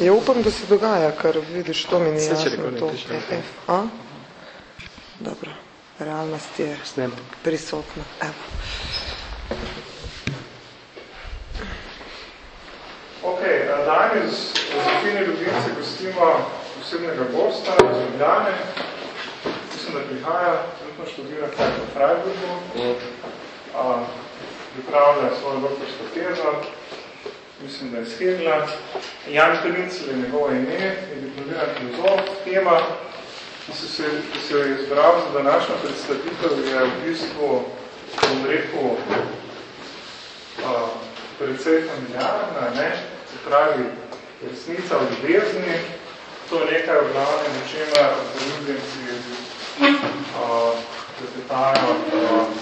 Ja upam, da se dogaja, ker vidiš, to mi ni jasno. To. F, a? Dobro, realnost je Snem. prisotna. Evo. Ok, danes z Fine Ljubince gostimo posebnega gosta iz Ljubljane. Mislim, da prihaja, trenutno študira kaj v Freiburgu. Mm. Pripravlja svojo doktorsko tezo, mislim, da je Schedla. Jan Pelincel je njegovo ime, je diplomiran filozof. Tema, ki se, se, ki se je izbral za današnjo predstavitev, je v bistvu, bom rekel, precej familiarna, ne? se pravi, resnica v ljubezni, to je nekaj v glavnem, o čemer zaljubljenci zapetajo v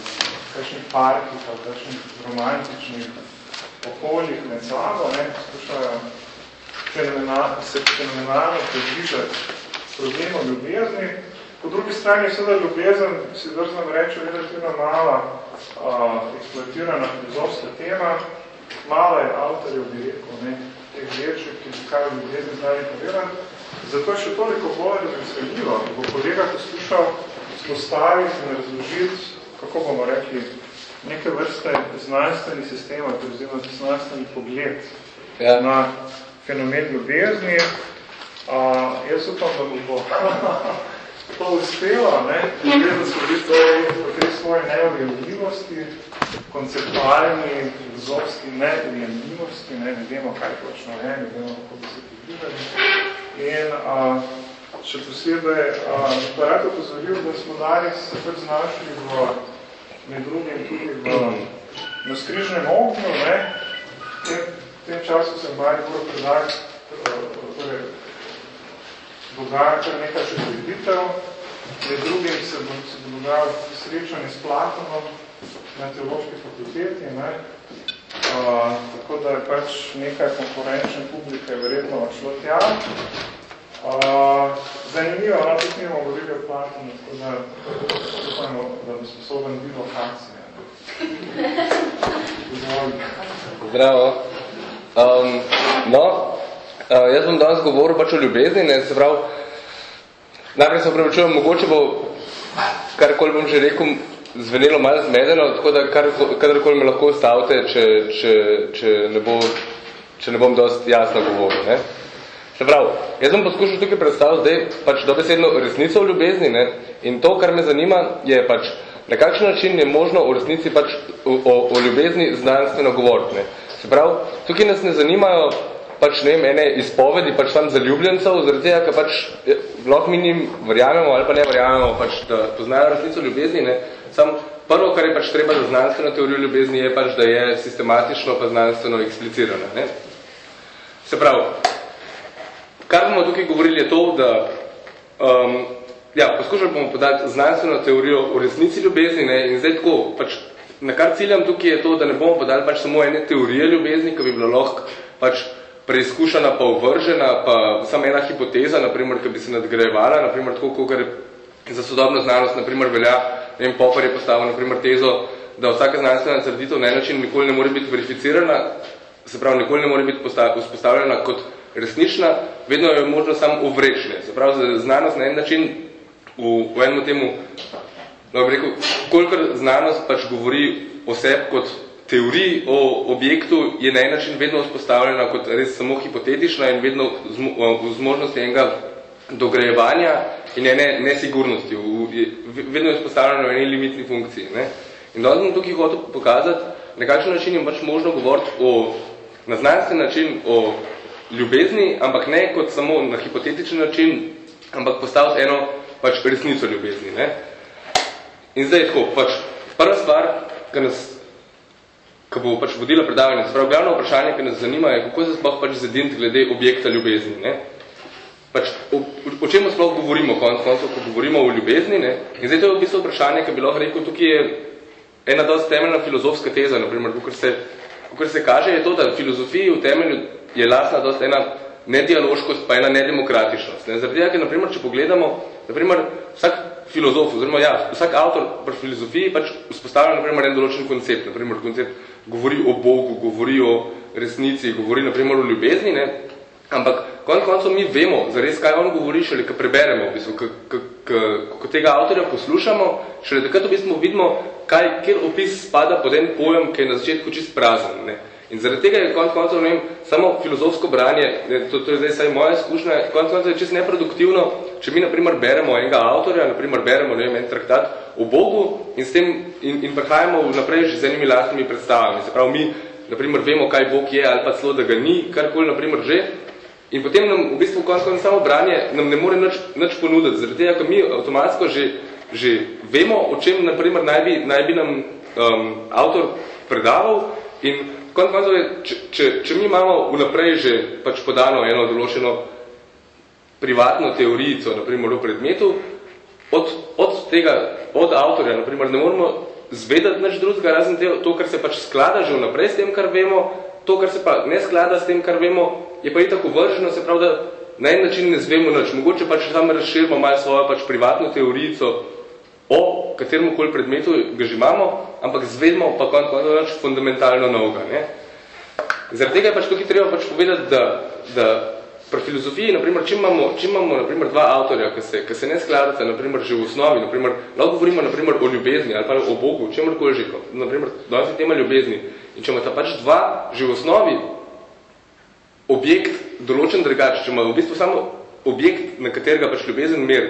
kakšnih parkih, v kakšnih romantičnih okoljih med sabo, ne, poskušajo se fenomenalno približati problemu ljubezni. Po drugi strani je seveda ljubezen, si drzam reči, relativno mala uh, eksploatirana filozofska tema. Malo je avtorjev, bi rekel, ne, teh reči, ki bi kaj ljubezni znali povedati. Zato je še toliko bolj razveseljivo, da bo kolega poskušal spostaviti in razložiti, kako bomo rekli, neke vrste znanstveni sistem, oziroma znanstveni pogled ja. na fenomen ljubezni. Uh, jaz upam, da bo to uspelo, ne? da so bili v tej svoje neujemljivosti, konceptualni, filozofski neujemljivosti, ne? ne vemo, kaj točno je, ne vemo, kako bi se približali. In uh, še posebej, uh, pa rad upozoril, da smo danes se pač znašli v med drugim tudi v, na skrižnem ne, v tem, tem času sem baj bolj predal, torej, dogaja kar nekaj še preditev, med drugim se bo, se bo dogajal srečanje s Platonom na teološki fakulteti, ne, uh, tako da je pač nekaj konkurenčne publike verjetno šlo tja. Zanimivo, no, tudi imamo o Platonu, tako da upajmo, da bo sposoben biti lokacije. Zdravo. Um, no, uh, jaz bom danes govoril pač o ljubezni, ne, se prav, najprej se upravičujem, mogoče bo, karkoli bom že rekel, zvenelo malo zmedeno, tako da kar, kadarkoli me lahko stavite, če, če, če, ne bo, če ne bom dosti jasno govoril. Ne. Se pravi, jaz bom poskušal tukaj predstaviti zdaj pač dobesedno resnico v ljubezni ne? in to, kar me zanima, je pač na kakšen način je možno v resnici pač o, o, o ljubezni znanstveno govoriti. Ne? Se pravi, tukaj nas ne zanimajo pač ne vem, ene izpovedi pač tam zaljubljencev, zaradi tega, ker pač lahko mi njim verjamemo ali pa ne verjamemo, pač, da poznajo resnico ljubezni. Ne? Sam prvo, kar je pač treba za znanstveno teorijo ljubezni, je pač, da je sistematično pa znanstveno eksplicirana. Ne? Se pravi, Kar bomo tukaj govorili je to, da um, ja, poskušali bomo podati znanstveno teorijo o resnici ljubezni ne, in zdaj tako, pač, na kar ciljam tukaj je to, da ne bomo podali pač samo ene teorije ljubezni, ki bi bila lahko pač preizkušana pa uvržena, pa samo ena hipoteza, naprimer, ki bi se nadgrajevala, naprimer, tako, kogar za sodobno znanost, naprimer, velja, ne vem, Popper je postavil, naprimer, tezo, da vsaka znanstvena trditev na en način nikoli ne more biti verificirana, se pravi, nikoli ne more biti vzpostavljena kot resnična, vedno je možno samo uvrešne. Se pravi, znanost na en način v, v enem temu, no, rekel, kolikor znanost pač govori o sebi kot teoriji o objektu, je na en način vedno vzpostavljena kot res samo hipotetična in vedno z možnosti enega dogrejevanja in ene nesigurnosti. V, je, vedno je vzpostavljena v eni limitni funkciji. Ne? In da sem tukaj hotel pokazati, na kakšen način je pač možno govoriti o, na znanstven način o ljubezni, ampak ne kot samo na hipotetičen način, ampak postaviti eno pač resnico ljubezni. Ne? In zdaj tako, pač prva stvar, ki nas ki bo pač vodila predavanje, se pravi, glavno vprašanje, ki nas zanima, je, kako se sploh pač zediniti glede objekta ljubezni. Ne? Pač, o, o čemu sploh govorimo, konc koncev, ko govorimo o ljubezni. Ne? In zdaj to je v bistvu vprašanje, ki bi lahko rekel, tukaj je ena dosti temeljna filozofska teza, naprimer, kako se, kako se kaže, je to, da filozofiji v temelju je lasna dosti ena nedialoškost, pa ena nedemokratičnost. Ne? Zaradi tega, naprimer, če pogledamo, naprimer, vsak filozof, oziroma ja, vsak avtor pri filozofiji pač vzpostavlja naprimer, en določen koncept. Naprimer, koncept govori o Bogu, govori o resnici, govori naprimer o ljubezni, ne? Ampak konec koncev mi vemo, zares kaj on govori, šele ko preberemo, v bistvu, ko tega avtorja poslušamo, šele takrat v bistvu vidimo, kaj, kjer opis spada pod en pojem, ki je na začetku čist prazen. Ne? In zaradi tega je konec koncev, ne vem, samo filozofsko branje, ne, to, to je zdaj saj moja izkušnja, konec koncev je čist neproduktivno, če mi naprimer beremo enega avtorja, naprimer beremo ne vem, en traktat o Bogu in, s tem, in, in prehajamo naprej že z enimi lastnimi predstavami. Se pravi, mi naprimer vemo, kaj Bog je ali pa celo, da ga ni, karkoli naprimer že, In potem nam v bistvu konec konec samo branje nam ne more nič, nič ponuditi, zaradi tega, ker mi avtomatsko že, že vemo, o čem naprimer naj bi, naj bi nam um, avtor predaval in konec koncev je, če, če, če mi imamo vnaprej že pač podano eno določeno privatno teorijo, naprimer v predmetu, od, od tega, od avtorja, naprimer, ne moramo zvedati nič drugega, razen to, kar se pač sklada že vnaprej s tem, kar vemo, to, kar se pa ne sklada s tem, kar vemo, je pa i tako vrženo, se pravi, da na en način ne zvemo nič. Mogoče pač samo razširimo malo svojo pač privatno teorijo o katerem koli predmetu ga že imamo, ampak zvedmo pa konc konc fundamentalno novega. Ne? Zaradi tega je pač tukaj treba pač povedati, da, da pri filozofiji, naprimer, če imamo, če imamo naprimer, dva avtorja, ki se, ki se ne skladata naprimer, že v osnovi, naprimer, lahko govorimo naprimer, o ljubezni ali pa o Bogu, čemorkoli že, naprimer, danes je tema ljubezni. In če imata pač dva že v osnovi objekt določen drugače, če ima v bistvu samo objekt, na katerega pač ljubezen mer,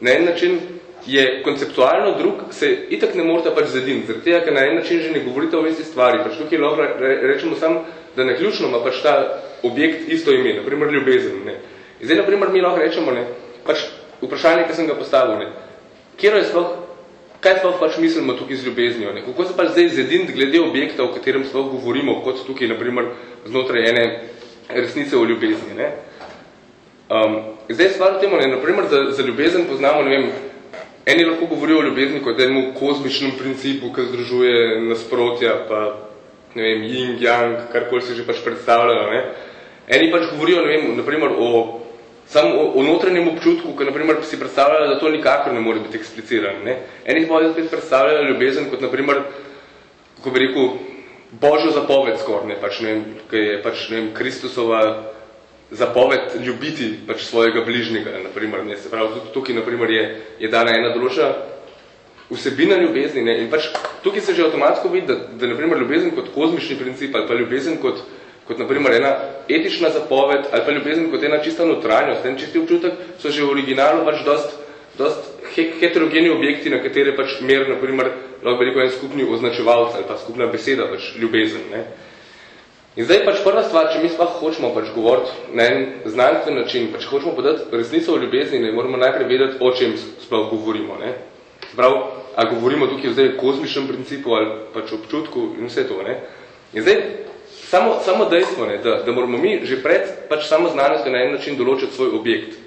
na en način je konceptualno drug, se itak ne morate pač zedin, zaradi tega, ker na en način že ne govorite o isti stvari, pač tukaj lahko rečemo sam, da naključno ima pač ta objekt isto ime, naprimer ljubezen. Ne. In zdaj, naprimer, mi lahko rečemo, ne, pač vprašanje, ki sem ga postavil, ne, kjero je sploh, kaj sploh pač mislimo tukaj z ljubeznijo, ne, kako se pač zdaj zedin glede objekta, o katerem sploh govorimo, kot tukaj, naprimer, znotraj ene resnice o ljubezni. Ne? Um, zdaj stvar v temu, ne, naprimer, za, za ljubezen poznamo, ne vem, eni lahko govorijo o ljubezni kot enemu kozmičnem principu, ki združuje nasprotja, pa ne vem, yin, yang, karkoli se že pač predstavljajo. Ne? Eni pač govorijo, ne vem, naprimer, o, samo o, o notranjem občutku, ki naprimer si predstavljajo, da to nikakor ne more biti eksplicirano. Ne? Eni pa spet predstavljajo ljubezen kot naprimer, kako bi rekel, božjo zapoved skor, ne, pač, ne vem, kaj je pač, ne vem, Kristusova zapoved ljubiti pač svojega bližnjega, naprimer, ne, se pravi, tudi tukaj, naprimer, je, je dana ena določa vsebina ljubezni, ne, in pač tukaj se že avtomatsko vidi, da, da naprimer, ljubezen kot kozmični princip, ali pa ljubezen kot, kot naprimer, ena etična zapoved, ali pa ljubezen kot ena čista notranjost, en čisti občutek, so že v originalu pač dost, dost heterogeni objekti, na katere pač mer, naprimer, lahko veliko en skupni označevalc ali pa skupna beseda, pač ljubezen. Ne? In zdaj pač prva stvar, če mi sploh hočemo pač govoriti na en znanstven način, pač hočemo podati resnico o ljubezni, ne moramo najprej vedeti, o čem sploh govorimo. Ne? Prav, a govorimo tukaj zdaj o kozmičnem principu ali pač občutku in vse to. Ne? In zdaj, samo, samo dejstvo, ne, da, da moramo mi že pred pač samo znanostjo na en način določiti svoj objekt.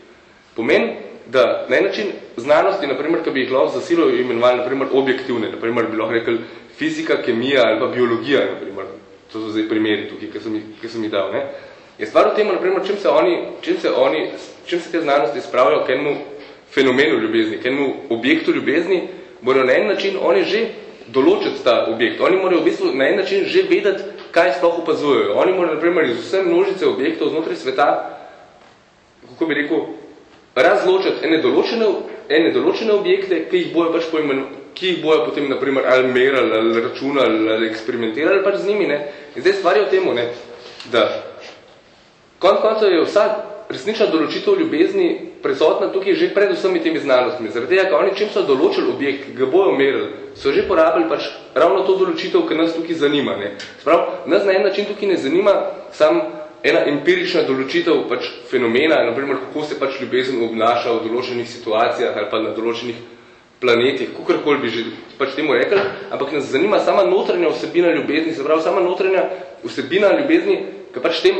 Pomeni, da na en način znanosti, naprimer, ki bi jih lahko za silo imenovali, naprimer, objektivne, naprimer, bi lahko rekel fizika, kemija ali pa biologija, naprimer, to so zdaj primeri tukaj, ki sem, ki sem jih dal, ne, je stvar v tem, naprimer, čim se oni, čim se oni, čim se te znanosti spravljajo k enemu fenomenu ljubezni, k enemu objektu ljubezni, morajo na en način oni že določiti ta objekt. Oni morajo v bistvu na en način že vedeti, kaj sploh opazujejo. Oni morajo, naprimer, iz vse množice objektov znotraj sveta, kako bi rekel, razločiti ene določene, ene določene objekte, ki jih bojo pač pojmen, ki jih bojo potem naprimer ali merali, ali računali, ali eksperimentirali pač z njimi. Ne. In zdaj stvar je v temu, ne, da konc koncev je vsa resnična določitev ljubezni prisotna tukaj že pred vsemi temi znanostmi. Zaradi tega, oni čim so določili objekt, ki ga bojo merili, so že porabili pač ravno to določitev, ki nas tukaj zanima. Ne. Sprav, nas na en način tukaj ne zanima sam ena empirična določitev pač fenomena, naprimer, kako se pač ljubezen obnaša v določenih situacijah ali pa na določenih planetih, kakorkoli bi že pač temu rekli, ampak nas zanima sama notranja vsebina ljubezni, se pravi, sama notranja vsebina ljubezni, ki pač tem,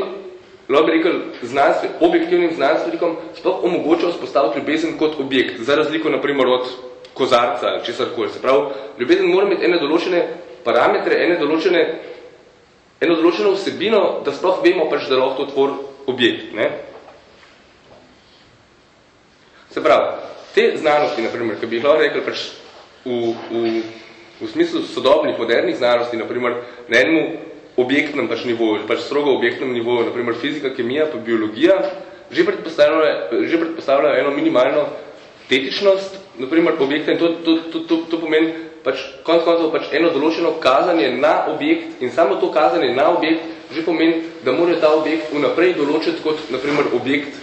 lahko bi rekel, znanstven, objektivnim znanstvenikom sploh omogoča vzpostaviti ljubezen kot objekt, za razliko, naprimer, od kozarca ali česarkoli. Se pravi, ljubezen mora imeti ene določene parametre, ene določene eno določeno vsebino, da sploh vemo, pač, da lahko to tvor objekt. Ne? Se pravi, te znanosti, naprimer, ki bi jih lahko rekel pač v, v, v smislu sodobnih, modernih znanosti, naprimer, na enemu objektnem pač nivoju, pač strogo objektnem nivoju, naprimer fizika, kemija, pa biologija, že predpostavljajo, že predpostavljajo eno minimalno tetičnost, naprimer objekta in to, to, to, to, to pomeni pač konc koncev pač eno določeno kazanje na objekt in samo to kazanje na objekt že pomeni, da mora ta objekt vnaprej določiti kot naprimer objekt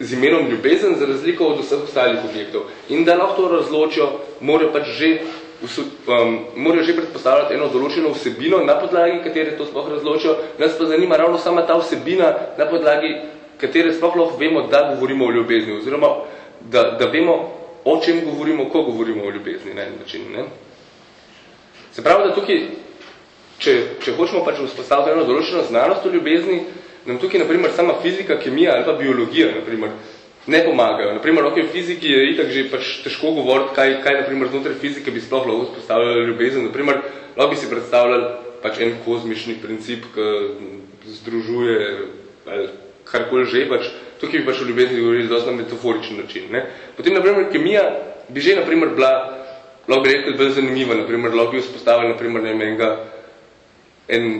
z imenom ljubezen za razliko od vseh ostalih objektov. In da lahko to razločijo, morajo pač že um, morajo že predpostavljati eno določeno vsebino, na podlagi katere to sploh razločijo. Nas pa zanima ravno sama ta vsebina, na podlagi katere sploh lahko vemo, da govorimo o ljubezni, oziroma da, da vemo, o čem govorimo, ko govorimo o ljubezni na en način. Ne? Se pravi, da tukaj, če, če hočemo pač vzpostaviti eno določeno znanost o ljubezni, nam tukaj, naprimer, sama fizika, kemija ali pa biologija, naprimer, ne pomagajo. Naprimer, ok, v fiziki je itak že pač težko govoriti, kaj, kaj naprimer, znotraj fizike bi sploh lahko vzpostavljali ljubezen. Naprimer, lahko bi si predstavljali pač en kozmični princip, ki združuje ali karkoli že, pač, tukaj bi pač o ljubezni govorili dosti na metaforičen način. Ne? Potem, naprimer, kemija bi že, naprimer, bila, lahko bi rekli, bolj zanimiva, naprimer, lahko bi vzpostavili, naprimer, ne enega, en,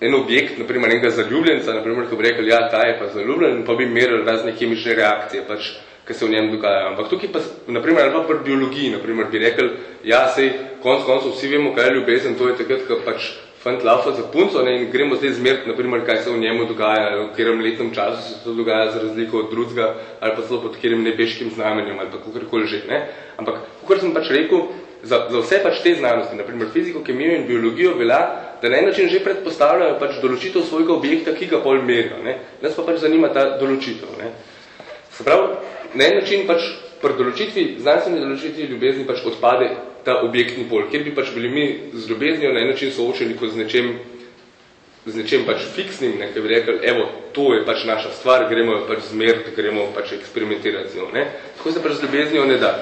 en objekt, naprimer enega zaljubljenca, naprimer, ko bi rekel, ja, ta je pa zaljubljen, pa bi merili razne kemične reakcije, pač, ki se v njem dogajajo. Ampak tukaj pa, naprimer, ali pa pri biologiji, naprimer, bi rekel, ja, sej, konc koncev vsi vemo, kaj je ljubezen, to je takrat, ko pač fant laufa za punco ne, in gremo zdaj zmeriti, naprimer, kaj se v njemu dogaja, v katerem letnem času se to dogaja za razliko od drugega, ali pa zelo pod katerim nebeškim znamenjem, ali pa kakorkoli že. Ne. Ampak, kakor sem pač rekel, za, za vse pač te znanosti, naprimer fiziko, kemijo in biologijo, velja, da na en način že predpostavljajo pač določitev svojega objekta, ki ga pol merijo. Ne? Nas pa pač zanima ta določitev. Ne? Se pravi, na en način pač pri določitvi, znanstveni določitvi ljubezni pač odpade ta objektni pol, kjer bi pač bili mi z ljubeznijo na en način soočeni kot z nečem, z nečem pač fiksnim, ne, bi rekli, evo, to je pač naša stvar, gremo jo pač zmeriti, gremo pač eksperimentirati z njo. Ne? Tako se pač z ljubeznijo ne da.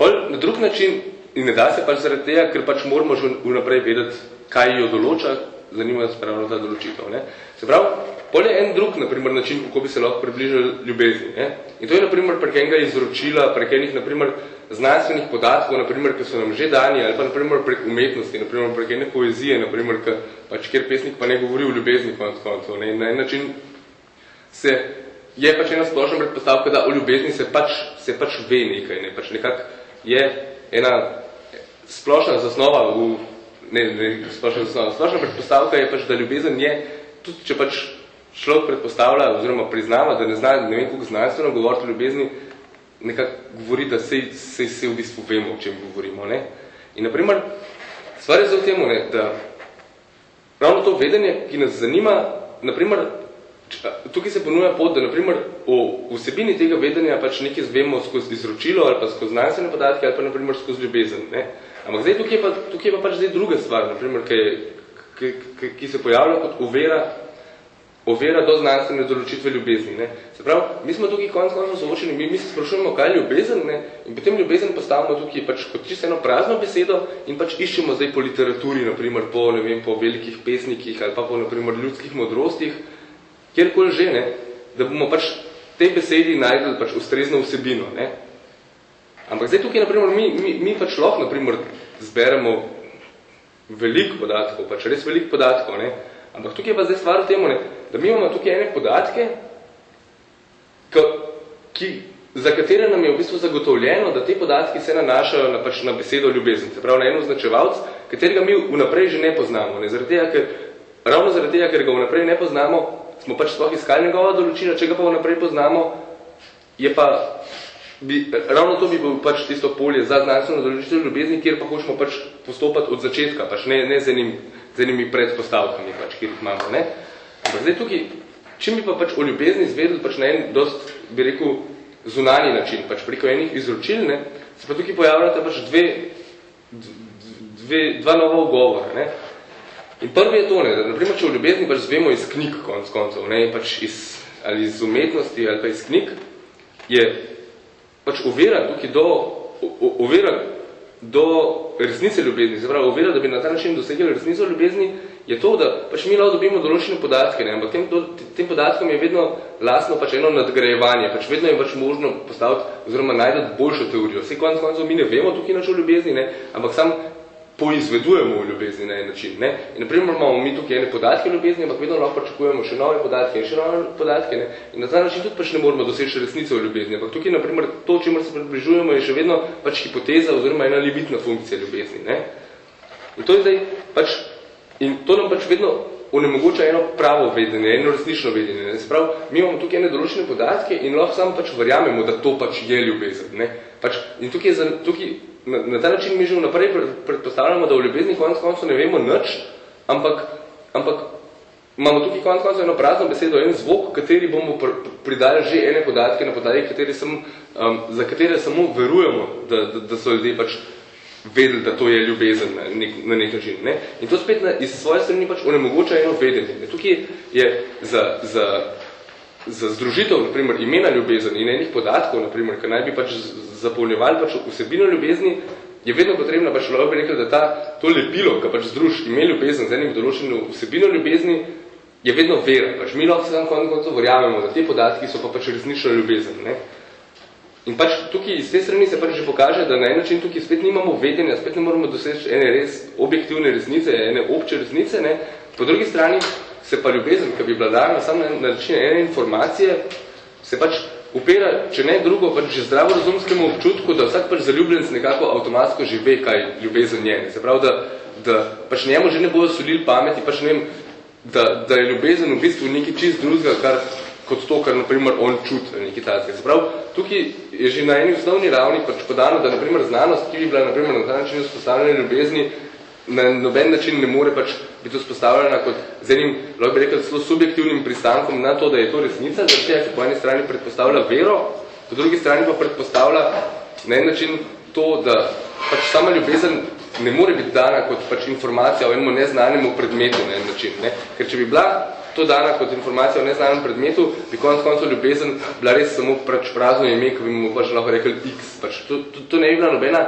Pol, na drug način, in ne da se pač zaradi tega, ker pač moramo že vnaprej vedeti, kaj jo določa, zanima se pravno ta določitev. Ne? Se pravi, pol je en drug naprimer, način, kako bi se lahko približali ljubezni. Ne? In to je naprimer prek enega izročila, prek enih naprimer, znanstvenih podatkov, naprimer, ki so nam že dani, ali pa naprimer prek umetnosti, naprimer prek ene poezije, naprimer, ki, pač, kjer pesnik pa ne govori o ljubezni konc koncev. Ne? In na en način se je pač ena splošna predpostavka, da o ljubezni se pač, se pač ve nekaj, ne? pač nekak je ena splošna zasnova v ne, ne, splošna, splošna predpostavka je pač, da ljubezen je, tudi če pač človek predpostavlja oziroma priznava, da ne zna, ne vem, koliko znanstveno govoriti o ljubezni, nekako govori, da se, se, se v bistvu vemo, o čem govorimo. Ne? In naprimer, stvar je za temu, ne, da ravno to vedenje, ki nas zanima, naprimer, tukaj se ponuja pot, da naprimer o vsebini tega vedenja pač nekaj zvemo skozi izročilo ali pa skozi znanstvene podatke ali pa naprimer skozi ljubezen. Ne? Ampak zdaj tukaj je pa, tukaj je pa pač zdaj druga stvar, naprimer, ki, ki, ki, ki se pojavlja kot uvera, uvera do znanstvene določitve ljubezni. Ne. Se pravi, mi smo tukaj konc končno soočeni, mi, mi se sprašujemo, kaj je ljubezen, ne, in potem ljubezen postavimo tukaj pač kot čisto eno prazno besedo in pač iščemo zdaj po literaturi, naprimer po, ne vem, po velikih pesnikih ali pa po, naprimer, ljudskih modrostih, kjerkoli že, ne, da bomo pač tej besedi najdeli pač ustrezno vsebino. Ne. Ampak zdaj tukaj, naprimer, mi, mi, mi pač lahko, naprimer, zberemo veliko podatkov, pač res veliko podatkov, ne? ampak tukaj je pa zdaj stvar v temu, ne? da mi imamo tukaj ene podatke, ki, ki, za katere nam je v bistvu zagotovljeno, da te podatki se nanašajo na, pač na besedo ljubezen, se pravi na eno značevalc, katerega mi vnaprej že ne poznamo. Ne? Zaradi tega, ker, ravno zaradi tega, ker ga vnaprej ne poznamo, smo pač sploh iskali njegova določila, če ga pa vnaprej poznamo, je pa bi, ravno to bi bil pač tisto polje za znanstveno določitev ljubezni, kjer pa hočemo pač postopati od začetka, pač ne, ne z, enim, z enimi predpostavkami, pač, kjer jih imamo. Ne? Ampak zdaj tukaj, čim bi pa pač o ljubezni izvedeli pač na en dost, bi rekel, zunani način, pač preko enih izročil, ne? se pa tukaj pojavljata pač dve, dve, dva nova ugovora. Ne? In prvi je to, ne, da naprimer, če o ljubezni pač zvemo iz knjig konc koncev, ne, pač iz, ali iz umetnosti ali pa iz knjig, je pač uvera tukaj do, uvera do resnice ljubezni, se pravi, uvera, da bi na ta način dosegli resnico ljubezni, je to, da pač mi lahko dobimo določene podatke, ne? ampak tem, tem podatkom je vedno lasno pač eno nadgrajevanje, pač vedno je pač možno postaviti oziroma najdeti boljšo teorijo. Vse konc koncev mi ne vemo tukaj naš o ljubezni, ne? ampak sam poizvedujemo v ljubezni na en način. Ne? In naprimer imamo mi tukaj ene podatke o ljubezni, ampak vedno lahko pričakujemo še nove podatke in še nove podatke. Ne? In na ta način tudi pač ne moramo doseči resnice o ljubezni. Ampak tukaj, naprimer, to, čemer se približujemo, je še vedno pač hipoteza oziroma ena limitna funkcija ljubezni. Ne? In to je zdaj pač, in to nam pač vedno onemogoča eno pravo vedenje, eno resnično vedenje. Ne? Sprav, mi imamo tukaj ene določene podatke in lahko samo pač verjamemo, da to pač je ljubezen. Ne? Pač, in tukaj, tukaj na, na ta način mi že vnaprej predpostavljamo, da v ljubezni konc koncu ne vemo nič, ampak, ampak imamo tukaj konc koncu eno prazno besedo, en zvok, kateri bomo pr pridali že ene podatke, na podajih, kateri sem, um, za katere samo verujemo, da, da, da so ljudje pač vedeli, da to je ljubezen na nek, na nek način. Ne? In to spet na, iz svoje strani pač onemogoča eno vedenje. Tukaj je za, za, za združitev, naprimer, imena ljubezen in enih podatkov, naprimer, ki naj bi pač zapolnjevali pač vsebino ljubezni, je vedno potrebno, pač lahko bi rekel, da ta, to lepilo, ki pač združ ime ljubezen z enim določenim vsebino ljubezni, je vedno vera. Pač mi lahko se tam koncu verjamemo, da te podatki so pa pač resnično ljubezen. Ne? In pač tukaj iz te strani se pač že pokaže, da na en način tukaj spet nimamo vedenja, spet ne moramo doseči ene res objektivne resnice, ene obče resnice. Ne? Po drugi strani se pa ljubezen, ki bi bila dana samo na način ene informacije, se pač upira, če ne drugo, pač že zdravo razumskemu občutku, da vsak pač zaljubljenc nekako avtomatsko že ve, kaj ljubezen je. Se pravi, da, da pač njemu že ne bodo solili pameti, pač ne vem, da, da je ljubezen v bistvu nekaj čist drugega, kar kot to, kar naprimer on čut, nekaj tazga. Se pravi, tukaj je že na eni osnovni ravni pač podano, da naprimer znanost, ki bi bila naprimer na ta način vzpostavljene ljubezni, na noben način ne more pač biti vzpostavljena kot z enim, lahko bi rekel, celo subjektivnim pristankom na to, da je to resnica, da se po eni strani predpostavlja vero, po drugi strani pa predpostavlja na en način to, da pač sama ljubezen ne more biti dana kot pač informacija o enemu neznanemu predmetu na en način. Ne? Ker če bi bila to dana kot informacija o neznanem predmetu, bi konec koncev ljubezen bila res samo pač prazno ime, ko bi mu pač lahko rekel X. Pač to, to, to ne bi bila nobena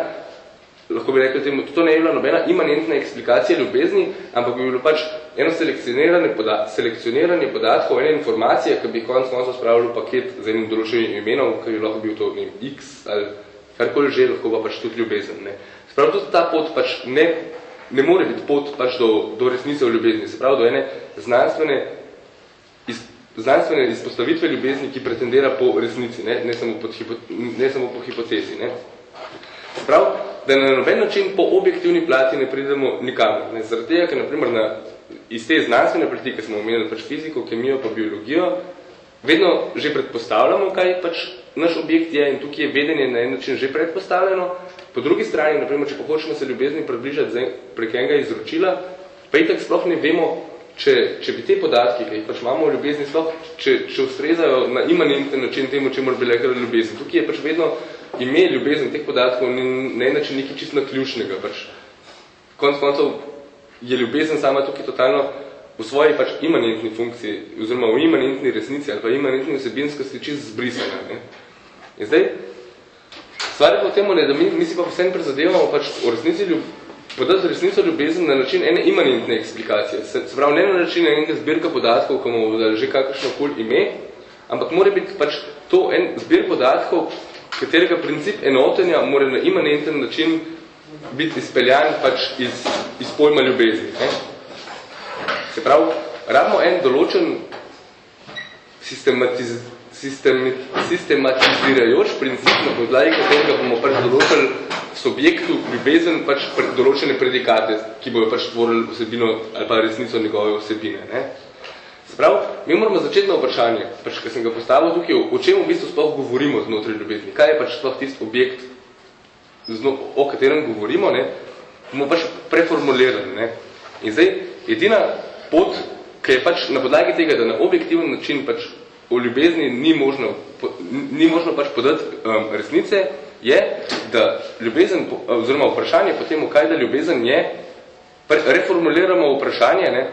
lahko bi rekli temu, to ne je bila nobena imanentna eksplikacija ljubezni, ampak bi bilo pač eno selekcioniranje, poda selekcioniranje podatkov, ene informacije, ki bi konc konca spravili paket z enim določenim imenom, ki bi lahko bil to ne, X ali karkoli že, lahko pa pač tudi ljubezen. Ne. Sprav tudi ta pot pač ne, ne more biti pot pač do, do resnice v ljubezni, se pravi do ene znanstvene, iz, znanstvene izpostavitve ljubezni, ki pretendira po resnici, ne, ne, samo, pod hipo, ne samo po hipotezi. Ne. Prav, da na noben način po objektivni plati ne pridemo nikamor. Ne? Zaradi tega, ker naprimer na, iz te znanstvene plati, ki smo omenili pač fiziko, kemijo pa biologijo, vedno že predpostavljamo, kaj pač naš objekt je in tukaj je vedenje na en način že predpostavljeno. Po drugi strani, naprimer, če pa hočemo se ljubezni približati prek enega izročila, pa itak sploh ne vemo, če, če bi te podatki, ki jih pač imamo v ljubezni, sploh, če, če ustrezajo na imanenten način temu, če mora bi lekali ljubezni. Tukaj je pač vedno ime ljubezen teh podatkov ni na način nekaj čisto ključnega. Pač. Konc koncev je ljubezen sama tukaj totalno v svoji pač imanentni funkciji, oziroma v imanentni resnici ali pa imanentni vsebinskosti čisto zbrisana. Ne? In zdaj, stvar je pa v tem, da mi, mi si pa vsem prizadevamo pač v resnici ljub, podati resnico ljubezen na način ene imanentne eksplikacije. Se, se pravi, ne na način enega zbirka podatkov, ko bomo že kakršno kol ime, ampak mora biti pač to en zbir podatkov, katerega princip enotenja mora na imanenten način biti izpeljan pač iz, iz pojma ljubezni. Ne? Se pravi, rabimo en določen sistematiz, sistem, sistematizirajoč princip, na podlagi katerega bomo pač določili subjektu ljubezen pač določene predikate, ki bojo pač tvorili vsebino ali pa resnico njegove vsebine. Ne? Sprav, mi moramo začeti na vprašanje, pač, ki sem ga postavil tukaj, o čem v bistvu sploh govorimo znotraj ljubezni. Kaj je pač sploh tisti objekt, zno, o katerem govorimo, ne, bomo pač preformulirali. Ne. In zdaj, edina pot, ki je pač na podlagi tega, da na objektiven način pač o ljubezni ni možno, ni možno pač podati um, resnice, je, da ljubezen, oziroma vprašanje po temu, kaj da ljubezen je, reformuliramo vprašanje, ne,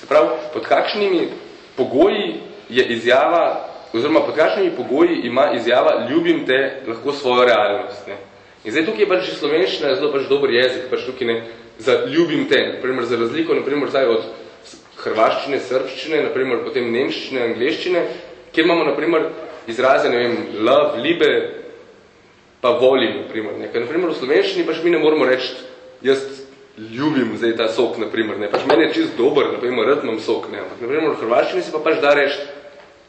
Se pravi, pod kakšnimi pogoji je izjava, oziroma pod kakšnimi pogoji ima izjava ljubim te lahko svojo realnost. Ne? In zdaj tukaj je pač slovenščina zelo pač dober jezik, pač tukaj ne, za ljubim te, naprimer za razliko, naprimer zdaj od hrvaščine, srbščine, naprimer potem nemščine, angleščine, kjer imamo naprimer izraze, ne vem, love, libe, pa volim, naprimer. Ne? Ker naprimer v slovenščini pač mi ne moramo reči, jaz ljubim zdaj ta sok, naprimer, ne, pač meni je čist dober, naprimer, rad imam sok, ne, ampak, naprimer, v Hrvaščini si pa pač da reči,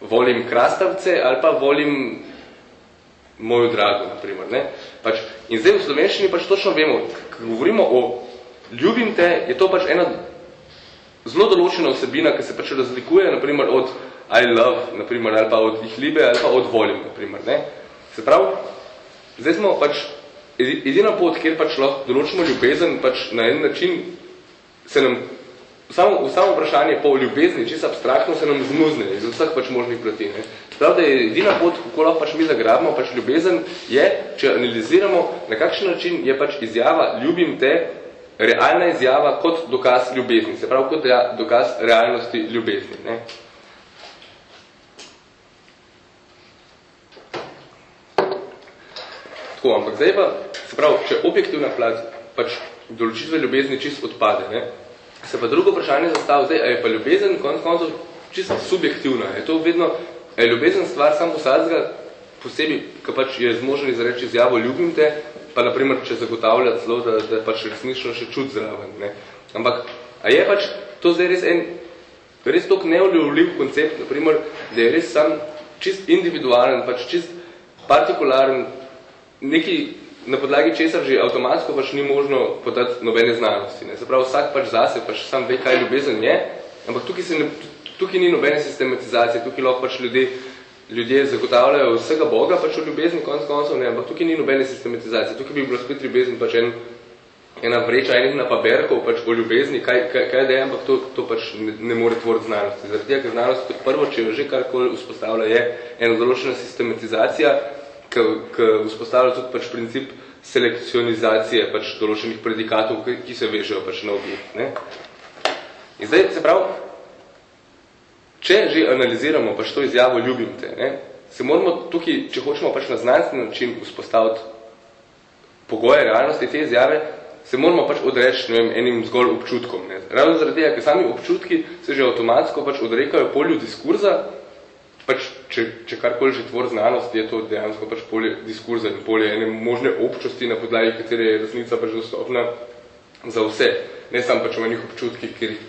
volim krastavce ali pa volim mojo drago, naprimer, ne, pač, in zdaj v slovenščini pač točno vemo, ko govorimo o ljubim te, je to pač ena zelo določena osebina, ki se pač razlikuje, naprimer, od I love, naprimer, ali pa od ih libe, ali pa od volim, naprimer, ne, se pravi, zdaj smo pač edina pot, kjer pač lahko določimo ljubezen, pač na en način se nam, samo, samo vprašanje po ljubezni, čisto abstraktno, se nam zmuzne iz vseh pač možnih plati. Ne. Prav, da je edina pot, kako lahko pač mi zagrabimo pač ljubezen, je, če analiziramo, na kakšen način je pač izjava ljubim te, realna izjava kot dokaz ljubezni, se pravi kot dokaz realnosti ljubezni. Ne. Tako, ampak zdaj pa, se pravi, če objektivna plat pač določitve ljubezni čist odpade, ne, se pa drugo vprašanje zastav zdaj, a je pa ljubezen konc koncev čisto subjektivna, je to vedno, je ljubezen stvar sam posadnega posebej, ki pač je zmožen izreči izjavo ljubim te, pa naprimer, če zagotavlja celo, da, da pač resnično še čut zraven, ne. Ampak, a je pač to zdaj res en, res tok neoljubljivljiv koncept, naprimer, da je res sam čist individualen, pač čist partikularen neki, na podlagi česar že avtomatsko pač ni možno podati nobene znanosti. Ne. Zapravo vsak pač zase pač sam ve, kaj ljubezen je, ampak tukaj, se ne, tukaj ni nobene sistematizacije, tukaj lahko pač ljudje, ljudje zagotavljajo vsega Boga pač v ljubezni, konc koncev, ne, ampak tukaj ni nobene sistematizacije. Tukaj bi bilo spet ljubezen pač en, ena vreča enih napaberkov pač o ljubezni, kaj, kaj, kaj da je, ampak to, to pač ne, ne more tvoriti znanosti. Zaradi tega, ker znanost kot prvo, če jo že karkoli vzpostavlja, je ena določena sistematizacija, ki vzpostavlja tudi pač princip selekcionizacije pač določenih predikatov, ki se vežejo pač na objekt. Ne? In zdaj, se pravi, če že analiziramo pač to izjavo ljubim te, ne, se moramo tukaj, če hočemo pač na znanstveni način vzpostaviti pogoje realnosti te izjave, se moramo pač odreči ne vem, enim zgolj občutkom. Ne. Ravno zaradi tega, ker sami občutki se že avtomatsko pač odrekajo polju diskurza, pač, če, če karkoli že tvor znanosti, je to dejansko pač polje diskurza in polje ene možne občosti, na podlagi katere je resnica pač dostopna za vse. Ne samo pač v enih občutkih, ker jih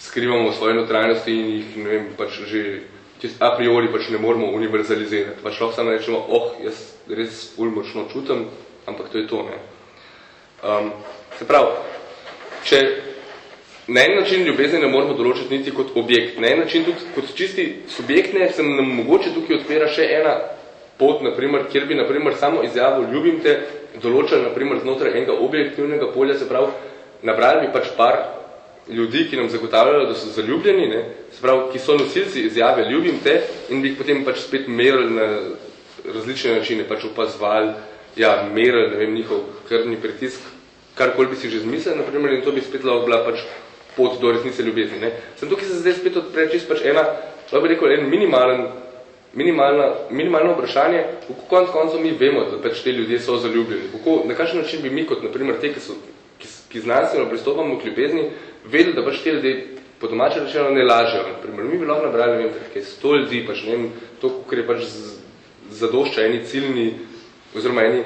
skrivamo v svoje notranjosti in jih, ne vem, pač že čist a priori pač ne moramo univerzalizirati. Pač lahko samo rečemo, oh, jaz res ful močno čutam, ampak to je to, ne. Um, se pravi, če na en način ljubezni ne moramo določiti niti kot objekt. Na en način tudi kot čisti subjektne se nam mogoče tukaj odpira še ena pot, naprimer, kjer bi naprimer, samo izjavo ljubim te določali naprimer, znotraj enega objektivnega polja, se pravi, nabrali bi pač par ljudi, ki nam zagotavljajo, da so zaljubljeni, ne, se pravi, ki so nosilci izjave ljubim te in bi jih potem pač spet merili na različne načine, pač opazvali, ja, merili, ne vem, njihov krvni pritisk, karkoli bi si že zmislili, naprimer, in to bi spet lahko bila pač pot do resnice ljubezni. Ne. Sem tukaj se zdaj spet odpre čist pač ena, lahko bi rekel, en minimalen, minimalna, minimalno vprašanje, kako konc koncev mi vemo, da pač te ljudje so zaljubljeni. Kako, na kakšen način bi mi kot, naprimer, te, ki, so, ki, ki znanstveno pristopamo k ljubezni, vedeli, da pač te ljudje po domače rečeno ne lažejo. Naprimer, mi bi lahko nabrali, ne vem, kaj sto ljudi, pač ne vem, to, kar je pač zadošča eni ciljni, oziroma eni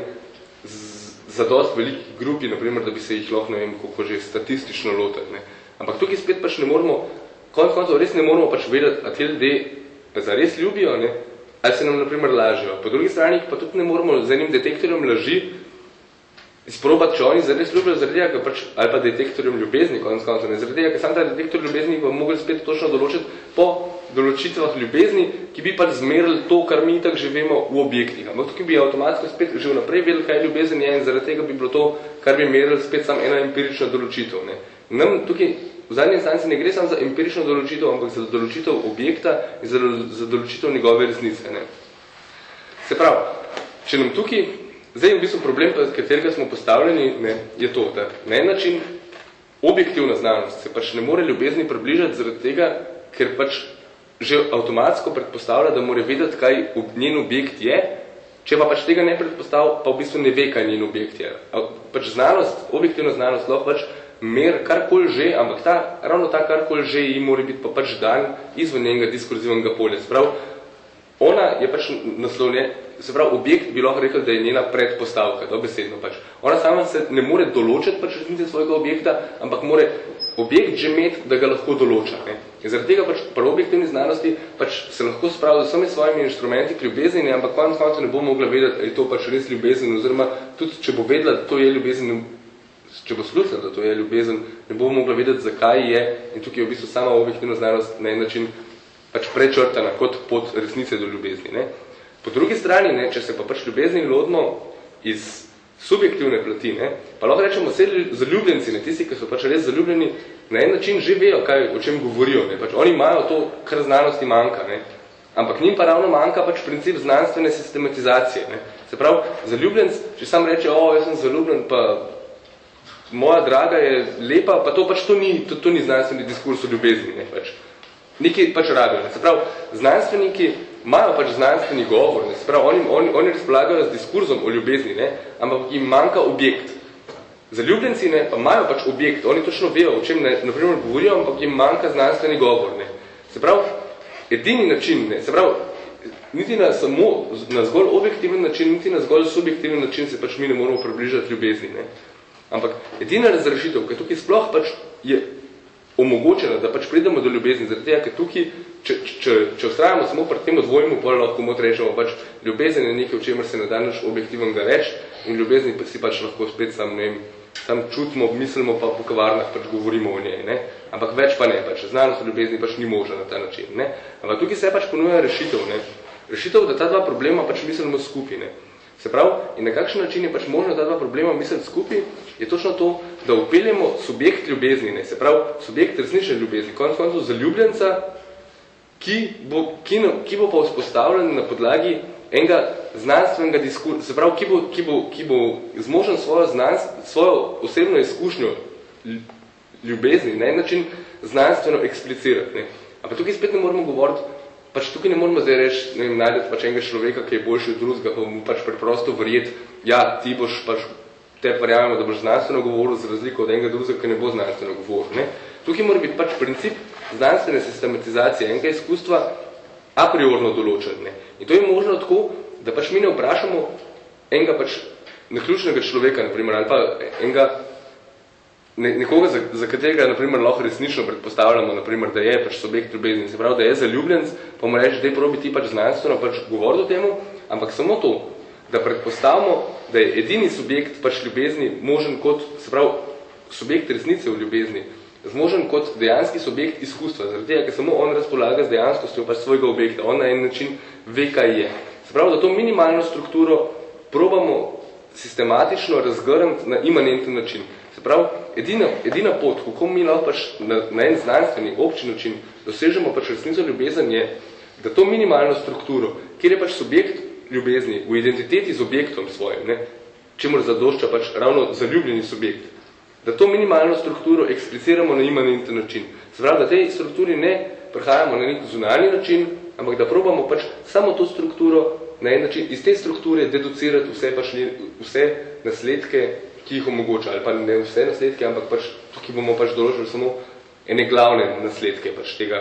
zadost veliki grupi, naprimer, da bi se jih lahko, ne vem, kako že statistično lotili. Ampak tukaj spet pač ne moramo, konec koncev res ne moramo pač vedeti, a te ljudje zares ljubijo, ne? ali se nam naprimer lažijo. Po drugi strani pa tudi ne moramo z enim detektorjem laži izprobati, če oni zares ljubijo, zaradi tega, pač, ali pa detektorjem ljubezni, konec koncev, ne zaradi tega, ker sam ta detektor ljubezni pa mogli spet točno določiti po določitvah ljubezni, ki bi pač zmerili to, kar mi tak že vemo v objektih. Ampak tukaj bi avtomatsko spet že vnaprej vedeli, kaj ljubezen je in zaradi tega bi bilo to, kar bi merili spet sam ena empirična določitev. Ne. Nam tukaj v zadnji instanci ne gre samo za empirično določitev, ampak za določitev objekta in za, za določitev njegove resnice. Ne. Se pravi, če nam tukaj, zdaj v bistvu problem, katerega smo postavljeni, ne, je to, da na en način objektivna znanost se pač ne more ljubezni približati zaradi tega, ker pač že avtomatsko predpostavlja, da more vedeti, kaj njen objekt je, če pa pač tega ne predpostavlja, pa v bistvu ne ve, kaj njen objekt je. Pač znanost, objektivna znanost lahko pač mer karkoli že, ampak ta, ravno ta karkoli že ji mora biti pa pač dan izven njenega diskurzivnega polja. Sprav, ona je pač naslovnje, se pravi, objekt bi lahko rekel, da je njena predpostavka, dobesedno pač. Ona sama se ne more določiti pač resnice svojega objekta, ampak more objekt že imeti, da ga lahko določa. Ne. In zaradi tega pač pri objektivni znanosti pač se lahko spravi z vsemi svojimi inštrumenti k ljubezni, ampak konec konca ne bo mogla vedeti, ali je to pač res ljubezen, oziroma tudi, če bo vedela, da to je ljubezen, če bo slutila, da to je ljubezen, ne bo mogla vedeti, zakaj je in tukaj je v bistvu sama objektivna znanost na en način pač prečrtana kot pod resnice do ljubezni. Ne. Po drugi strani, ne, če se pa pač ljubezni lodno iz subjektivne plati, ne, pa lahko rečemo vse zaljubljenci, ne, tisti, ki so pač res zaljubljeni, na en način že vejo, kaj, o čem govorijo. Ne, pač oni imajo to, kar znanosti manjka. Ne, ampak njim pa ravno manjka pač princip znanstvene sistematizacije. Ne. Se pravi, zaljubljenc, če sam reče, o, jaz sem zaljubljen, pa moja draga je lepa, pa to pač to ni, to, to ni znanstveni diskurs o ljubezni. Ne, pač. Nekaj pač rabijo. Ne. Se pravi, znanstveniki imajo pač znanstveni govor, ne, sprav, oni, oni, oni razpolagajo z diskurzom o ljubezni, ne, ampak jim manjka objekt. Zaljubljenci ne, pa imajo pač objekt, oni točno vejo, o čem ne, naprimer govorijo, ampak jim manjka znanstveni govor. Ne. Se pravi, edini način, ne, se pravi, niti na samo, na zgolj objektiven način, niti na zgolj subjektiven način se pač mi ne moramo približati ljubezni. Ne. Ampak edina razrešitev, ker tukaj sploh pač je omogočeno, da pač pridemo do ljubezni, zaradi tega, ker tukaj, če, če, če ustrajamo samo pri tem odvojemu, pol lahko mot rečemo, pač ljubezen je nekaj, v čemer se ne danes objektiven ga reč in ljubezni pa si pač lahko spet sam, ne vem, tam čutimo, mislimo pa po kavarnah, pač govorimo o njej, ne? ampak več pa ne, pač znanost o ljubezni pač ni možna na ta način. Ne? Ampak tukaj se pač ponuja rešitev, ne? rešitev, da ta dva problema pač mislimo skupaj. Ne? Se pravi, in na kakšen način je pač možno ta dva problema misliti skupaj, je točno to, da upeljemo subjekt ljubezni, ne? se pravi, subjekt resnične ljubezni, konec koncev zaljubljenca, ki bo, ki, ki bo pa vzpostavljen na podlagi enega znanstvenega diskursa, se pravi, ki bo, ki bo, ki bo zmožen svojo, znanst, svojo osebno izkušnjo ljubezni na en način znanstveno eksplicirati. Ne? Ampak tukaj spet ne moramo govoriti pač tukaj ne moramo zdaj reči, ne vem, najdeti pač enega človeka, ki je boljši od drugega, pa mu pač preprosto verjeti, ja, ti boš pač, te verjamemo, da boš znanstveno govoril za razliko od enega drugega, ki ne bo znanstveno govoril. Ne? Tukaj mora biti pač princip znanstvene sistematizacije enega izkustva a priorno določen. Ne? In to je možno tako, da pač mi ne vprašamo enega pač naključnega človeka, naprimer, ali pa enega nekoga, za, za katerega naprimer, lahko resnično predpostavljamo, naprimer, da je pač subjekt ljubezni, se pravi, da je zaljubljenc, pa mu reči, da je probi ti pač znanstveno pač govoriti o temu, ampak samo to, da predpostavimo, da je edini subjekt pač ljubezni možen kot, se pravi, subjekt resnice v ljubezni, zmožen kot dejanski subjekt izkustva, zaradi tega, ker samo on razpolaga z dejanskostjo pač svojega objekta, on na en način ve, kaj je. Se pravi, da to minimalno strukturo probamo sistematično razgrniti na imanenten način. Se pravi, edina, edina pot, kako mi lahko pač na, na en znanstveni, obči način dosežemo pač resnico ljubezen je, da to minimalno strukturo, kjer je pač subjekt ljubezni v identiteti z objektom svojim, ne, čemu zadošča pač ravno zaljubljeni subjekt, da to minimalno strukturo ekspliciramo na imanenten način. Se pravi, da tej strukturi ne prihajamo na nek zunanji način, ampak da probamo pač samo to strukturo na en način, iz te strukture deducirati vse, pač, vse nasledke ki jih omogoča, ali pa ne vse nasledke, ampak pač tukaj bomo pač določili samo ene glavne nasledke pač tega,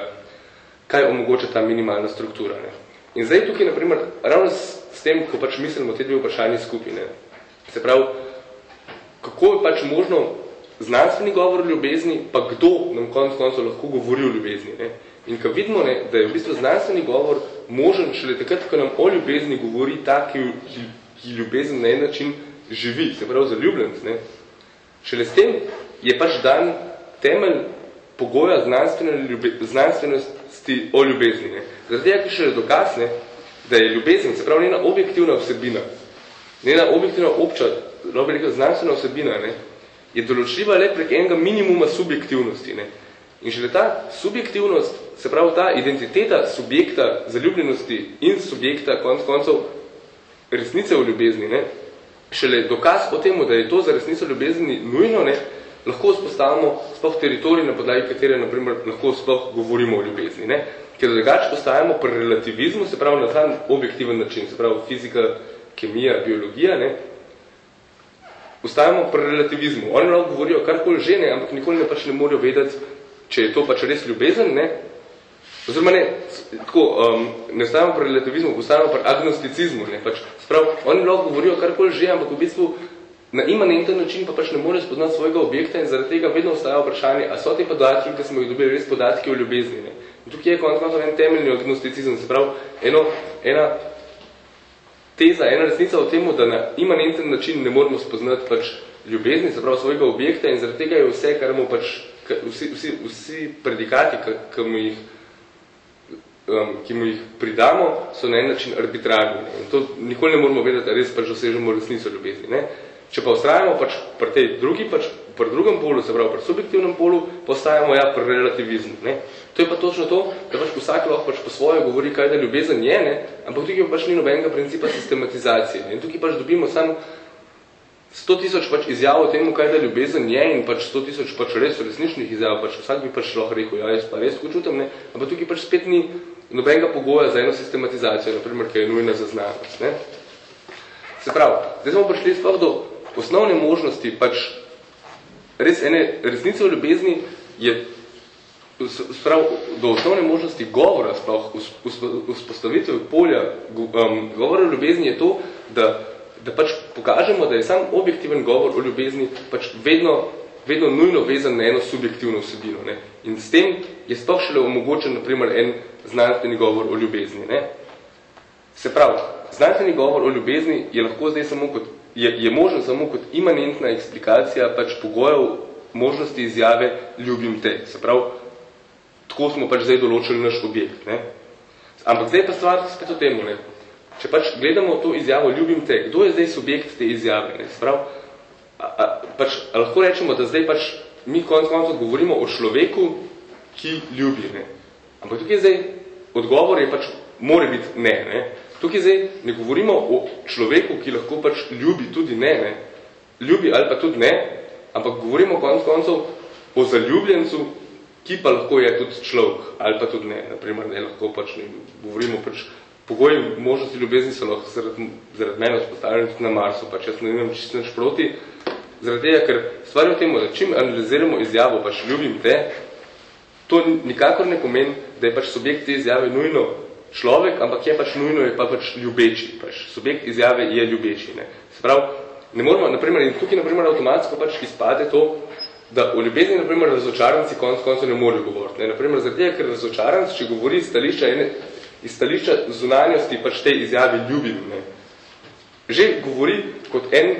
kaj omogoča ta minimalna struktura. Ne. In zdaj tukaj, naprimer, ravno s, s tem, ko pač mislimo te dve vprašanje skupine, se pravi, kako je pač možno znanstveni govor o ljubezni, pa kdo nam konec koncev lahko govori o ljubezni. Ne. In ko vidimo, ne, da je v bistvu znanstveni govor možen šele takrat, ko nam o ljubezni govori ta, ki, ki ljubezen na en način živi, se pravi zaljubljenc, ne, šele s tem je pač dan temelj pogoja ljube, znanstvenosti o ljubezni. Ne. Zaradi tega, ki še dokaz, ne, da je ljubezen, se pravi njena objektivna vsebina, njena objektivna obča, bi rekel, znanstvena vsebina, ne, je določljiva le prek enega minimuma subjektivnosti. Ne. In šele ta subjektivnost, se pravi ta identiteta subjekta zaljubljenosti in subjekta konc koncev resnice v ljubezni, ne, šele dokaz o temu, da je to za resnico ljubezni nujno, ne, lahko vzpostavimo sploh teritorij, na podlagi katere naprimer, lahko sploh govorimo o ljubezni. Ne. Ker drugače postajamo pri relativizmu, se pravi na ta objektiven način, se pravi fizika, kemija, biologija, ne, postajamo pri relativizmu. Oni lahko govorijo karkoli že, ne, ampak nikoli ne pač ne morajo vedeti, če je to pač res ljubezen, ne, oziroma ne, tako, um, ne ostajamo pri relativizmu, ostajamo pri agnosticizmu, ne, pač, sprav, oni lahko govorijo karkoli že, ampak v bistvu na imanenten način pa pač ne more spoznati svojega objekta in zaradi tega vedno ostaja vprašanje, a so te podatki, ki smo jih dobili, res podatki o ljubezni, ne. In tukaj je konc koncev en temeljni agnosticizm, se pravi, eno, ena teza, ena resnica o temu, da na imanenten način ne moramo spoznati pač ljubezni, se pravi svojega objekta in zaradi tega je vse, kar mu pač, vsi, vsi, vsi predikati, ki mu jih um, ki mu jih pridamo, so na en način arbitrarni. Ne? In to nikoli ne moramo vedeti, da res pač dosežemo resnico ljubezni. Ne? Če pa ustrajamo pač pri tej drugi, pač pri drugem polu, se pravi pri subjektivnem polu, postajamo ja pri relativizmu. Ne? To je pa točno to, da pač vsak lahko pač po svoje govori, kaj da ljubezen je, ne? ampak tukaj pač ni nobenega principa sistematizacije. Ne? In tukaj pač dobimo samo 100 tisoč pač izjav o temu, kaj da ljubezen je in pač 100 tisoč pač res resničnih izjav, pač vsak bi pač lahko rekel, ja, jaz pa res počutam, ne, ampak tukaj pač spet ni nobenega pogoja za eno sistematizacijo, naprimer, ki je nujna za znanost, ne. Se pravi, zdaj smo prišli sploh do osnovne možnosti, pač res ene resnice o ljubezni je sprav, do osnovne možnosti govora, sploh vzpostavitev polja um, govora o ljubezni je to, da da pač pokažemo, da je sam objektiven govor o ljubezni pač vedno, vedno nujno vezan na eno subjektivno vsebino. Ne? In s tem je sploh šele omogočen, naprimer, en znanstveni govor o ljubezni. Ne? Se pravi, znanstveni govor o ljubezni je lahko zdaj samo kot, je, je možen samo kot imanentna eksplikacija pač pogojev možnosti izjave ljubim te. Se pravi, tako smo pač zdaj določili naš objekt. Ne? Ampak zdaj pa stvar spet o temu. Ne? Če pač gledamo to izjavo, ljubim te, kdo je zdaj subjekt te izjave? Ne? Sprav, a, a, pač, a lahko rečemo, da zdaj pač mi konc koncev govorimo o človeku, ki ljubi. Ne? Ampak tukaj zdaj odgovor je pač, more biti ne. ne? Tukaj zdaj ne govorimo o človeku, ki lahko pač ljubi tudi ne, ne? ljubi ali pa tudi ne, ampak govorimo konc koncev o zaljubljencu, ki pa lahko je tudi človek ali pa tudi ne. Naprimer, ne lahko pač ne govorimo pač pogoji možnosti ljubezni so lahko zaradi, zaradi mene vzpostavljeni tudi na Marsu, pač jaz ne vem čisto nič proti, zaradi tega, ker stvar je v tem, da čim analiziramo izjavo, pač ljubim te, to nikakor ne pomeni, da je pač subjekt te izjave nujno človek, ampak je pač nujno, je pa pač ljubeči, pač subjekt izjave je ljubeči. Ne. Se pravi, ne moramo, naprimer, in tukaj naprimer avtomatsko pač izpade to, da o ljubezni, naprimer, razočaranci konc koncu ne morejo govoriti. Ne. Naprimer, zaradi tega, ker razočaranc, če govori stališča ene, iz stališča zunanjosti pač te izjave ljubim. Ne. Že govori kot en,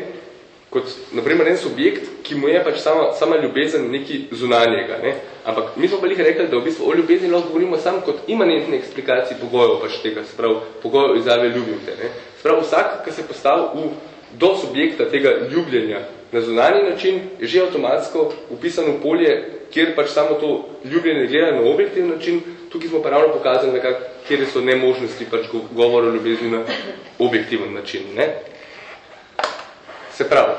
kot naprimer en subjekt, ki mu je pač sama, sama ljubezen neki zunanjega. Ne. Ampak mi smo pa lih rekli, da v bistvu o ljubezni lahko govorimo samo kot imanentne eksplikaciji pogojev pač tega, sprav, pogojev izjave ljubim te. Ne. Sprav vsak, ki se postavi v do subjekta tega ljubljenja na zunanji način, je že avtomatsko upisano polje, kjer pač samo to ljubljenje gleda na objektivni način, tukaj smo pa ravno pokazali nekako, kjer so nemožnosti pač govor o ljubezni na objektiven način. Ne? Se pravi,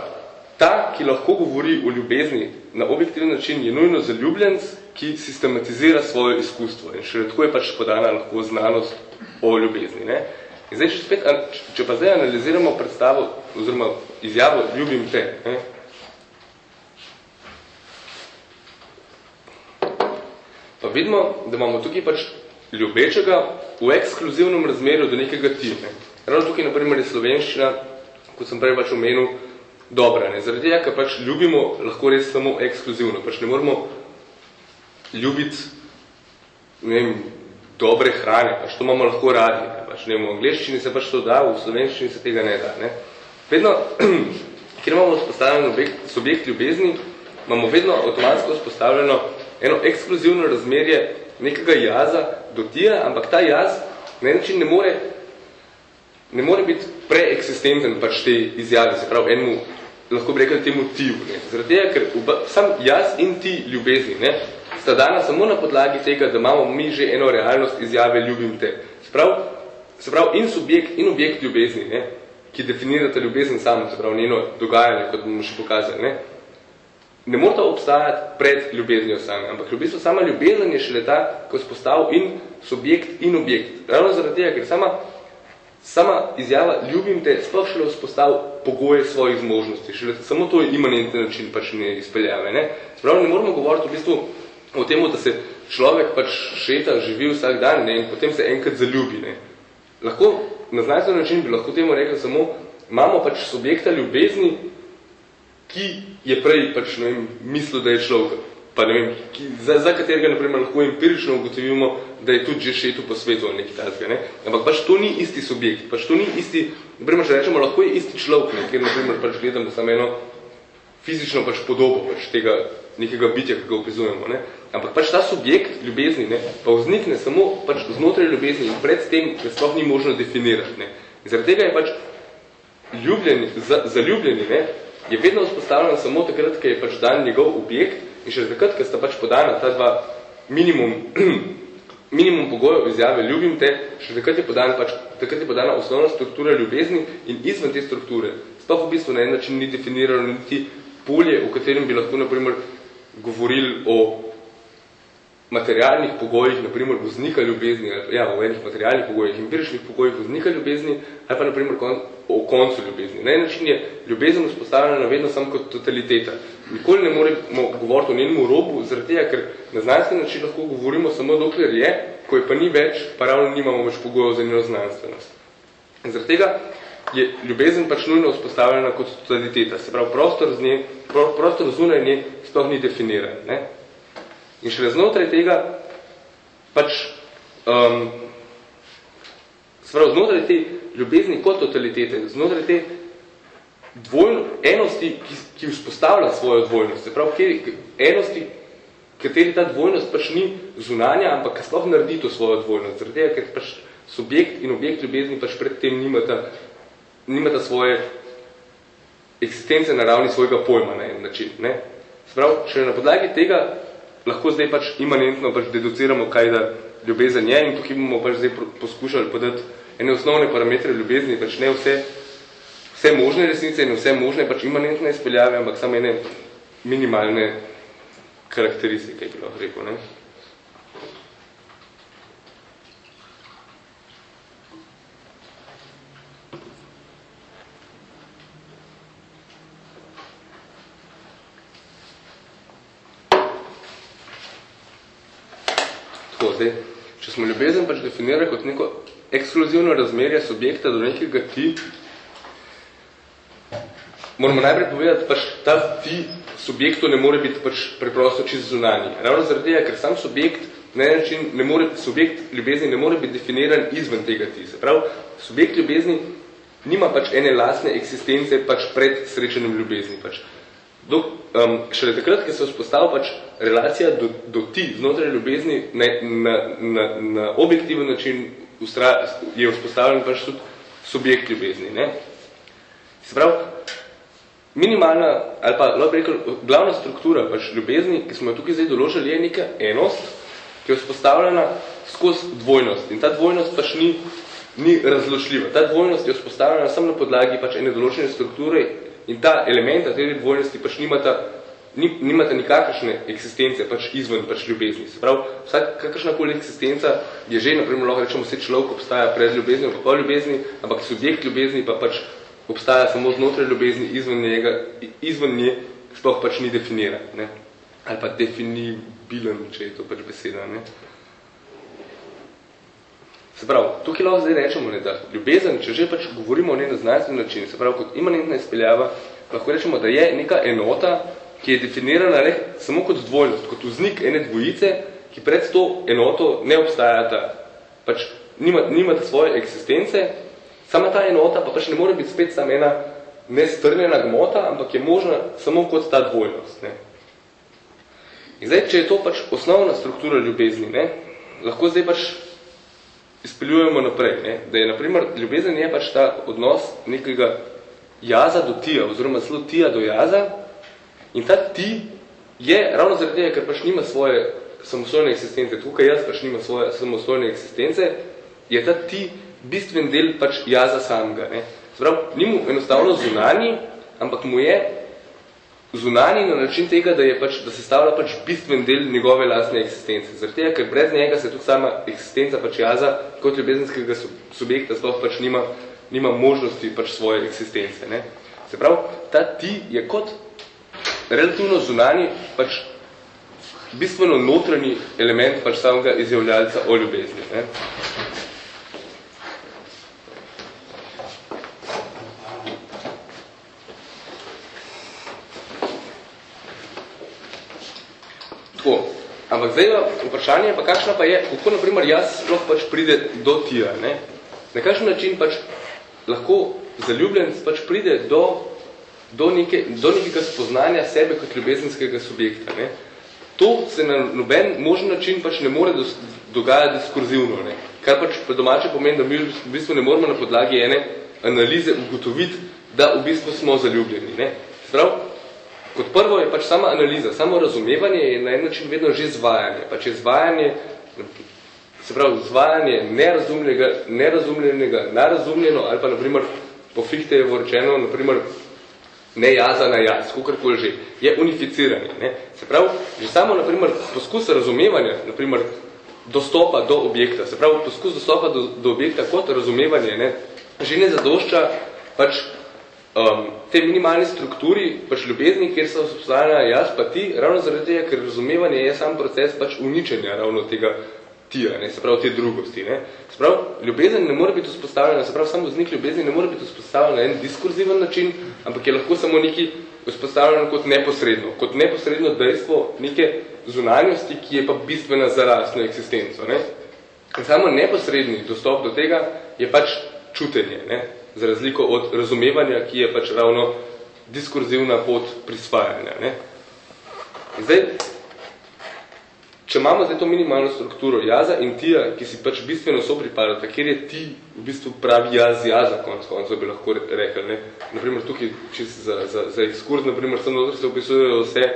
ta, ki lahko govori o ljubezni na objektiven način, je nujno zaljubljenc, ki sistematizira svoje izkustvo. In še tako je pač podana lahko znanost o ljubezni. Ne? In zdaj, če, spet, če pa zdaj analiziramo predstavo, oziroma izjavo ljubim te, ne? Pa vidimo, da imamo tukaj pač ljubečega v ekskluzivnem razmerju do nekega tipe. Ravno tukaj, na primer, je slovenščina, kot sem prej pač omenil, dobra. Ne? Zaradi tega, ker pač ljubimo lahko res samo ekskluzivno. Pač ne moramo ljubiti ne vem, dobre hrane, pač to imamo lahko radi. Ne? Pač, ne vem, v angliščini se pač to da, v slovenščini se tega ne da. Ne? Vedno, kjer imamo vzpostavljeno subjekt ljubezni, imamo vedno avtomatsko vzpostavljeno eno ekskluzivno razmerje nekega jaza do tira, ampak ta jaz na način ne more, ne more biti preeksistenten pač te izjave, se pravi enemu, lahko bi rekli temu tiju. Ne. Zaradi tega, ker oba, sam jaz in ti ljubezni ne, sta dana samo na podlagi tega, da imamo mi že eno realnost izjave ljubim te. Se pravi, se pravi in subjekt in objekt ljubezni, ne, ki definirata ljubezen samo, se pravi njeno dogajanje, kot bomo še pokazali. Ne, ne morata obstajati pred ljubeznijo same, ampak v bistvu sama ljubezen je šele ta, ko spostavil in subjekt in objekt. Ravno zaradi tega, ker sama, sama izjava ljubim te sploh šele vzpostavil pogoje svojih zmožnosti, šele samo to je imanentni način pač ne izpeljave. Ne? Spravo ne moramo govoriti v bistvu o tem, da se človek pač šeta, živi vsak dan ne, in potem se enkrat zaljubi. Ne. Lahko, na znanstveni način bi lahko temu rekel samo, imamo pač subjekta ljubezni, ki je prej pač, ne vem, mislil, da je človek pa ne vem, ki, za, za katerega naprimer lahko empirično ugotovimo, da je tudi že šetu po svetu ali nekaj tazga, ne? Ampak pač to ni isti subjekt, pač to ni isti, naprimer, če rečemo, lahko je isti človek, ne? kjer naprimer pač gledamo samo eno fizično pač podobo pač tega nekega bitja, ki ga opizujemo, ne? Ampak pač ta subjekt ljubezni, ne, pa vznikne samo pač znotraj ljubezni in pred tem, da sploh ni možno definirati, ne? In zaradi tega je pač ljubljeni, za, zaljubljeni, ne, je vedno vzpostavljen samo takrat, ko je pač dan njegov objekt In še takrat, ko sta pač podana ta dva minimum, minimum pogojev izjave ljubim te, še takrat je, podana, pač, takrat je podana osnovna struktura ljubezni in izven te strukture. Sploh v bistvu na en način ni definirano niti polje, v katerem bi lahko naprimer govorili o materialnih pogojih, naprimer vznika ljubezni, ali, ja, v enih materialnih pogojih, empiričnih pogojih vznika ljubezni, ali pa naprimer o koncu ljubezni. Na en način je ljubezen vzpostavljena vedno samo kot totaliteta. Nikoli ne moremo govoriti o njenemu robu, zaradi tega, ker na znanstven način lahko govorimo samo dokler je, ko je pa ni več, pa ravno nimamo več pogojev za njeno znanstvenost. Zaradi tega je ljubezen pač nujno vzpostavljena kot totaliteta. Se pravi, prostor, z nje, prostor zunaj nje sploh ni definiran. Ne? In šele znotraj tega, pač, um, sprav, znotraj te ljubezni kot totalitete, znotraj te dvojno, enosti, ki, ki vzpostavlja svojo dvojnost, se pravi, kjer, enosti, kateri ta dvojnost pač ni zunanja, ampak sploh naredi to svojo dvojnost, zaradi tega, ker pač subjekt in objekt ljubezni pač pred tem nimata, nimata svoje eksistence na ravni svojega pojma na en način. Ne? Sprav, še na podlagi tega lahko zdaj pač imanentno pač deduciramo, kaj da ljubezen je in tukaj bomo pač zdaj poskušali podati ene osnovne parametre ljubezni, pač ne vse, vse možne resnice in vse možne pač imanentne izpeljave, ampak samo ene minimalne karakteristike, bi lahko rekel. Ne? Tako, zdaj, če smo ljubezen pač definirali kot neko ekskluzivno razmerje subjekta do nekega ti, moramo najprej povedati, pač ta ti subjektu ne more biti pač preprosto čist zunanji. Ravno zaradi tega, ker sam subjekt na en način ne more, subjekt ljubezni ne more biti definiran izven tega ti. Se pravi, subjekt ljubezni nima pač ene lastne eksistence pač pred srečanjem ljubezni. Pač. Dok, um, šele takrat, ko se vzpostavlja pač relacija do, do ti znotraj ljubezni na, na, na, na objektiven način je vzpostavljen pač tudi subjekt ljubezni. Ne? Se pravi, minimalna ali pa lahko rekel, glavna struktura pač ljubezni, ki smo jo tukaj zdaj določili, je neka enost, ki je vzpostavljena skozi dvojnost. In ta dvojnost pač ni, ni razločljiva. Ta dvojnost je vzpostavljena samo na podlagi pač ene določene strukture In ta elementa, te dvojnosti, pač nimata, nimata nikakršne eksistence pač izven pač ljubezni. Se pravi, vsak kakršnakoli eksistenca je že, naprimer, lahko rečemo, vse človek obstaja pred ljubezni, pa po ljubezni, ampak subjekt ljubezni pa pač obstaja samo znotraj ljubezni, izven njega, izven nje, sploh pač ni definiran, ne? ali pa definibilen, če je to pač beseda. Ne? Se pravi, tukaj lahko zdaj rečemo, ne, da ljubezen, če že pač govorimo o njej na znanstven način, se pravi, kot imanentna izpeljava, lahko rečemo, da je neka enota, ki je definirana ne, samo kot dvojnost, kot vznik ene dvojice, ki pred to enoto ne obstajata, pač nima, nimata svoje eksistence, sama ta enota pa pač ne more biti spet samo ena nestrnjena gmota, ampak je možna samo kot ta dvojnost. Ne. In zdaj, če je to pač osnovna struktura ljubezni, ne, lahko zdaj pač izpeljujemo naprej. Ne? Da je, naprimer, ljubezen je pač ta odnos nekega jaza do tija, oziroma zelo tija do jaza. In ta ti je, ravno zaradi tega, ker pač nima svoje samostojne eksistence, tukaj jaz pač nima svoje samostojne eksistence, je ta ti bistven del pač jaza samega. Ne? Sprav, ni mu enostavno zunanji, ampak mu je zunani na način tega, da, je pač, da se stavlja pač bistven del njegove lastne eksistence. Zaradi tega, ker brez njega se tudi sama eksistenca pač jaza kot ljubezenskega subjekta sploh pač nima, nima možnosti pač svoje eksistence. Ne? Se pravi, ta ti je kot relativno zunani pač bistveno notranji element pač samega izjavljalca o ljubezni. Ne? Tako. Ampak zdaj vprašanje pa kakšna pa je, kako naprimer jaz sploh pač pride do tija, ne? Na kakšen način pač lahko zaljubljenc pač pride do, do, neke, do nekega spoznanja sebe kot ljubezenskega subjekta, ne? To se na noben možen način pač ne more dogajati diskurzivno, ne? Kar pač po domače pomeni, da mi v bistvu ne moramo na podlagi ene analize ugotoviti, da v bistvu smo zaljubljeni, ne? Sprav, Kot prvo je pač sama analiza, samo razumevanje je na en način vedno že zvajanje. Pač je zvajanje, se pravi, zvajanje nerazumljenega, nerazumljenega, narazumljeno ali pa naprimer po Fichte je vorečeno, naprimer ne jaza na jaz, kakorkoli že, je unificiranje. Ne? Se pravi, že samo naprimer poskus razumevanja, naprimer dostopa do objekta, se pravi, poskus dostopa do, do objekta kot razumevanje, ne? že ne zadošča pač um, te minimalni strukturi, pač ljubezni, kjer so vzpostavljena jaz pa ti, ravno zaradi tega, ker razumevanje je sam proces pač uničenja ravno tega tija, ne, se pravi te drugosti. Ne. Se pravi, ljubezen ne more biti vzpostavljena, se pravi, samo znik ljubezni ne more biti vzpostavljena na en diskurziven način, ampak je lahko samo neki vzpostavljeno kot neposredno, kot neposredno dejstvo neke zunanjosti, ki je pa bistvena za rastno eksistenco. Ne. Samo neposredni dostop do tega je pač čutenje. Ne za razliko od razumevanja, ki je pač ravno diskurzivna pot prisvajanja. Ne? Zdaj, če imamo zdaj to minimalno strukturo jaza in tija, ki si pač bistveno so pripadata, kjer je ti v bistvu pravi jaz, jaza, konc koncev bi lahko rekel. Ne? Naprimer, tukaj čist za, za, za ekskurz, naprimer, sem notri se opisujejo vse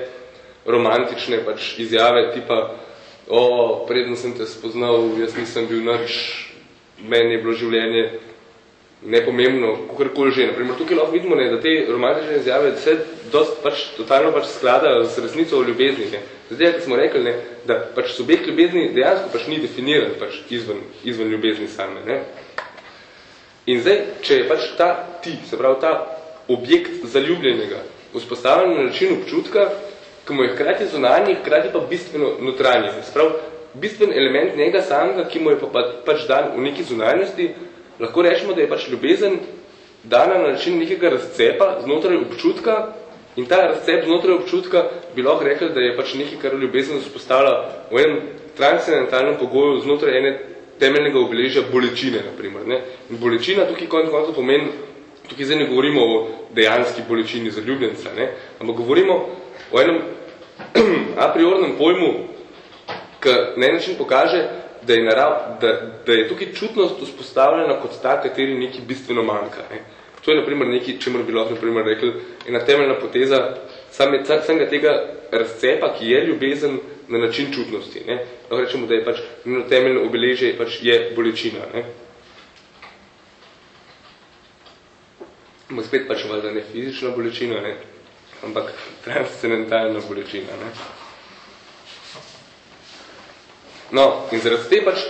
romantične pač izjave, tipa, o, predno sem te spoznal, jaz nisem bil narš, meni je bilo življenje nepomembno, kakorkoli že. Naprimer, tukaj lahko vidimo, ne, da te romantične izjave vse dost pač totalno pač skladajo z resnico o ljubezni. Ne. Zdaj, kot smo rekli, ne, da pač subjekt ljubezni dejansko pač ni definiran pač izven, izven ljubezni same. Ne. In zdaj, če je pač ta ti, se pravi ta objekt zaljubljenega, vzpostavljen na način občutka, ki mu je hkrati zunanji, hkrati pa bistveno notranji. Se pravi, bistven element njega samega, ki mu je pa pač dan v neki zunanjosti, lahko rečemo, da je pač ljubezen dana na način nekega razcepa znotraj občutka in ta razcep znotraj občutka bi lahko rekel, da je pač nekaj, kar ljubezen vzpostavlja v enem transcendentalnem pogoju znotraj ene temeljnega obeležja bolečine, naprimer. Ne? In bolečina tukaj konec konca pomeni, tukaj zdaj ne govorimo o dejanski bolečini za ljubljenca, ne? ampak govorimo o enem a priornem pojmu, ki na en način pokaže, da je, narav, da, da je tukaj čutnost vzpostavljena kot ta, kateri neki bistveno manjka. Ne. To je naprimer nekaj, čemer bi lahko naprimer rekel, ena temeljna poteza same, samega tega razcepa, ki je ljubezen na način čutnosti. Ne. Lahko rečemo, da je pač njeno temeljno obeležje pač je bolečina. Ne. Ampak spet pač valjda ne fizična bolečina, ne, ampak transcendentalna bolečina. Ne. No, in zaradi te pač,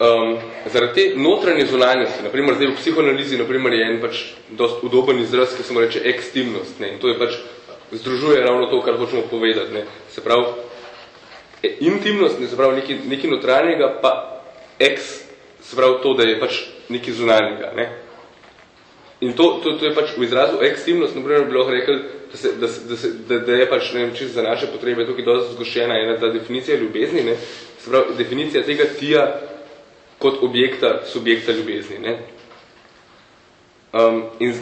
um, zaradi te notranje zunanjosti, naprimer zdaj v psihoanalizi, naprimer je en pač dost udoben izraz, ki se mu reče ekstimnost, ne, in to je pač, združuje ravno to, kar hočemo povedati, ne, se pravi, e, intimnost, ne, se pravi, nekaj, nekaj notranjega, pa eks, se pravi to, da je pač nekaj zunanjega, ne, In to, to, to je pač v izrazu ekstimnost, naprimer, bi lahko rekel, da, se, da, da, se, da, da je pač, ne vem, čisto za naše potrebe tukaj dosti zgoščena ena ta definicija ljubezni, ne? se pravi, definicija tega tija kot objekta, subjekta ljubezni. Ne? Um, in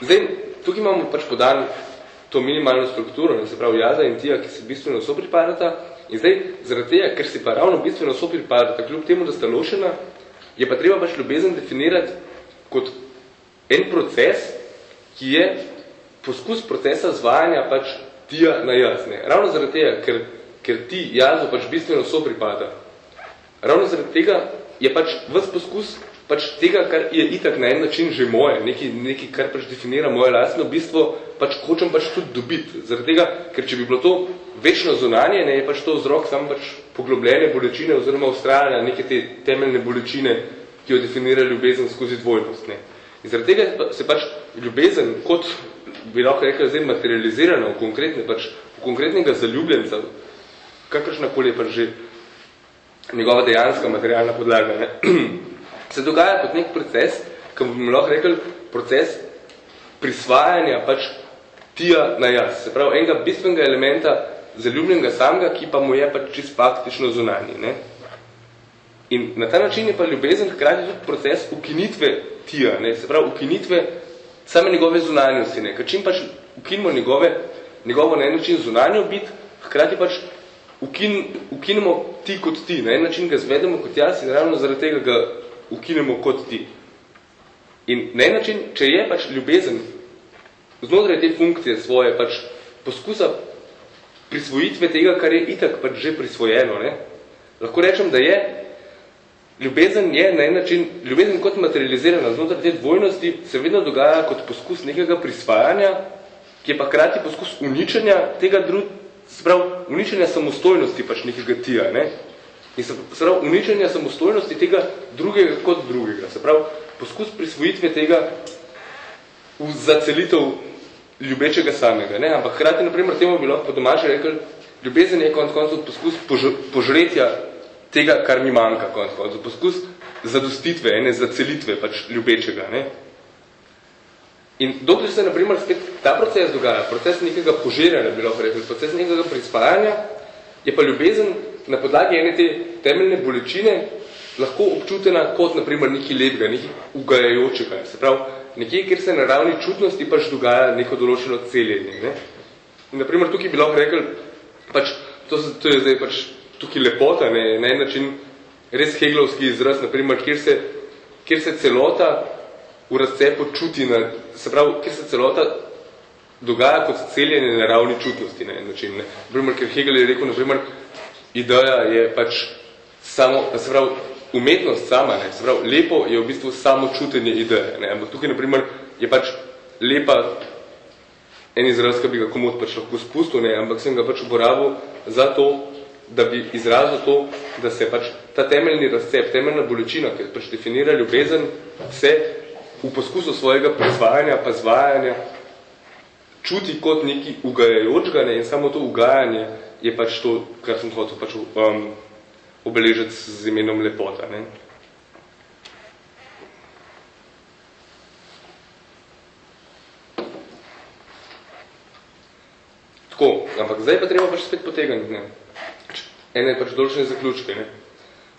zdaj, tukaj imamo pač podan to minimalno strukturo, ne? se pravi, jaza in tija, ki se bistveno so pripadata, in zdaj, zaradi tega, ker si pa ravno bistveno so pripadata, kljub temu, da sta lošena, je pa treba pač ljubezen definirati kot en proces, ki je poskus procesa zvajanja pač tija na jaz. Ne. Ravno zaradi tega, ker, ker ti jazu pač bistveno so pripada. Ravno zaradi tega je pač ves poskus pač tega, kar je itak na en način že moje, nekaj, nekaj kar pač definira moje lastno bistvo, pač hočem pač tudi dobiti. Zaradi tega, ker če bi bilo to večno zunanje, ne, je pač to vzrok samo pač poglobljene bolečine oziroma ustrajanja neke te temeljne bolečine, ki jo definira ljubezen skozi dvojnost. Ne. In zaradi tega se pač ljubezen, kot bi lahko rekel, zdaj materializirana v, konkretne, pač, v konkretnega zaljubljenca, kakršna koli je pa že njegova dejanska materialna podlaga. Ne? Se dogaja kot nek proces, ki bomo lahko rekli, proces prisvajanja pač tija na jaz. Se pravi, enega bistvenega elementa zaljubljenega samega, ki pa mu je pač čist faktično zunanji. Ne? In na ta način je pa ljubezen hkrati tudi proces ukinitve tija, ne? se pravi, ukinitve same njegove zunanjosti. Ne? Ker čim pač ukinimo njegove, njegovo na en način zunanjo bit, hkrati pač ukin, ukinemo ti kot ti. Na en način ga zvedemo kot jaz in ravno zaradi tega ga ukinemo kot ti. In na en način, če je pač ljubezen znotraj te funkcije svoje pač poskusa prisvojitve tega, kar je itak pač že prisvojeno, ne? lahko rečem, da je ljubezen je na en način, ljubezen kot materializirana znotraj te dvojnosti se vedno dogaja kot poskus nekega prisvajanja, ki je pa krati poskus uničenja tega drug, sprav, uničenja samostojnosti pač nekega tija, ne? In se prav, uničenja samostojnosti tega drugega kot drugega. Se prav, poskus prisvojitve tega v zacelitev ljubečega samega. Ne? Ampak hrati, naprimer, temu bi lahko po domače rekel, ljubezen je konc koncu poskus pož požretja tega, kar mi manjka, konc koncu. Poskus zadostitve, ene zacelitve pač ljubečega. Ne? In dokler se, naprimer, spet ta proces dogaja, proces nekega požiranja, bi lahko rekel, proces nekega prispajanja, je pa ljubezen na podlagi ene te temeljne bolečine lahko občutena kot, naprimer, neki lepega, neki ugajajočega. Se pravi, nekje, kjer se na ravni čutnosti pač dogaja neko določeno celjenje. Ne? In naprimer, tukaj bi lahko rekel, pač, to, to je zdaj pač tukaj lepota, ne? na en način res heglovski izraz, naprimer, kjer se, kjer se celota v razcepu čuti, na, se pravi, kjer se celota dogaja kot celjenje na ravni čutnosti na en način. Ne? Naprimer, ker Hegel je rekel, naprimer, ideja je pač samo, se pravi, umetnost sama, ne, se pravi, lepo je v bistvu samo čutenje ideje, ne, ampak tukaj, naprimer, je pač lepa en izraz, ki bi ga komod pač lahko spustil, ne, ampak sem ga pač uporabil za to, da bi izrazil to, da se pač ta temeljni razcep, temeljna bolečina, ki pač definira ljubezen, se v poskusu svojega prezvajanja, pa zvajanja, čuti kot neki ugajajočga, ne, in samo to ugajanje je pač to, kar sem hotel pač um, obeležiti z imenom lepota. Ne? Tako, ampak zdaj pa treba pač spet potegniti. Ne? Ene pač določene zaključke. Ne?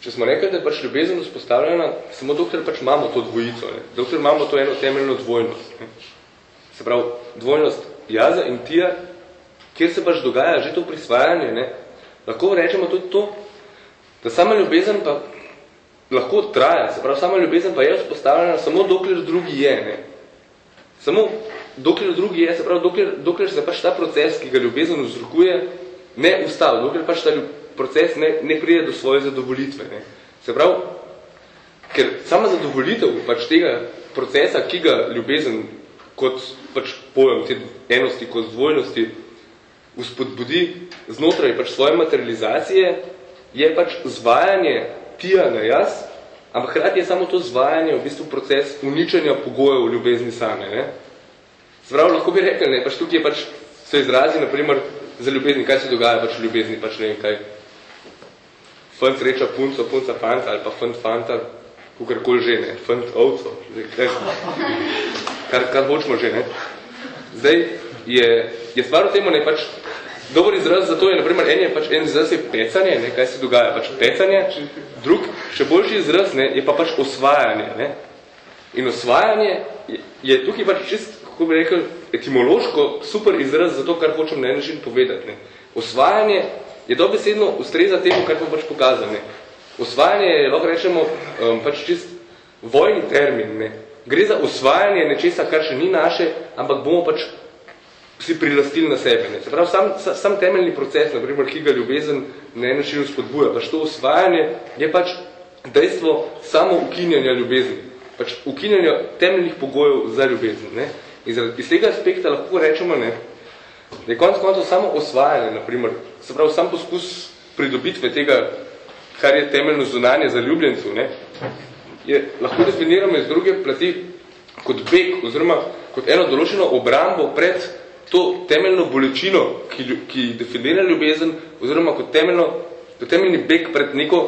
Če smo rekli, da je pač ljubezen vzpostavljena, samo dokler pač imamo to dvojico, ne? dokler imamo to eno temeljno dvojnost. Ne? Se pravi, dvojnost jaza in tija, kjer se pač dogaja že to prisvajanje, ne? lahko rečemo tudi to, da sama ljubezen pa lahko traja, se pravi, sama ljubezen pa je vzpostavljena samo dokler drugi je, ne. Samo dokler drugi je, se pravi, dokler, dokler se pač ta proces, ki ga ljubezen vzrokuje, ne ustavi, dokler pač ta proces ne, ne pride do svoje zadovolitve, ne. Se pravi, ker sama zadovolitev pač tega procesa, ki ga ljubezen kot pač pojem te enosti, kot dvojnosti, vzpodbudi znotraj pač svoje materializacije, je pač zvajanje tija na jaz, ampak hkrati je samo to zvajanje v bistvu proces uničenja pogojev ljubezni same. Ne? Sprav, lahko bi rekel, ne, pač tukaj je pač se izrazi, naprimer, za ljubezni, kaj se dogaja pač v ljubezni, pač ne vem kaj, fant sreča punco, punca fanta ali pa fant fanta, kakorkoli že, ne, fant ovco, kar, kar hočemo že, ne. Zdaj je, je stvar v temu, ne, pač Dober izraz za to je, naprimer, en je pač en izraz je pecanje, ne, kaj se dogaja, pač pecanje, drug, še boljši izraz ne, je pa pač osvajanje. Ne. In osvajanje je, je tukaj pač čist, kako bi rekel, etimološko super izraz za to, kar hočem na en način povedati. Ne. Osvajanje je dobesedno ustreza temu, kar bo pač pokazal. Ne. Osvajanje je, lahko rečemo, um, pač čist vojni termin. Ne. Gre za osvajanje nečesa, kar še ni naše, ampak bomo pač si prilastili na sebe. Ne. Se pravi, sam, sam temeljni proces, naprimer, ki ga ljubezen na en način spodbuja, pač to osvajanje je pač dejstvo samo ukinjanja ljubezni, pač ukinjanja temeljnih pogojev za ljubezen. Ne. In iz tega aspekta lahko rečemo, ne, da je konc koncev samo osvajanje, naprimer, se pravi, sam poskus pridobitve tega, kar je temeljno zunanje za ljubljencu, ne, je lahko definiramo iz druge plati kot beg, oziroma kot eno določeno obrambo pred to temeljno bolečino, ki, ki definira ljubezen, oziroma kot, temeljno, kot temeljni beg pred neko,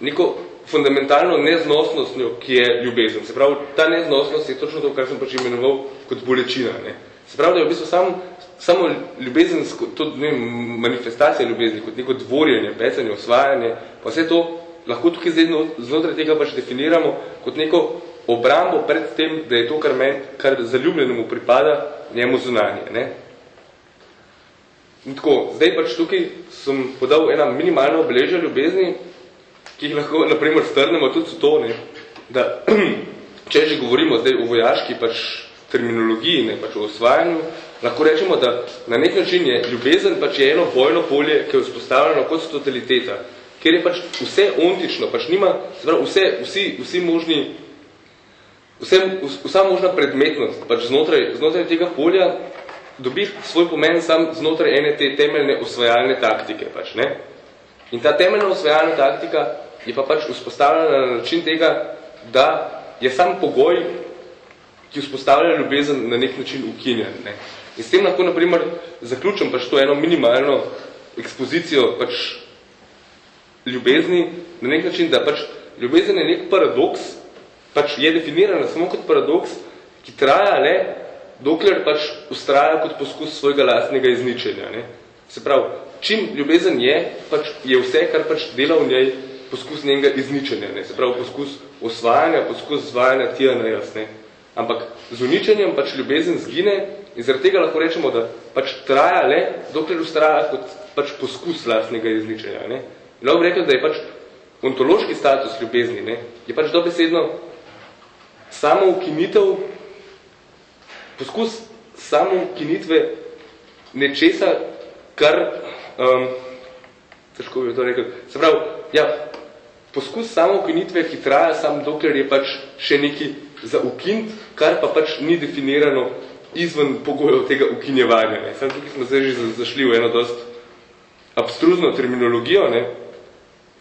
neko fundamentalno neznosnostjo, ki je ljubezen. Se pravi, ta neznosnost je točno to, kar sem pač imenoval kot bolečina. Ne? Se pravi, da je v bistvu samo, samo ljubezen, to ne, manifestacija ljubezni, kot neko dvorjenje, pecanje, osvajanje, pa vse to lahko tukaj zdaj znotraj tega pač definiramo kot neko obrambo pred tem, da je to, kar, men, kar zaljubljenemu pripada, njemu zunanje. Ne? In tako, zdaj pač tukaj sem podal ena minimalna obeležja ljubezni, ki jih lahko, naprimer, strnemo tudi to, ne, da če že govorimo zdaj o vojaški pač terminologiji, ne, pač o osvajanju, lahko rečemo, da na nek način je ljubezen pač je eno bojno polje, ki je vzpostavljeno kot totaliteta, kjer je pač vse ontično, pač nima, vse, vsi, vsi možni, vse, vsa možna predmetnost pač znotraj, znotraj tega polja dobi svoj pomen sam znotraj ene te temeljne osvajalne taktike. Pač, ne? In ta temeljna osvajalna taktika je pa pač vzpostavljena na način tega, da je sam pogoj, ki vzpostavlja ljubezen na nek način ukinjen. Ne? In s tem lahko, na primer, zaključim pač to eno minimalno ekspozicijo pač ljubezni na nek način, da pač ljubezen je nek paradoks, pač je definirana samo kot paradoks, ki traja le, dokler pač ustraja kot poskus svojega lastnega izničenja. Ne? Se pravi, čim ljubezen je, pač je vse, kar pač dela v njej, poskus njenega izničenja, ne? se pravi poskus osvajanja, poskus zvajanja tija na jaz. Ne? Ampak z uničenjem pač ljubezen zgine in zaradi tega lahko rečemo, da pač traja le, dokler ustraja kot pač poskus lastnega izničenja. Ne? In lahko rekel, da je pač ontološki status ljubezni, ne? je pač dobesedno samo ukinitev, poskus samo ukinitve nečesa, kar, um, težko bi to rekel, se pravi, ja, poskus samo ukinitve, ki traja sam dokler je pač še neki za ukint, kar pa pač ni definirano izven pogojev tega ukinjevanja. Ne. Sam tukaj smo zdaj že zašli v eno dost abstruzno terminologijo, ne.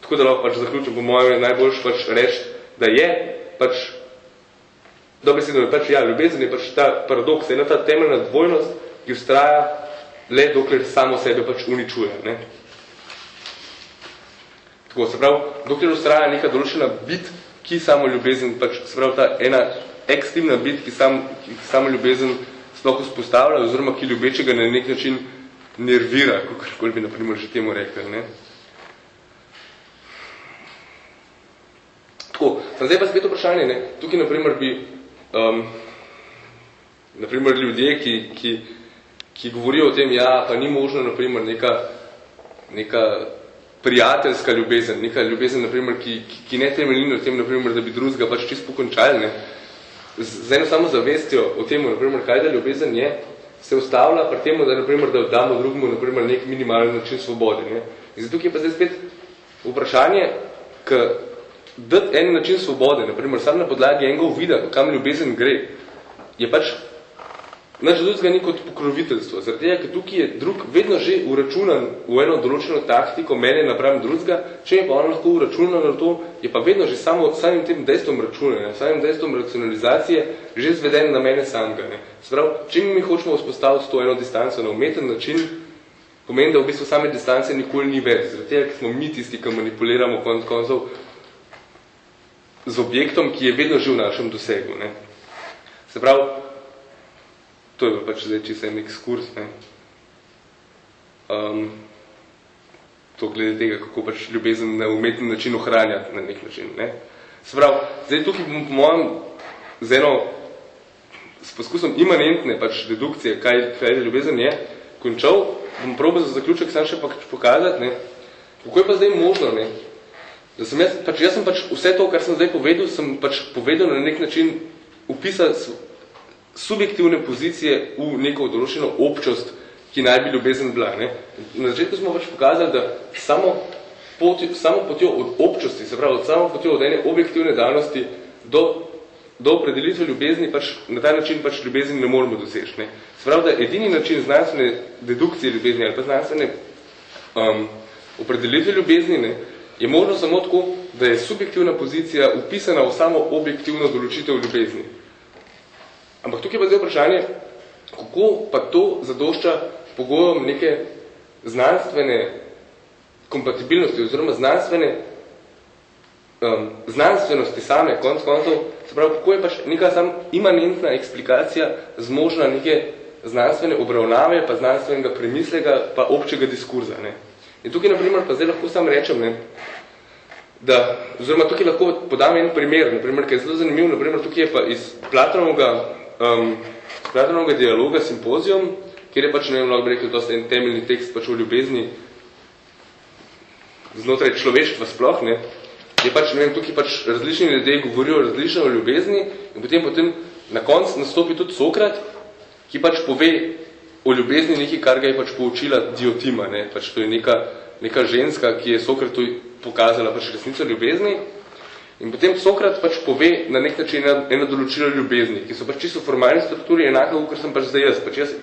tako da lahko pač zaključim, po mojem najboljš pač reči, da je pač dobesedno je pač, ja, ljubezen je pač ta paradoks, ena ta temeljna dvojnost, ki ustraja le dokler samo sebe pač uničuje. Ne. Tako, se pravi, dokler ustraja neka določena bit, ki samo ljubezen, pač, se pravi, ta ena ekstremna bit, ki, sam, ki samo ljubezen sploh vzpostavlja, oziroma ki ljubečega na nek način nervira, kako bi naprimer že temu rekel. Ne? Tako, zdaj pa spet vprašanje, ne? tukaj naprimer bi um, naprimer ljudje, ki, ki, ki govorijo o tem, ja, pa ni možno naprimer neka, neka prijateljska ljubezen, neka ljubezen, naprimer, ki, ki, ki ne temelji na tem, naprimer, da bi drugega pač čisto pokončali, ne. Z eno samo zavestjo o tem, naprimer, kaj da ljubezen je, se ustavlja pri temu, da, naprimer, da damo drugemu naprimer, nek minimalni način svobode. Ne. In zato je pa zdaj spet vprašanje, k dati en način svobode, naprimer, sam na podlagi enega uvida, kam ljubezen gre, je pač Naš drugega ni kot pokroviteljstvo, zaradi tega, ker tukaj je drug vedno že uračunan v eno določeno taktiko, mene napravim drugega, če je pa on lahko uračunan na to, je pa vedno že samo samim tem dejstvom računanja, samim dejstvom racionalizacije že zveden na mene samega. Ne. Sprav, če mi hočemo vzpostaviti to eno distanco na umeten način, pomeni, da v bistvu same distance nikoli ni več, zaradi tega, ker smo mi tisti, ki manipuliramo konc koncev z objektom, ki je vedno že v našem dosegu. Ne. Se pravi, to je pač zdaj čisto en ekskurs, ne. Um, to glede tega, kako pač ljubezen na umetni način ohranjati na nek način, ne. Se pravi, zdaj tukaj bom po mojem z eno, s poskusom imanentne pač dedukcije, kaj, kaj ljubezen je, končal, bom probal za zaključek sam še pač pokazati, ne, kako je pa zdaj možno, ne, da sem jaz, pač jaz sem pač vse to, kar sem zdaj povedal, sem pač povedal na nek način upisal subjektivne pozicije v neko določeno občost, ki naj bi ljubezen bila. Ne? Na začetku smo pač pokazali, da samo, poti, samo potjo od občosti, se pravi, samo potjo od ene objektivne danosti do, do opredelitve ljubezni, pač, na ta način pač ljubezni ne moramo doseči. Ne? Se pravi, da edini način znanstvene dedukcije ljubezni ali pa znanstvene um, opredelitve ljubezni ne, je možno samo tako, da je subjektivna pozicija upisana v samo objektivno določitev ljubezni. Ampak tukaj pa zdaj vprašanje, kako pa to zadošča pogojom neke znanstvene kompatibilnosti oziroma znanstvene um, znanstvenosti same, konc koncov, se pravi, kako je pač neka sam imanentna eksplikacija zmožna neke znanstvene obravnave, pa znanstvenega premislega, pa občega diskurza. Ne. In tukaj, na primer, pa zdaj lahko sam rečem, ne, da, oziroma tukaj lahko podam en primer, na primer, ki je zelo zanimiv, na primer, tukaj je pa iz Platonovega, um, Platonovega dialoga simpozijum, kjer je pač, ne vem, lahko bi rekel, to en temeljni tekst pač o ljubezni znotraj človeštva sploh, ne, je pač, ne vem, tukaj pač različni ljudje govorijo različno o ljubezni in potem potem na konc nastopi tudi Sokrat, ki pač pove o ljubezni nekaj, kar ga je pač poučila Diotima, ne, pač to je neka, neka ženska, ki je Sokratu pokazala pač resnico ljubezni in potem Sokrat pač pove na nek način ena, ena določila ljubezni, ki so pač čisto formalni strukturi enako, kot sem pač zdaj jaz, pač jaz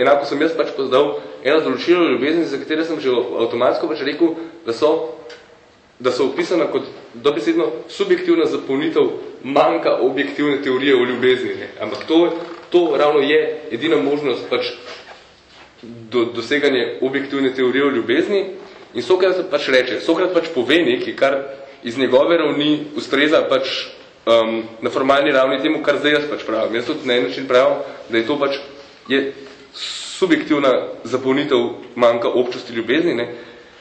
enako sem jaz pač pozdal ena določila ljubezni, za katere sem že avtomatsko pač rekel, da so da so opisana kot dobesedno subjektivna zapolnitev manjka objektivne teorije o ljubezni. Ne. Ampak to, to ravno je edina možnost pač do, doseganje objektivne teorije o ljubezni. In Sokrat pač reče, Sokrat pač pove nekaj, kar iz njegove ravni ustreza pač um, na formalni ravni temu, kar zdaj jaz pač pravim. Jaz tudi na en način pravim, da je to pač je subjektivna zapolnitev manjka občosti ljubezni. Ne.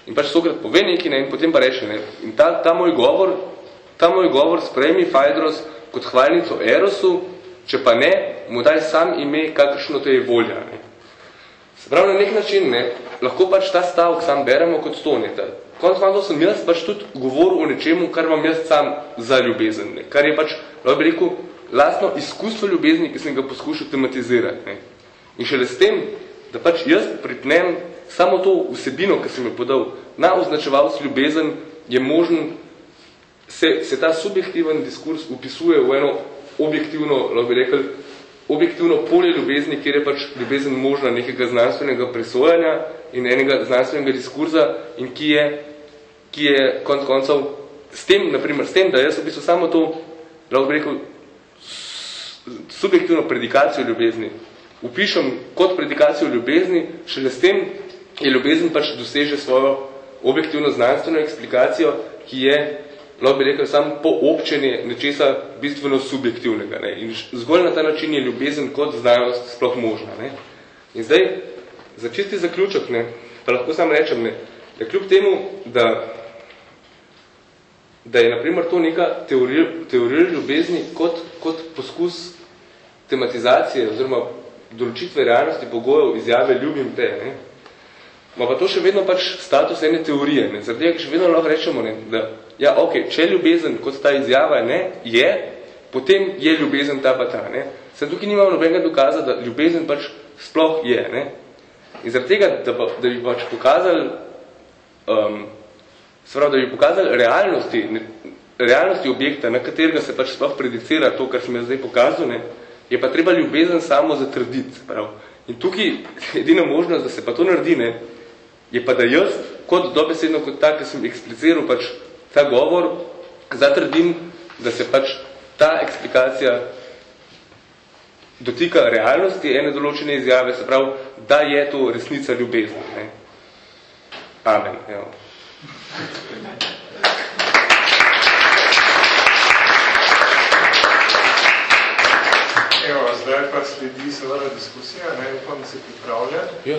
In pač Sokrat pove nekaj ne, in potem pa reče, ne, in ta, ta moj govor, ta moj govor sprejmi Fajdros kot hvalnico Erosu, če pa ne, mu daj sam ime, kakršno te je volja. Ne. Se pravi, na nek način, ne, lahko pač ta stavek sam beremo kot to, ne, da konc koncev sem jaz pač tudi govoril o nečemu, kar vam jaz sam za ljubezen, ne, kar je pač, lahko bi rekel, lastno izkustvo ljubezni, ki sem ga poskušal tematizirati. Ne. In šele s tem, da pač jaz pripnem samo to vsebino, ki sem jo podal, na označevalc ljubezen, je možen, se, se ta subjektiven diskurs upisuje v eno objektivno, lahko bi rekel, objektivno polje ljubezni, kjer je pač ljubezen možna nekega znanstvenega presojanja in enega znanstvenega diskurza in ki je, ki je konc koncev s tem, naprimer, s tem, da jaz v bistvu samo to, lahko bi rekel, subjektivno predikacijo ljubezni, upišem kot predikacijo ljubezni, šele s tem je ljubezen pač doseže svojo objektivno znanstveno eksplikacijo, ki je, lahko bi rekel, samo poobčenje nečesa bistveno subjektivnega. Ne? In zgolj na ta način je ljubezen kot znanost sploh možna. Ne? In zdaj, za čisti zaključek, ne, pa lahko sam rečem, ne, da kljub temu, da, da je naprimer to neka teorija, teorija ljubezni kot, kot poskus tematizacije oziroma določitve realnosti pogojev izjave ljubim te, ne, Ma pa to še vedno pač status ene teorije, ne? zaradi tega, še vedno lahko rečemo, ne? da ja, ok, če ljubezen, kot ta izjava ne, je, potem je ljubezen ta pa ta. Ne? Sem tukaj nimam nobenega dokaza, da ljubezen pač sploh je. Ne? In zaradi tega, da, pa, da bi pač pokazali, um, sprav, da bi pokazali realnosti, ne, realnosti objekta, na katerega se pač sploh predicira to, kar sem jaz zdaj pokazal, ne? je pa treba ljubezen samo zatrditi. Prav. In tukaj edina možnost, da se pa to naredi, ne, je pa, da jaz, kot dobesedno kot tak, ki sem ekspliciral pač ta govor, zatrdim, da se pač ta eksplikacija dotika realnosti ene določene izjave, se pravi, da je to resnica ljubezni. Ne? Amen. Evo. Zdaj pa sledi seveda diskusija, ne, upam, da se pripravlja. Ja.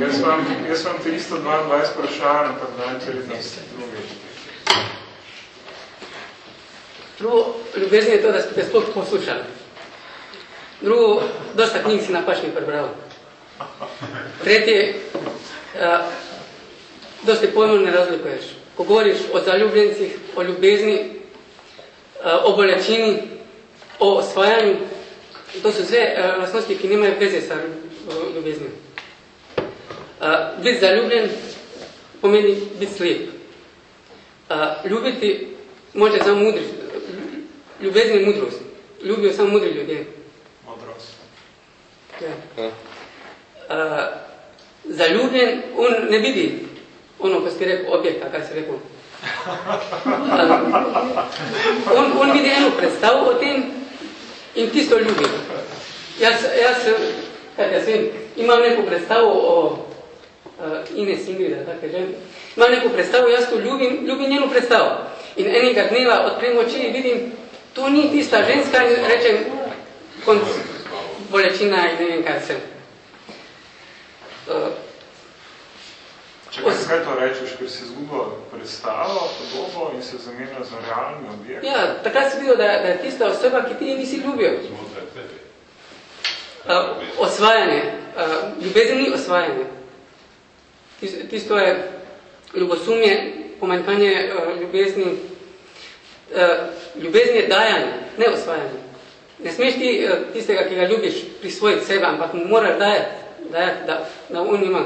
Jaz vam, jaz vam 322 vprašanj, pa redno se drugi. Drugo, ljubezni je to, da ste sploh poslušali. Drugo, dosta knjig si napačni prebral. Tretje, uh, dosti pojmov ne razlikuješ. Ko govoriš o zaljubljencih, o ljubezni, uh, o bolečini, o osvajanju, To so vse uh, lastnosti, ki nimajo veze s ljubeznijo. Uh, biti zaljubljen pomeni biti slep. Ljubiti može samo mudri. Ljubezni je mudrost. Ljubijo samo mudri ljudje. Modrost. Ja. Uh, zaljubljen, on ne vidi ono, ko si rekel, objekta, kaj si rekel. On, on vidi eno predstav o tem, in tisto ljubi. Jaz, jaz Kaj jaz vem, imam neko predstavo o uh, Ines Ingrida, tako že. Imam neko predstavo, jaz ko ljubim, ljubim njeno predstavo. In enega dneva odprem oči in vidim, to ni tista ženska in rečem, konc bolečina in ne vem kaj sem. Uh, Če kaj to rečeš, ker si izgubil predstavo, podobo in se zamenja za realni objekt? Ja, takrat si videl, da, da je tista oseba, ki ti nisi ljubil. Uh, osvajanje. Uh, ljubezen ni osvajanje. Tisto je ljubosumje, pomanjkanje uh, ljubezni. Uh, ljubezen je dajanje, ne osvajanje. Ne smeš ti uh, tistega, ki ga ljubiš, prisvojiti sebe, ampak mu moraš dajati, dajati da, da on ima.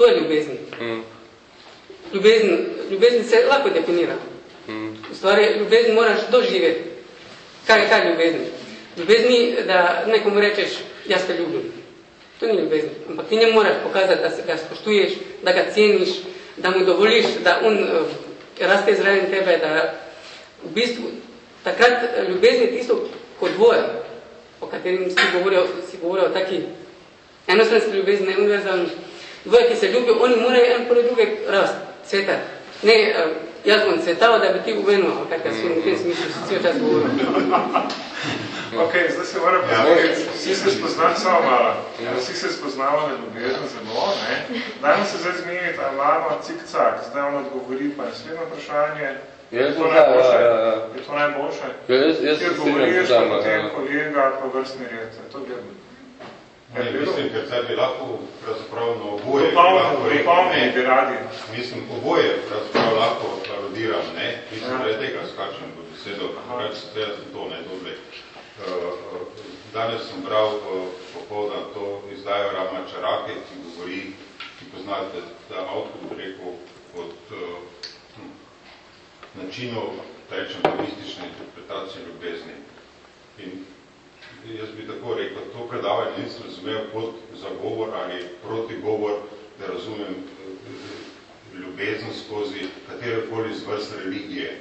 To je ljubezen. Mm. Ljubezen, ljubezen se lahko definira. Mm. Stvari, ljubezen moraš doživeti. Kaj je kaj ljubezen? Ljubezen ni, da nekomu rečeš, jaz te ljubim. To ni ljubezen. Ampak ti ne moraš pokazati, da se ga spoštuješ, da ga ceniš, da mu dovoliš, da on uh, raste zraven tebe, da v bistvu takrat ljubezen je tisto kot dvoje, o katerim si govoril, si govoril taki enostranski ljubezni, ne univerzalni dvoje, ki se ljubijo, oni morajo en poleg druge rast, cvetati. Ne, uh, jaz bom cvetala, da bi ti uvenil, ali kaj, kaj si v tem smislu si cel čas govoril. Ok, zdaj se moram pozvati, vsi se spoznali samo malo, vsi se spoznavali ljubezen zelo, ne. Dajmo se zdaj zmeniti, ali imamo cik-cak, zdaj on odgovori pa naslednje vprašanje, je to najboljše? Ja, ja, ja. Je to najboljše? Ja, jaz, jaz Kjer govoriš, potem kolega, pa vrstni red, to gledam. Ne, mislim, ker zdaj bi lahko pravzaprav na oboje... Pripomni bi radi. Mislim, oboje pravzaprav lahko parodiram, ne? Mislim, da je tega skačem po besedo, kaj se treba za to, ne, dobre. Danes sem bral popoldan to izdajo Rama Čarake, ki govori, ki poznate, da avtor rekel od hm, načinov, rečem, turistične interpretacije ljubezni. In jaz bi tako rekel, to predavanje nisem razumel kot zagovor ali protigovor, da razumem ljubezen skozi katerokoli z vrst religije.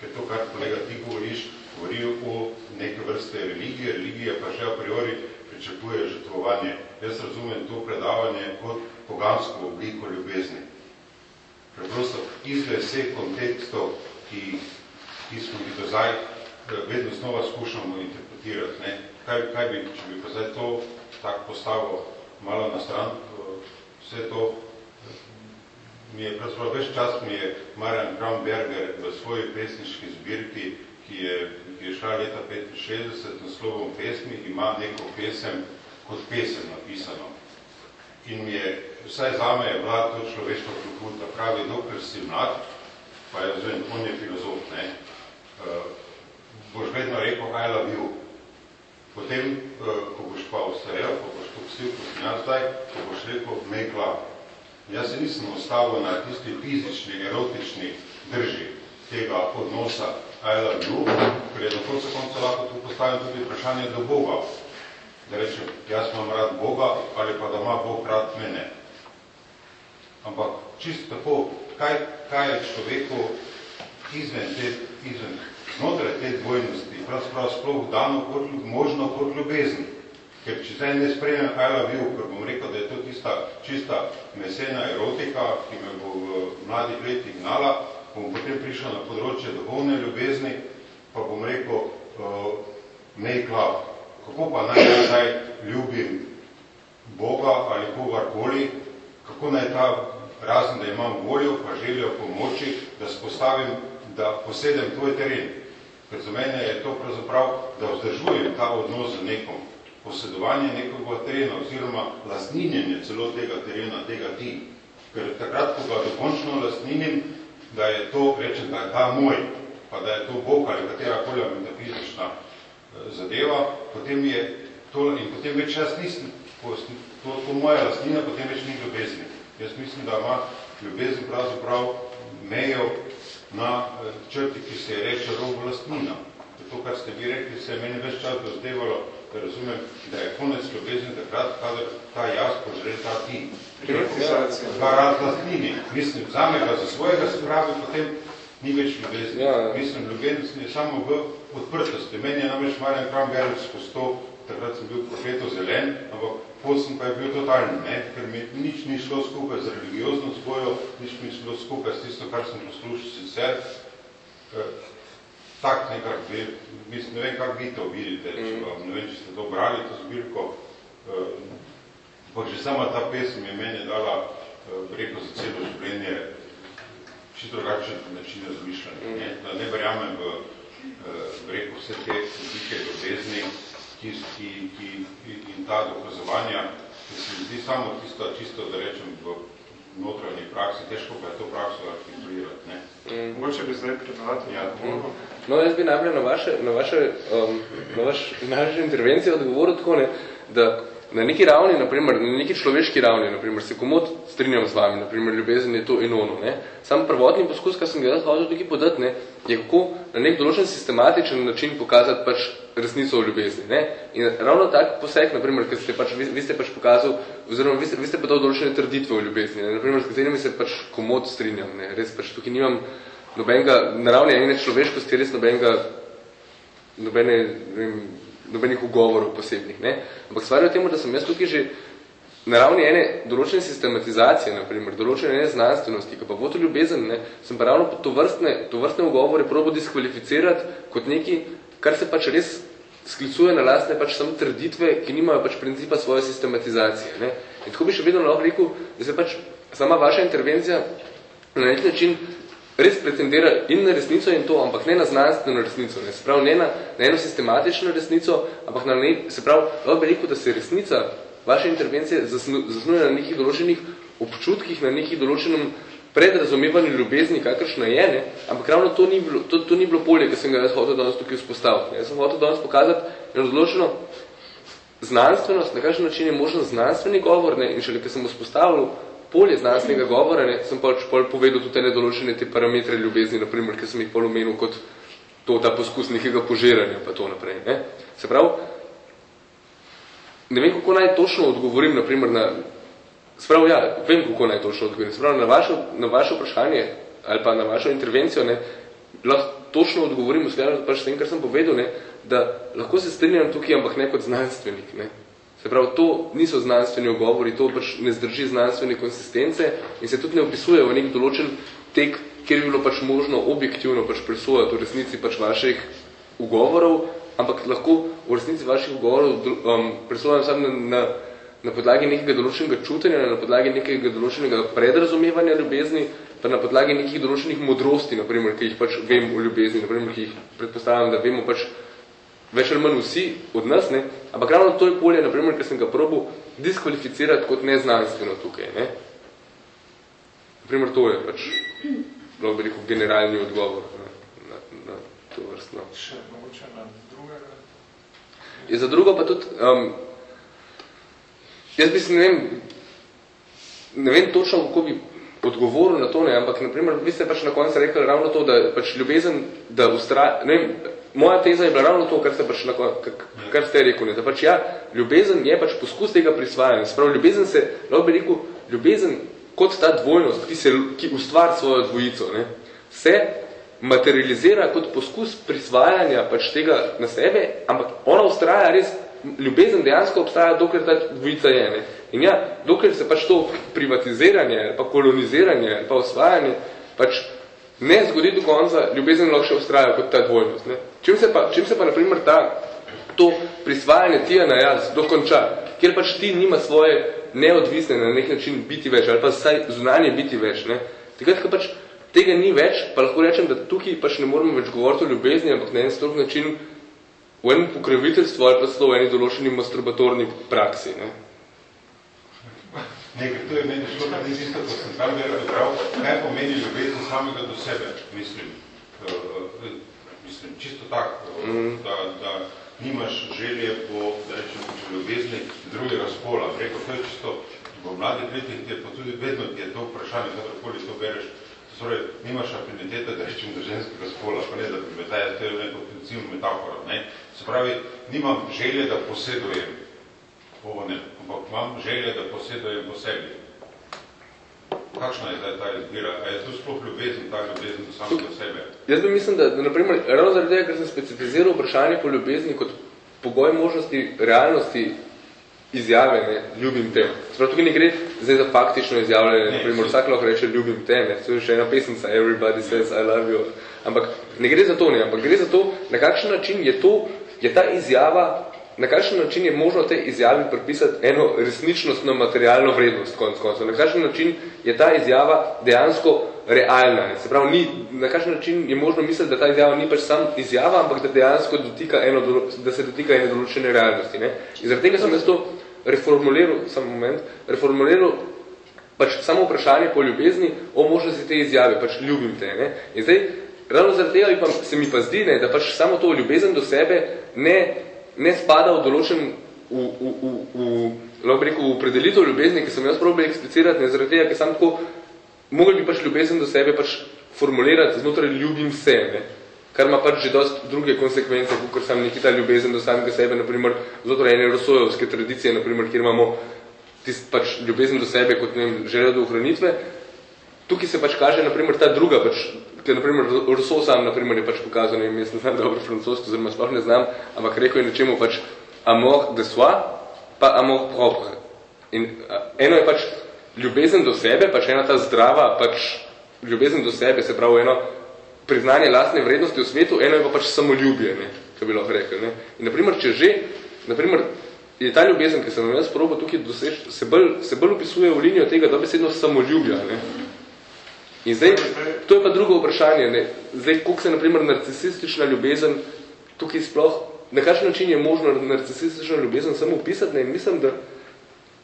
Ker to, kar kolega ti govoriš, govori o neke vrste religije, religija pa že a priori pričakuje žrtvovanje. Jaz razumem to predavanje kot pogansko obliko ljubezni. Preprosto izgled vseh kontekstov, ki, ki smo jih do zdaj eh, vedno znova skušamo interpretirati. Ne? Kaj, kaj bi, če bi pa zdaj to tako postavil malo na stran, vse to, mi je pravzaprav več čas mi je Marjan Kramberger v svoji pesniški zbirki, ki je, ki je šla leta 65 na slovom pesmi, ima neko pesem kot pesem napisano. In mi je, vsaj zame je bila to človeška kultura, pravi, dokler si mlad, pa je zvem, on je filozof, ne, uh, boš vedno rekel, I love you. Potem, eh, ko boš pa ostajal, ko boš poksil, ko sem jaz zdaj, ko boš rekel, make love. Jaz se nisem ostavil na tisti fizični, erotični drži tega odnosa I love you, ker je na koncu konca lahko tu postavim tudi vprašanje do Boga. Da rečem, jaz imam rad Boga ali pa da ima Bog rad mene. Ampak čisto tako, kaj, kaj je človeku izven, te, izven znotraj te dvojnosti, pravzaprav sploh dano kot, možno kot ljubezen. Ker če zdaj ne sprejemem I love you, ker bom rekel, da je to tista čista mesena erotika, ki me bo v mladih letih gnala, bom potem prišel na področje duhovne ljubezni, pa bom rekel uh, make love. Kako pa naj zdaj ljubim Boga ali kogarkoli, kako naj ta, razen da imam voljo, pa željo pomoči, da spostavim, da posedem tvoj teren. Ker za mene je to pravzaprav, da vzdržujem ta odnos z nekom, posedovanje nekega terena oziroma lastninjenje celo tega terena, tega ti. Ker takrat, ko ga dokončno lastninim, da je to, rečem, da je ta moj, pa da je to Bog ali katera kolja metafizična eh, zadeva, potem je to, in potem več jaz nisem, to, to moja lastnina, potem več ni ljubezni. Jaz mislim, da ima ljubezen pravzaprav mejo na eh, črti, ki se je reče robo lastnina. To, kar ste vi rekli, se je meni več čas dozdevalo, da razumem, da je konec ljubezni takrat, kadar ta jaz požre ta ti. Pa rad lastnini. Mislim, zame ga za svojega se pravi, potem ni več ljubezni. Ja, ja. Mislim, ljubezni je samo v odprtosti. Meni je namreč Marjan Kramberg to takrat sem bil profeto zelen, ampak posem pa je bil totalni, ne? ker mi nič ni šlo skupaj z religiozno zbojo, nič mi šlo skupaj s tisto, kar sem poslušal sicer. Eh, tak nekak, mislim, ne vem, kak vi to vidite, če mhm. vam, ne vem, če ste to brali, to zbirko, eh, ampak že sama ta pesem je meni dala eh, rekel za celo življenje čisto drugačen način razmišljanja. Ne, da ne verjamem v rekel vse te oblike ljubezni, ki, ki, ki, in ta dokazovanja, ki se mi zdi samo tisto, čisto, da rečem, v notranji praksi, težko pa je to prakso artikulirati. Ne? Mm. Mogoče bi zdaj predavati. Ja. Mm. No, jaz bi najbolj na vaše, na vaše, um, na vaš, na vaše intervencije odgovoril tako, ne, da na neki ravni, naprimer, na neki človeški ravni, naprimer, se komod strinjam z vami, naprimer, ljubezen je to in ono. Ne? Sam prvotni poskus, kar sem ga jaz hotel tukaj podati, ne, je kako na nek določen sistematičen način pokazati pač resnico o ljubezni. Ne? In ravno tak poseg, naprimer, ker ste pač, vi, vi ste pač pokazal, oziroma vi ste, vi ste pa dal določene trditve o ljubezni, ne? naprimer, s katerimi se pač komod strinjam. Ne? Res pač tukaj nimam nobenega, naravne ene človeškosti, res nobenega, nobene, ne vem, nobenih ugovorov posebnih. Ne? Ampak stvar je v tem, da sem jaz tukaj že na ravni ene določene sistematizacije, naprimer, določene ene znanstvenosti, ki pa bo to ljubezen, ne, sem pa ravno to vrstne, to vrstne ugovore probo diskvalificirati kot neki, kar se pač res sklicuje na lastne pač samo trditve, ki nimajo pač principa svoje sistematizacije. Ne. In tako bi še vedno lahko rekel, da se pač sama vaša intervencija na nek način res pretendira in na resnico in to, ampak ne na znanstveno resnico, ne, se pravi ne na, na eno sistematično resnico, ampak na ne, se pravi, lahko bi rekel, da se resnica vaše intervencije zasnuje na nekih določenih občutkih, na nekih določenem predrazumevanju ljubezni, kakršna je, ne, ampak ravno to ni bilo, to, to ni bilo polje, ki sem ga jaz hotel danes tukaj vzpostaviti. Jaz sem hotel danes pokazati eno določeno znanstvenost, na kakšen način je možno znanstveni govor, ne, in šele, ker sem vzpostavil polje znanstvenega govora, ne, sem pač pol povedal tudi ne določene te parametre ljubezni, naprimer, ki sem jih pol omenil kot to, ta poskus nekega požiranja, pa to naprej. Ne. Se pravi, ne vem, kako naj točno odgovorim, naprimer, na, sprav, ja, vem, kako naj točno odgovorim, sprav, na vašo, na vašo vprašanje ali pa na vašo intervencijo, ne, lahko točno odgovorim, v pač s tem, kar sem povedal, ne, da lahko se strinjam tukaj, ampak ne kot znanstvenik, ne, Se pravi, to niso znanstveni ogovori, to pač ne zdrži znanstvene konsistence in se tudi ne opisuje v nek določen tek, kjer bi bilo pač možno objektivno pač presojati v resnici pač vaših ugovorov, ampak lahko v resnici vaših ugovorov um, presojam samo na, na, na podlagi nekega določenega čutenja, na podlagi nekega določenega predrazumevanja ljubezni, pa na podlagi nekih določenih modrosti, naprimer, ki jih pač vem o ljubezni, naprimer, ki jih predpostavljam, da vemo pač več ali manj vsi od nas, ne? ampak ravno to je polje, naprimer, ker sem ga probil diskvalificirati kot neznanstveno tukaj. Ne? Naprimer, to je pač lahko bi rekel generalni odgovor na, na, na to vrstno. Še mogoče na drugega? Je za drugo pa tudi, um, jaz bi se ne vem, ne vem točno, kako bi odgovoril na to, ne, ampak naprimer, vi ste pač na koncu rekli ravno to, da pač ljubezen, da ustra, ne vem, moja teza je bila ravno to, kar ste, pač na, kar ste rekli, da pač ja, ljubezen je pač poskus tega prisvajanja. Spravo, ljubezen se, lahko bi rekel, ljubezen kot ta dvojnost, ki, se, ki ustvar svojo dvojico, ne, se materializira kot poskus prisvajanja pač tega na sebe, ampak ona ustraja res, ljubezen dejansko obstaja, dokler ta dvojica je. Ne. In ja, dokler se pač to privatiziranje, pa koloniziranje, pa osvajanje, pač ne zgodi do konca, ljubezen lahko še ustraja kot ta dvojnost. Ne? Čim, se pa, čim se pa, naprimer, ta, to prisvajanje tija na jaz dokonča, kjer pač ti nima svoje neodvisne na nek način biti več, ali pa saj zunanje biti več. Ne? Takrat, ko pač tega ni več, pa lahko rečem, da tukaj pač ne moramo več govoriti o ljubezni, ampak na en strok način v enem pokraviteljstvu ali pa v eni določeni masturbatorni praksi. Ne? Nekaj, to je meni šlo, da ni isto, ko sem tam verjel, prav, kaj pomeni ljubezen samega do sebe, mislim, uh, mislim, čisto tako, mm. da, da nimaš želje po, da rečem, po ljubezni drugega spola, preko to je čisto, v mladih letih ti je pa tudi vedno ti je to vprašanje, kakorkoli to bereš, to torej, nimaš afiniteta, da rečem, do ženskega spola, pa ne, da bi me taj, to je neko principno metafora, ne, se pravi, nimam želje, da posedujem. Ovo ne, ampak imam želje, da posedajem po sebi. Kakšna je zdaj ta izbira? A je to sploh ljubezen, ta ljubezen do samega sebe? Jaz bi mislim, da, da naprimer, ravno zaradi tega, ker sem specifiziral vprašanje po ljubezni kot pogoj možnosti realnosti izjave, ne, ljubim te. Sprav, tukaj ne gre zdaj za faktično izjavljanje, ne, naprimer, vsak lahko reče ljubim te, ne, to je še ena pesnica, everybody says I love you, ampak ne gre za to, ne, ampak gre za to, na kakšen način je to, je ta izjava na kakšen način je možno te izjavi pripisati eno resničnostno materialno vrednost, konc koncev. Na kakšen način je ta izjava dejansko realna. Se pravi, ni, na kakšen način je možno misliti, da ta izjava ni pač sam izjava, ampak da dejansko dotika eno, da se dotika ene določene realnosti. Ne? In zaradi tega sem jaz to reformuliral, sam moment, reformuliral pač samo vprašanje po ljubezni o možnosti te izjave, pač ljubim te. Ne? In zdaj, ravno zaradi tega pa, se mi pa zdi, ne, da pač samo to ljubezen do sebe ne ne spada v določen v, v, v, v, lahko rekel, v predelitev ljubezni, ki sem jaz probil eksplicirati, ne zaradi tega, ker sam tako, mogli bi pač ljubezen do sebe pač formulirati znotraj ljubim vse, ne? kar ima pač že dost druge konsekvence, kot sam neki ta ljubezen do samega sebe, naprimer, znotraj ene rosojevske tradicije, naprimer, kjer imamo tist pač ljubezen do sebe kot ne vem, željo do ohranitve, tukaj se pač kaže, naprimer, ta druga pač ker naprimer Rousseau sam naprimer je pač pokazal, ne vem, jaz ne znam dobro francosko, oziroma sploh ne znam, ampak rekel je nečemu pač amour de soi, pa amour propre. In a, eno je pač ljubezen do sebe, pač ena ta zdrava, pač ljubezen do sebe, se pravi eno priznanje lastne vrednosti v svetu, eno je pa pač samoljubje, ne, kaj bi lahko rekel. Ne. In naprimer, če že, naprimer, je ta ljubezen, ki sem jaz probo tukaj doseč, se bolj, se bolj upisuje v linijo tega dobesedno samoljubja, ne. In zdaj, to je pa drugo vprašanje, ne? zdaj, koliko se naprimer narcisistična ljubezen tukaj sploh, na kakšen način je možno narcisistična ljubezen samo upisati, ne? In mislim, da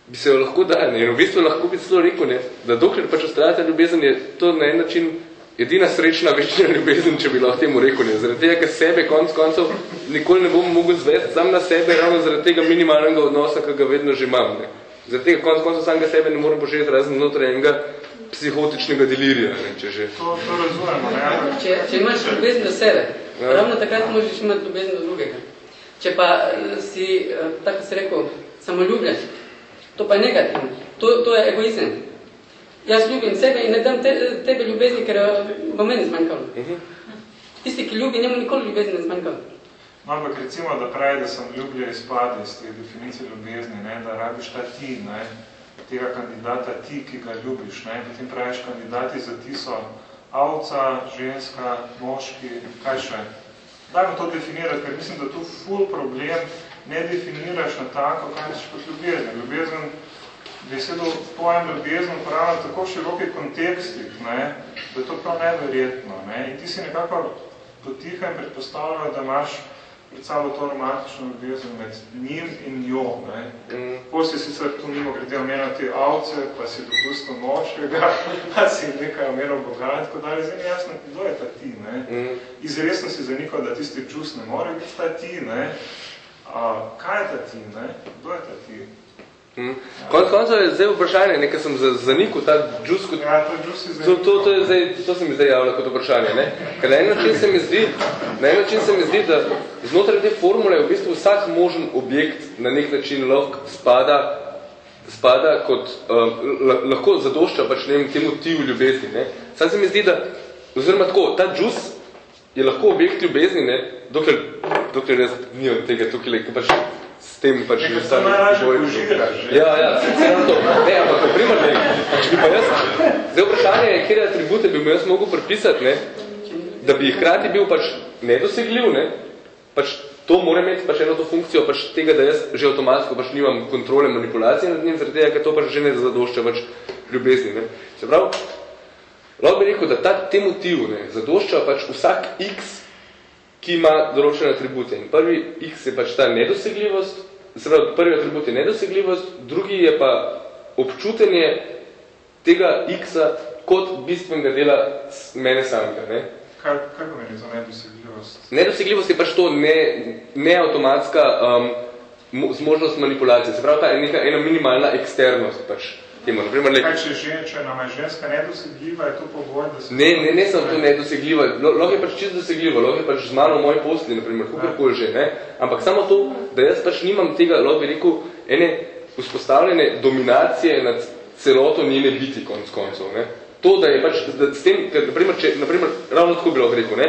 bi se jo lahko dali, ne? In v bistvu lahko bi celo rekel, ne? da dokler pač ostaja ljubezen, je to na en način edina srečna večna ljubezen, če bi lahko temu rekel, ne? Zaradi tega, ker sebe konc koncev nikoli ne bom mogel zvesti sam na sebe, ravno zaradi tega minimalnega odnosa, ki ga vedno že imam, ne? Zaradi tega konc koncev samega sebe ne morem požeti razen znotraj enega psihotičnega delirija, ne, če že. To, to razumemo, ne? Če, če imaš ljubezen do sebe, ja. ravno takrat možeš imati ljubezen do drugega. Če pa eh, si, eh, tako si rekel, samoljubljen, to pa je negativno. To, to je egoizem. Jaz ljubim sebe in ne dam te, tebe ljubezni, ker eh, bo meni zmanjkalo. Uh mhm. -huh. Tisti, ki ljubi, njemu nikoli ljubezni ne zmanjkalo. No, ampak recimo, da pravi, da sem ljubljen izpade iz te definicije ljubezni, ne, da rabiš ta ti, ne, tega kandidata ti, ki ga ljubiš. Ne? Potem praviš, kandidati za ti so avca, ženska, moški, kaj še. Dajmo to definirati, ker mislim, da tu ful problem ne definiraš na tako, kaj si kot ljubezen. Ljubezen, besedo pojem ljubezen upravlja tako širokih kontekstih, ne? da je to prav neverjetno. Ne? In ti si nekako potiha in predpostavljajo, da imaš pred sabo to romantično ljubezen med njim in njo. Ne? Mm. Pol si sicer tu mimo grede omenil te avce, pa si dopustno moškega, pa si nekaj omenil Boga in tako dalje. Zdaj mi jasno, kdo je ta ti. Ne? Mm. Izresno si zanikal, da tisti čus ne more biti ta ti. Ne? A, kaj je ta ti? Ne? Kdo je ta ti? Hmm. Konc koncev je zdaj vprašanje, nekaj sem zanikal ta džus kot... Ja, to džus to, to, to, je zdaj, to se mi zdaj javlja kot vprašanje. Ne? Ker na en način se mi zdi, na en način se mi zdi, da znotraj te formule v bistvu vsak možen objekt na nek način lahko spada, spada kot, uh, lahko zadošča pač ne vem, temu tiju ljubezni. Ne? Sad se mi zdi, da, oziroma tako, ta džus je lahko objekt ljubezni, ne? dokler, dokler jaz nimam tega tukaj, pač tem pač že vsem boj. Ja, ja, se na to. Ne, ampak po primer, ne, če bi pa jaz, zdaj vprašanje je, kjer atribute bi mu jaz mogel pripisati, ne, da bi hkrati bil pač nedosegljiv, ne, pač to mora imeti pač eno to funkcijo pač tega, da jaz že avtomatsko pač nimam kontrole manipulacije nad njim, zaradi tega, ker to pač že ne zadošča pač ljubezni, ne. Se pravi, lahko bi rekel, da ta, te motiv, ne, zadošča pač vsak x ki ima določene atribute. In prvi X je pač ta nedosegljivost, se pravi, prvi atribut je nedosegljivost, drugi je pa občutenje tega X-a kot bistvenega dela mene samega. Ne? Kaj, kaj pomeni za nedosegljivost? Nedosegljivost je pač to ne, neautomatska um, zmožnost manipulacije. Se pravi, ta je neka ena minimalna eksternost pač temu. Naprimer, le... Kaj, če, žen, če nam je ženska nedosegljiva, je to pogoj, da se... Ne, ne, ne sem to nedosegljiva. Lahko je pač čisto dosegljiva, lahko je pač z mano v moji posli, naprimer, kakorkoli že, ne? Ampak samo to, da jaz pač nimam tega, lahko bi rekel, ene vzpostavljene dominacije nad celoto njene biti konc koncev, ne? To, da je pač, da s tem, ker, naprimer, če, naprimer, ravno tako bi lahko rekel, ne?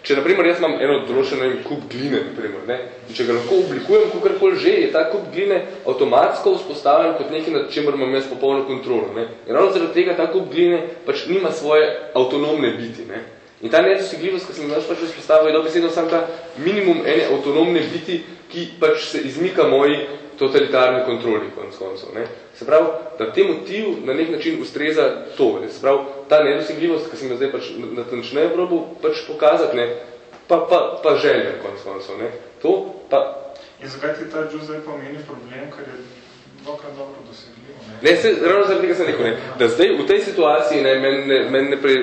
Če, na primer, jaz imam eno določeno kup gline, na primer, ne, in če ga lahko oblikujem, kakorkoli že, je ta kup gline avtomatsko vzpostavljen kot nekaj, nad čemer imam jaz popolno kontrolo. Ne. In ravno zaradi tega ta kup gline pač nima svoje avtonomne biti. Ne. In ta nedosegljivost, ki sem jaz pač vzpostavil, je dobesedno sam ta minimum ene avtonomne biti, ki pač se izmika moji totalitarni kontroli, konc koncev. Ne. Se pravi, da te motiv na nek način ustreza to. Ne. Se pravi, ta nedosegljivost, ki sem jo zdaj pač natančneje probil pač pokazati, ne, pa, pa, pa želja, konc koncev. Ne. To pa... In zakaj ti ta džuz zdaj pomeni problem, ker je dokaj dobro dosegljivo? Ne, ne se, ravno zaradi tega sem rekel, ne, da zdaj v tej situaciji ne, meni ne, men ne pre,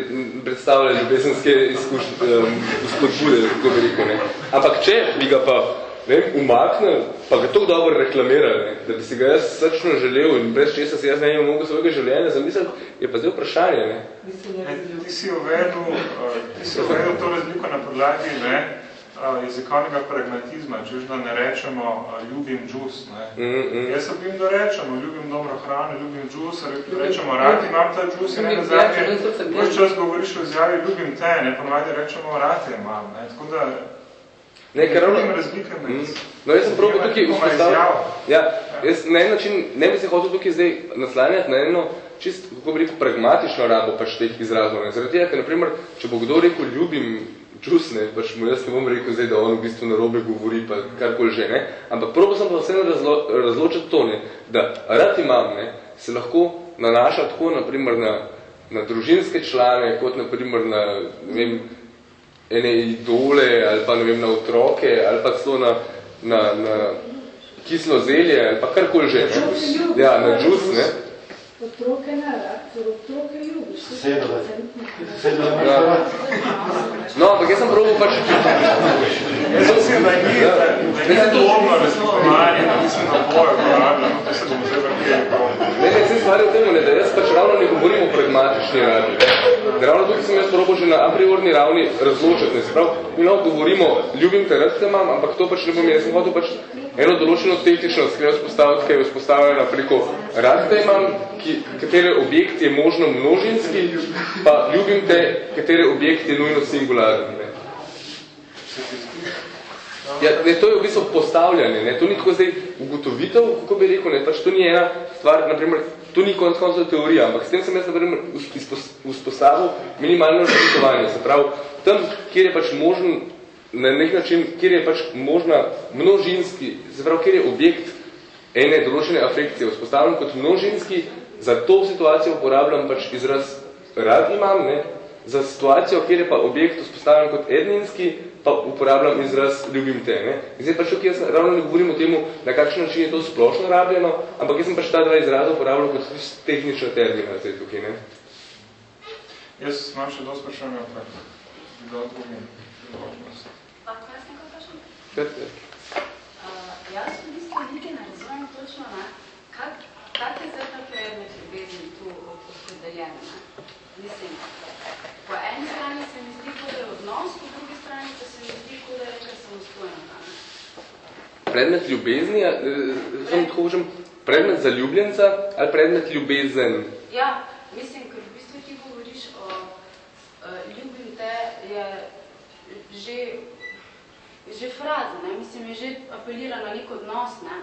predstavlja ljubezenske izkušnje, um, spodbude, kako bi rekel. Ne. Ampak če bi ga pa ne, umaknil, pa ga tako dobro reklamirali, ne, da bi si ga jaz srčno želel in brez česa si jaz ne imel mogo svojega življenja zamisliti, je pa zdaj vprašanje. Ne. Ne, ti si uvedel, uh, ti si uvedel to razliko na podlagi ne, uh, jezikovnega pragmatizma, če da ne rečemo uh, ljubim džus. Ne. Mm, mm. Jaz ljubim, da rečemo, ljubim dobro hrano, ljubim džus, rečemo rad imam ta džus in ne nazadnje, moj čas govoriš o izjavi ljubim te, ne, ponovadi rečemo rad imam. Ne. Tako da Ne, ker ravno... Mm. No, jaz sem probal tukaj vzpostaviti... Ja, jaz na en način ne bi se hotel tukaj zdaj naslanjati na eno čist, kako bi rekel, pragmatično rabo pač teh izrazov. Ne. Zaradi tega, ker, naprimer, če bo kdo rekel ljubim džus, ne, pač mu jaz ne bom rekel zdaj, da on v bistvu narobe govori, pa karkoli že, ne. Ampak probal sem pa vseeno razlo, razločiti to, ne, da rad imam, ne, se lahko nanaša tako, naprimer, na, na družinske člane, kot naprimer na, ne vem, ene idole ali pa ne vem, na otroke ali pa celo na, na, na kislo zelje ali pa karkoli že. Ne? Ja, na džus, ne? Otroke ne rad, otroke ljubiš. Sedove. Ja. No, ampak jaz sem probal pač... Jaz mislim, da ni, da, da ni podobno razlikovanje, da mislim na bojo uporabljamo, to se bomo zdaj vrteli. Ne, ne, vse stvari v tem, ne, da jaz pač ravno ne govorim o pragmatični rabi. Ne. Ravno tukaj sem jaz probal že na a priorni ravni razločiti. Ne, se prav, mi lahko govorimo, ljubim te, rad te imam, ampak to pač ne bom, jaz sem hotel pač eno določeno tehničnost, ki je vzpostavljena, ki je vzpostavljena preko rad te imam, ki, katere objekt je možno množinski, pa ljubim te, katere objekt je nujno singularni. Ne. Ja, ne, to je v bistvu postavljanje, ne, to ni tako zdaj ugotovitev, kako bi rekel, ne, pač to ni ena stvar, naprimer, to ni konc koncev teorija, ampak s tem sem jaz, naprimer, vzpostavil minimalno razlikovanje, se pravi, tam, kjer je pač možen, na nek način, kjer je pač možna množinski, se pravi, kjer je objekt ene določene afekcije vzpostavljen kot množinski, za to situacijo uporabljam pač izraz rad imam, ne, za situacijo, kjer je pa objekt vzpostavljen kot edninski, pa uporabljam izraz ljubim te. Ne? Zdaj pač tukaj jaz ravno ne govorim o temu, na kakšen način je to splošno rabljeno, ampak jaz sem pač ta dva izraza uporabljal kot tehnična termina zdaj tukaj. Ne? Jaz imam še dosti vprašanja, ampak ga odgovorim. Pa, kaj sem kaj vprašal? Kaj Uh, jaz v bistvu nekaj ne razumem točno, ne? Kak, kak je zdaj ta predmet ljubezni tu opredeljen? Mislim, po eni strani se mi zdi, kot je odnos, po drugi strani pa se mi zdi, kot je reče samostojno. Predmet ljubezni, sem tako hočem, predmet za ljubljenca ali predmet ljubezen? Ja, mislim, ker v bistvu ti govoriš o uh, ljubim te, je že, že fraza, ne? mislim, je že apelira na nek odnos, ne?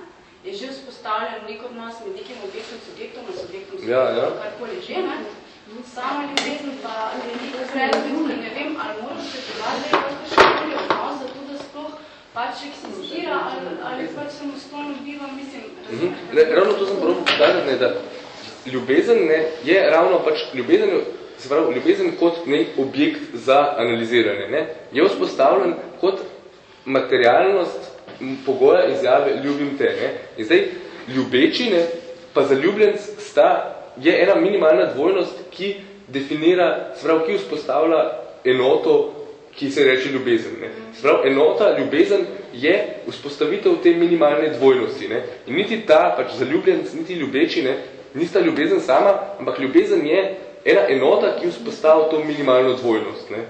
je že vzpostavljen nek odnos med nekim objektom, subjektom, subjektom, subjektom, ja, ja. karkoli že, ne? Sama ljubezen pa je nek predmet, ki ne vem, ali moraš se podati kakšen odnos, zato da sploh pač eksistira ali, ali pač samostojno biva, mislim, Mhm. Ne, ravno to sem pokazati, ne, da ljubezen ne, je ravno pač ljubezen, se pravi, ljubezen kot nek objekt za analiziranje, ne, je vzpostavljen kot materialnost pogoja izjave ljubim te, ne. In zdaj, ljubeči, ne, pa zaljubljenc sta, je ena minimalna dvojnost, ki definira, se pravi, ki vzpostavlja enoto, ki se reče ljubezen. Ne. Se pravi, enota, ljubezen je vzpostavitev te minimalne dvojnosti. Ne. In niti ta, pač zaljubljenc, niti ljubeči, ne, nista ljubezen sama, ampak ljubezen je ena enota, ki vzpostavlja to minimalno dvojnost. Ne.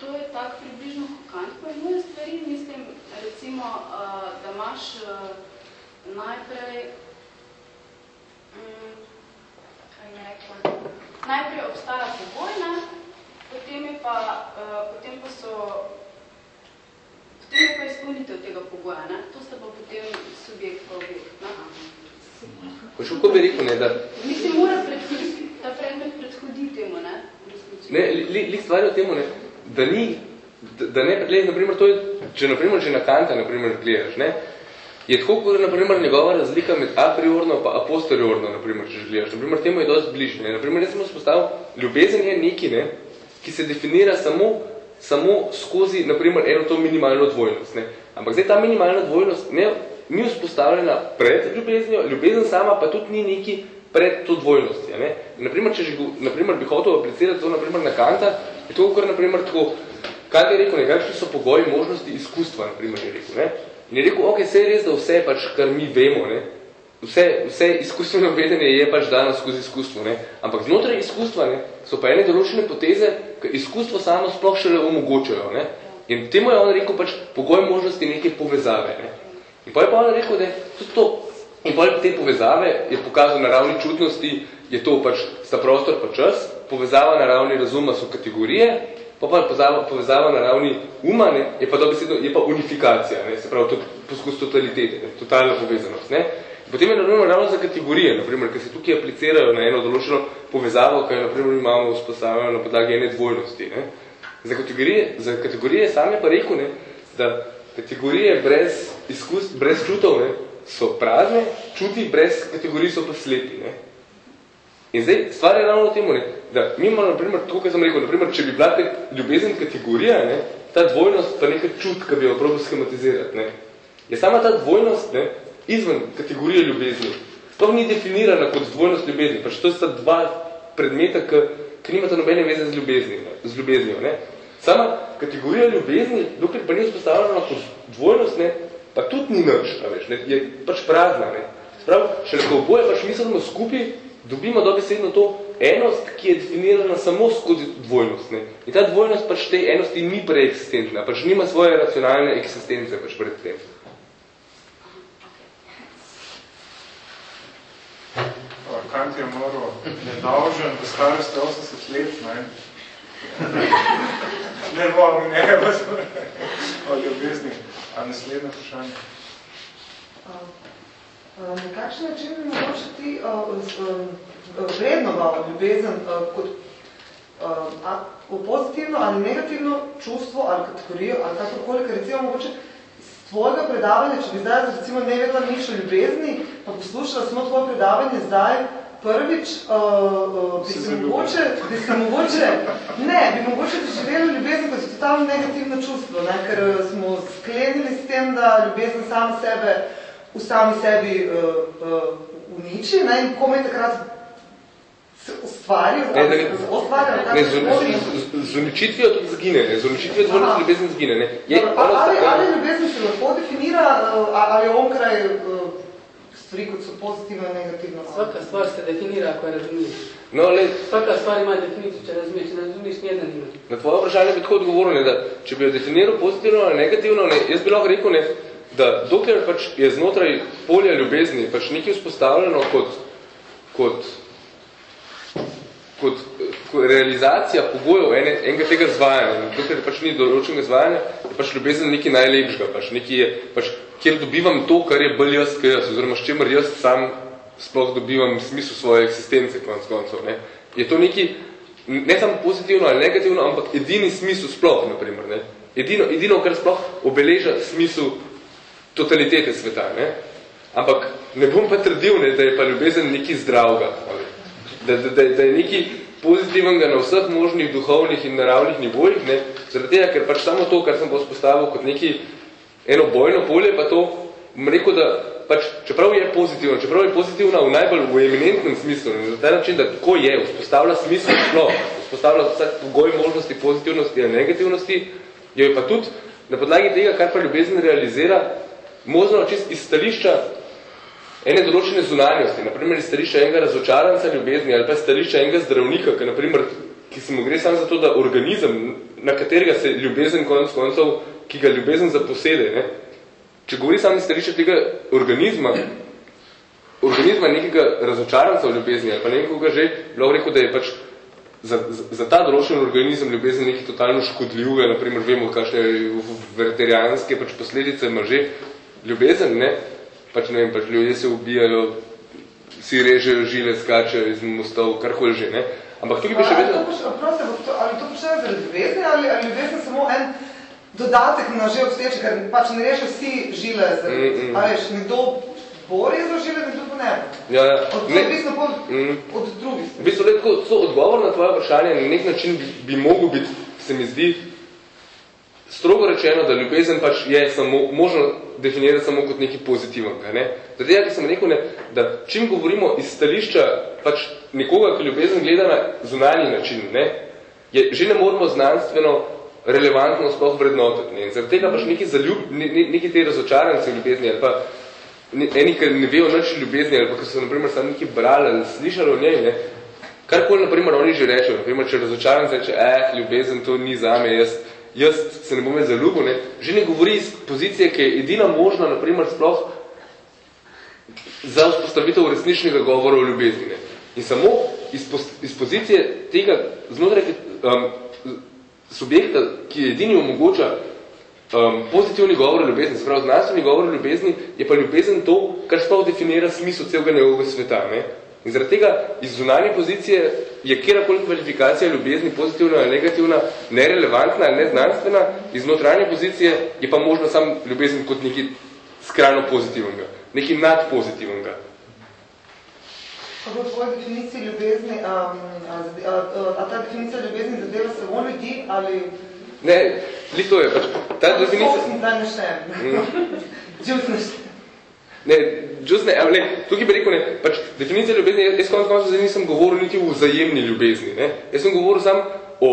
To je tak približno Kant pojmuje stvari, mislim, recimo, uh, da imaš uh, najprej, kaj je rekla, najprej obstaja pogoj, ne, potem je pa, uh, potem pa so, potem je pa izpolnitev tega pogoja, ne? To sta pa potem subjekt pa objekt, ne? Ko še kako bi rekel, ne, da... Mislim, mora predhoditi, ta predmet predhodi temu, ne? Ne, li, li stvari o temu, ne, da ni, da, ne, gledaj, naprimer, to je, če naprimer, če na Kanta, naprimer, gledaš, ne, je tako, kot naprimer, njegova razlika med a priorno pa a posteriorno, naprimer, če gledaš, naprimer, temu je dosti bližje, ne, naprimer, jaz sem spostavil, ljubezen je neki, ne, ki se definira samo, samo skozi, naprimer, eno to minimalno dvojnost, ne, ampak zdaj ta minimalna dvojnost ne, ni vzpostavljena pred ljubeznijo, ljubezen sama pa tudi ni neki pred to dvojnostjo. Ne? Naprimer, če že, naprimer, bi hotel aplicirati to naprimer, na Kanta, je to, kar naprimer, tako, Kant je rekel, nekakšni so pogoji možnosti izkustva, naprimer, je rekel. Ne? In je rekel, ok, vse je res, da vse pač, kar mi vemo, ne? Vse, vse izkustveno vedenje je pač dano skozi izkustvo, ne? ampak znotraj izkustva ne, so pa ene določene poteze, ki izkustvo samo sploh šele omogočajo. Ne? In temu je on rekel pač pogoj možnosti neke povezave. Ne? In pa je pa on rekel, da tudi to In poleg te povezave je pokazal na ravni čutnosti, je to pač sta prostor pa čas, povezava na ravni razuma so kategorije, pa pa povezava, povezava na ravni uma, ne, je pa dobesedno, je pa unifikacija, ne, se pravi, to poskus totalitete, ne, totalna povezanost. Ne. Potem je naravno ravno za kategorije, naprimer, ki se tukaj aplicirajo na eno določeno povezavo, kaj naprimer imamo vzpostavljeno na podlagi ene dvojnosti. Ne. Za kategorije, za kategorije sam je pa rekel, ne, da kategorije brez izkust, brez čutov, ne, so prazne, čuti brez kategorij so pa slepi. Ne? In zdaj, stvar je ravno temu, ne? da mi imamo, naprimer, tako, kaj sem rekel, naprimer, če bi bila te ljubezen kategorija, ne? ta dvojnost pa nekaj čut, ki bi jo probil schematizirati. Ne? Je sama ta dvojnost ne? izven kategorije ljubezni. To ni definirana kot dvojnost ljubezni, pač to sta dva predmeta, ki, ki nimata nobene veze z, ljubezni, ne? z ljubeznijo. Ne? Sama kategorija ljubezni, dokler pa ni vzpostavljena kot dvojnost, ne? pa tudi ni nič, ne, je pač prazna. Ne. Sprav, še ko oboje pač mislimo skupaj, dobimo dobesedno to enost, ki je definirana samo skozi dvojnost. Ne. In ta dvojnost pač te enosti ni preeksistentna, pač nima svoje racionalne eksistence pač pred tem. Kant je moral nedolžen, v starosti 80 let, ne? ne bom, ne, o ljubezni. A naslednje vprašanje? Na kakšen način bi mogoče ti vrednoval ljubezen kot pozitivno ali negativno čustvo ali kategorijo ali kakorkoli, ker recimo mogoče z tvojega predavanja, če bi zdaj recimo ne vedela nič o ljubezni, pa poslušala samo tvoje predavanje zdaj, prvič, uh, uh, bi se mogoče, bi se mogoče, ne, bi mogoče doživeli ljubezen kot totalno negativno čustvo, ne, ker smo sklenili s tem, da ljubezen sam sebe, v sami sebi uh, uh, uniči, ne, in komaj takrat se ustvari, ne, ne, ne, ne, z, z, z uničitvijo tudi zgine, ne, z uničitvijo zvoliti ljubezen zgine, ne. Je, ali, ali, ali ljubezen se lahko definira, ali je onkraj uh, stvari, kot so pozitivno in negativno. Svaka stvar se definira, ako je razumiješ. No, le... Svaka stvar ima definicijo, če razumiješ, če razumiješ, nijedna nima. Na tvoje vprašanje bi tako odgovoril, da če bi jo definiral pozitivno ali negativno, ne, jaz bi lahko rekel, ne, da dokler pač je znotraj polja ljubezni pač nekaj vzpostavljeno kot, kot, kot, kot realizacija pogojev ene, enega tega zvajanja, dokler pač ni določenega zvajanja, je pač ljubezen nekaj najlepšega, pač nekaj je pač kjer dobivam to, kar je bolj jaz, kaj jaz, oziroma s čemer jaz sam sploh dobivam smisel svoje eksistence, konc koncev. Ne. Je to neki, ne samo pozitivno ali negativno, ampak edini smisel sploh, naprimer. Ne. Edino, edino, kar sploh obeleža smisel totalitete sveta. Ne. Ampak ne bom pa trdil, ne, da je pa ljubezen neki zdravga. Da, da, da, da je neki pozitivnega na vseh možnih duhovnih in naravnih nivojih, ne, zaradi tega, ker pač samo to, kar sem postavil kot neki eno bojno polje, pa to, bom rekel, da pač, čeprav je pozitivno, čeprav je pozitivna v najbolj v eminentnem smislu, na ta način, da tako je, vzpostavlja smisel sploh, vzpostavlja vsak pogoj možnosti pozitivnosti in negativnosti, jo je pa tudi na podlagi tega, kar pa ljubezen realizira, možno čist iz stališča ene določene zunanjosti, naprimer iz stališča enega razočaranca ljubezni ali pa iz stališča enega zdravnika, ki, naprimer, ki se mu gre samo za to, da organizem, na katerega se ljubezen konec koncev ki ga ljubezen zaposede, ne? če govori sami starišče tega organizma, organizma nekega razočaranca v ljubezni, ali pa nekoga že, lahko rekel, da je pač za, za, za ta določen organizem ljubezen nekaj totalno škodljivega, naprimer vemo, kakšne vegetarijanske pač posledice ima že ljubezen, ne? Pač ne vem, pač ljudje se ubijajo, si režejo žile, skačejo iz mostov, karkoli že, ne? Ampak tukaj bi še vedno... Prosim, ali to počnejo zaradi ljubezni ali, ali ljubezen samo en dodatek na že obstoječe, ker pač ne rešijo vsi žile zaradi, mm, mm. ali nekdo bori za žile, nekdo pa ne. Ja, ja. Od, ne. Odvisno po, mm. od drugih. V bistvu, tako, so odgovor na tvoje vprašanje na nek način bi, bi mogel biti, se mi zdi, strogo rečeno, da ljubezen pač je samo, možno definirati samo kot nekaj pozitivnega. Ne? Zato ja, sem rekel, ne, da čim govorimo iz stališča pač nekoga, ki ljubezen gleda na zunanji način, ne, je, že ne moramo znanstveno relevantno sploh vrednotiti. Ne? Zaradi tega pač neki, zaljub, ne, ne, neki te razočarance ljubezni ali pa eni, ki ne vejo nič ljubezni ali pa ki so naprimer samo neki brali ali slišali o njej, ne? karkoli naprimer oni že rečejo, naprimer, če razočaran reče, eh, ljubezen to ni zame, jaz, jaz se ne bom zaljubil, ne? že ne govori iz pozicije, ki je edina možna, naprimer, sploh za vzpostavitev resničnega govora o ljubezni. Ne? In samo iz, iz pozicije tega znotraj um, subjekta, ki je edini omogoča um, pozitivni govor o ljubezni, sprav znanstveni govor o ljubezni, je pa ljubezen to, kar sploh definira smisel celega njegovega sveta. Ne? In zaradi tega iz zunanje pozicije je kjerakoli kvalifikacija ljubezni pozitivna ali negativna, nerelevantna ali neznanstvena, iz notranje pozicije je pa možno sam ljubezen kot nekaj skrajno pozitivnega, nekaj nadpozitivnega. Kako tvoja definicija ljubezni, um, a, a, a, a ta definicija ljubezni zadeva samo ljudi ali... Ne, li to je, pač, ta definicija... Sosni, zdaj neštem. Džus neštem. Ne, džus ne, ali ne, tukaj bi rekel, ne, pač definicija ljubezni, jaz konec konca zdaj nisem govoril niti o vzajemni ljubezni, ne, jaz sem govoril sam o,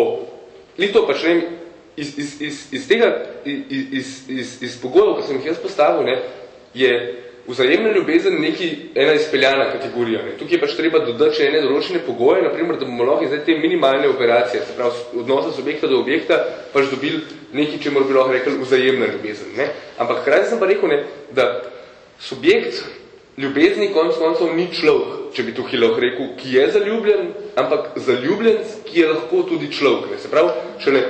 li to pač, ne, iz, iz, iz, iz tega, iz, iz, iz, iz pogojev, ki sem jih jaz postavil, ne, je vzajemna ljubezen neki ena izpeljana kategorija. Ne. Tukaj je pač treba dodati še ene določene pogoje, naprimer, da bomo lahko zdaj te minimalne operacije, se pravi odnosa z objekta do objekta, pač dobili nekaj, če bi lahko rekli vzajemna ljubezen. Ne. Ampak hkrati sem pa rekel, ne, da subjekt ljubezni konc koncov ni človek, če bi tukaj lahko rekel, ki je zaljubljen, ampak zaljubljenc, ki je lahko tudi človek. Ne. Se pravi, šele,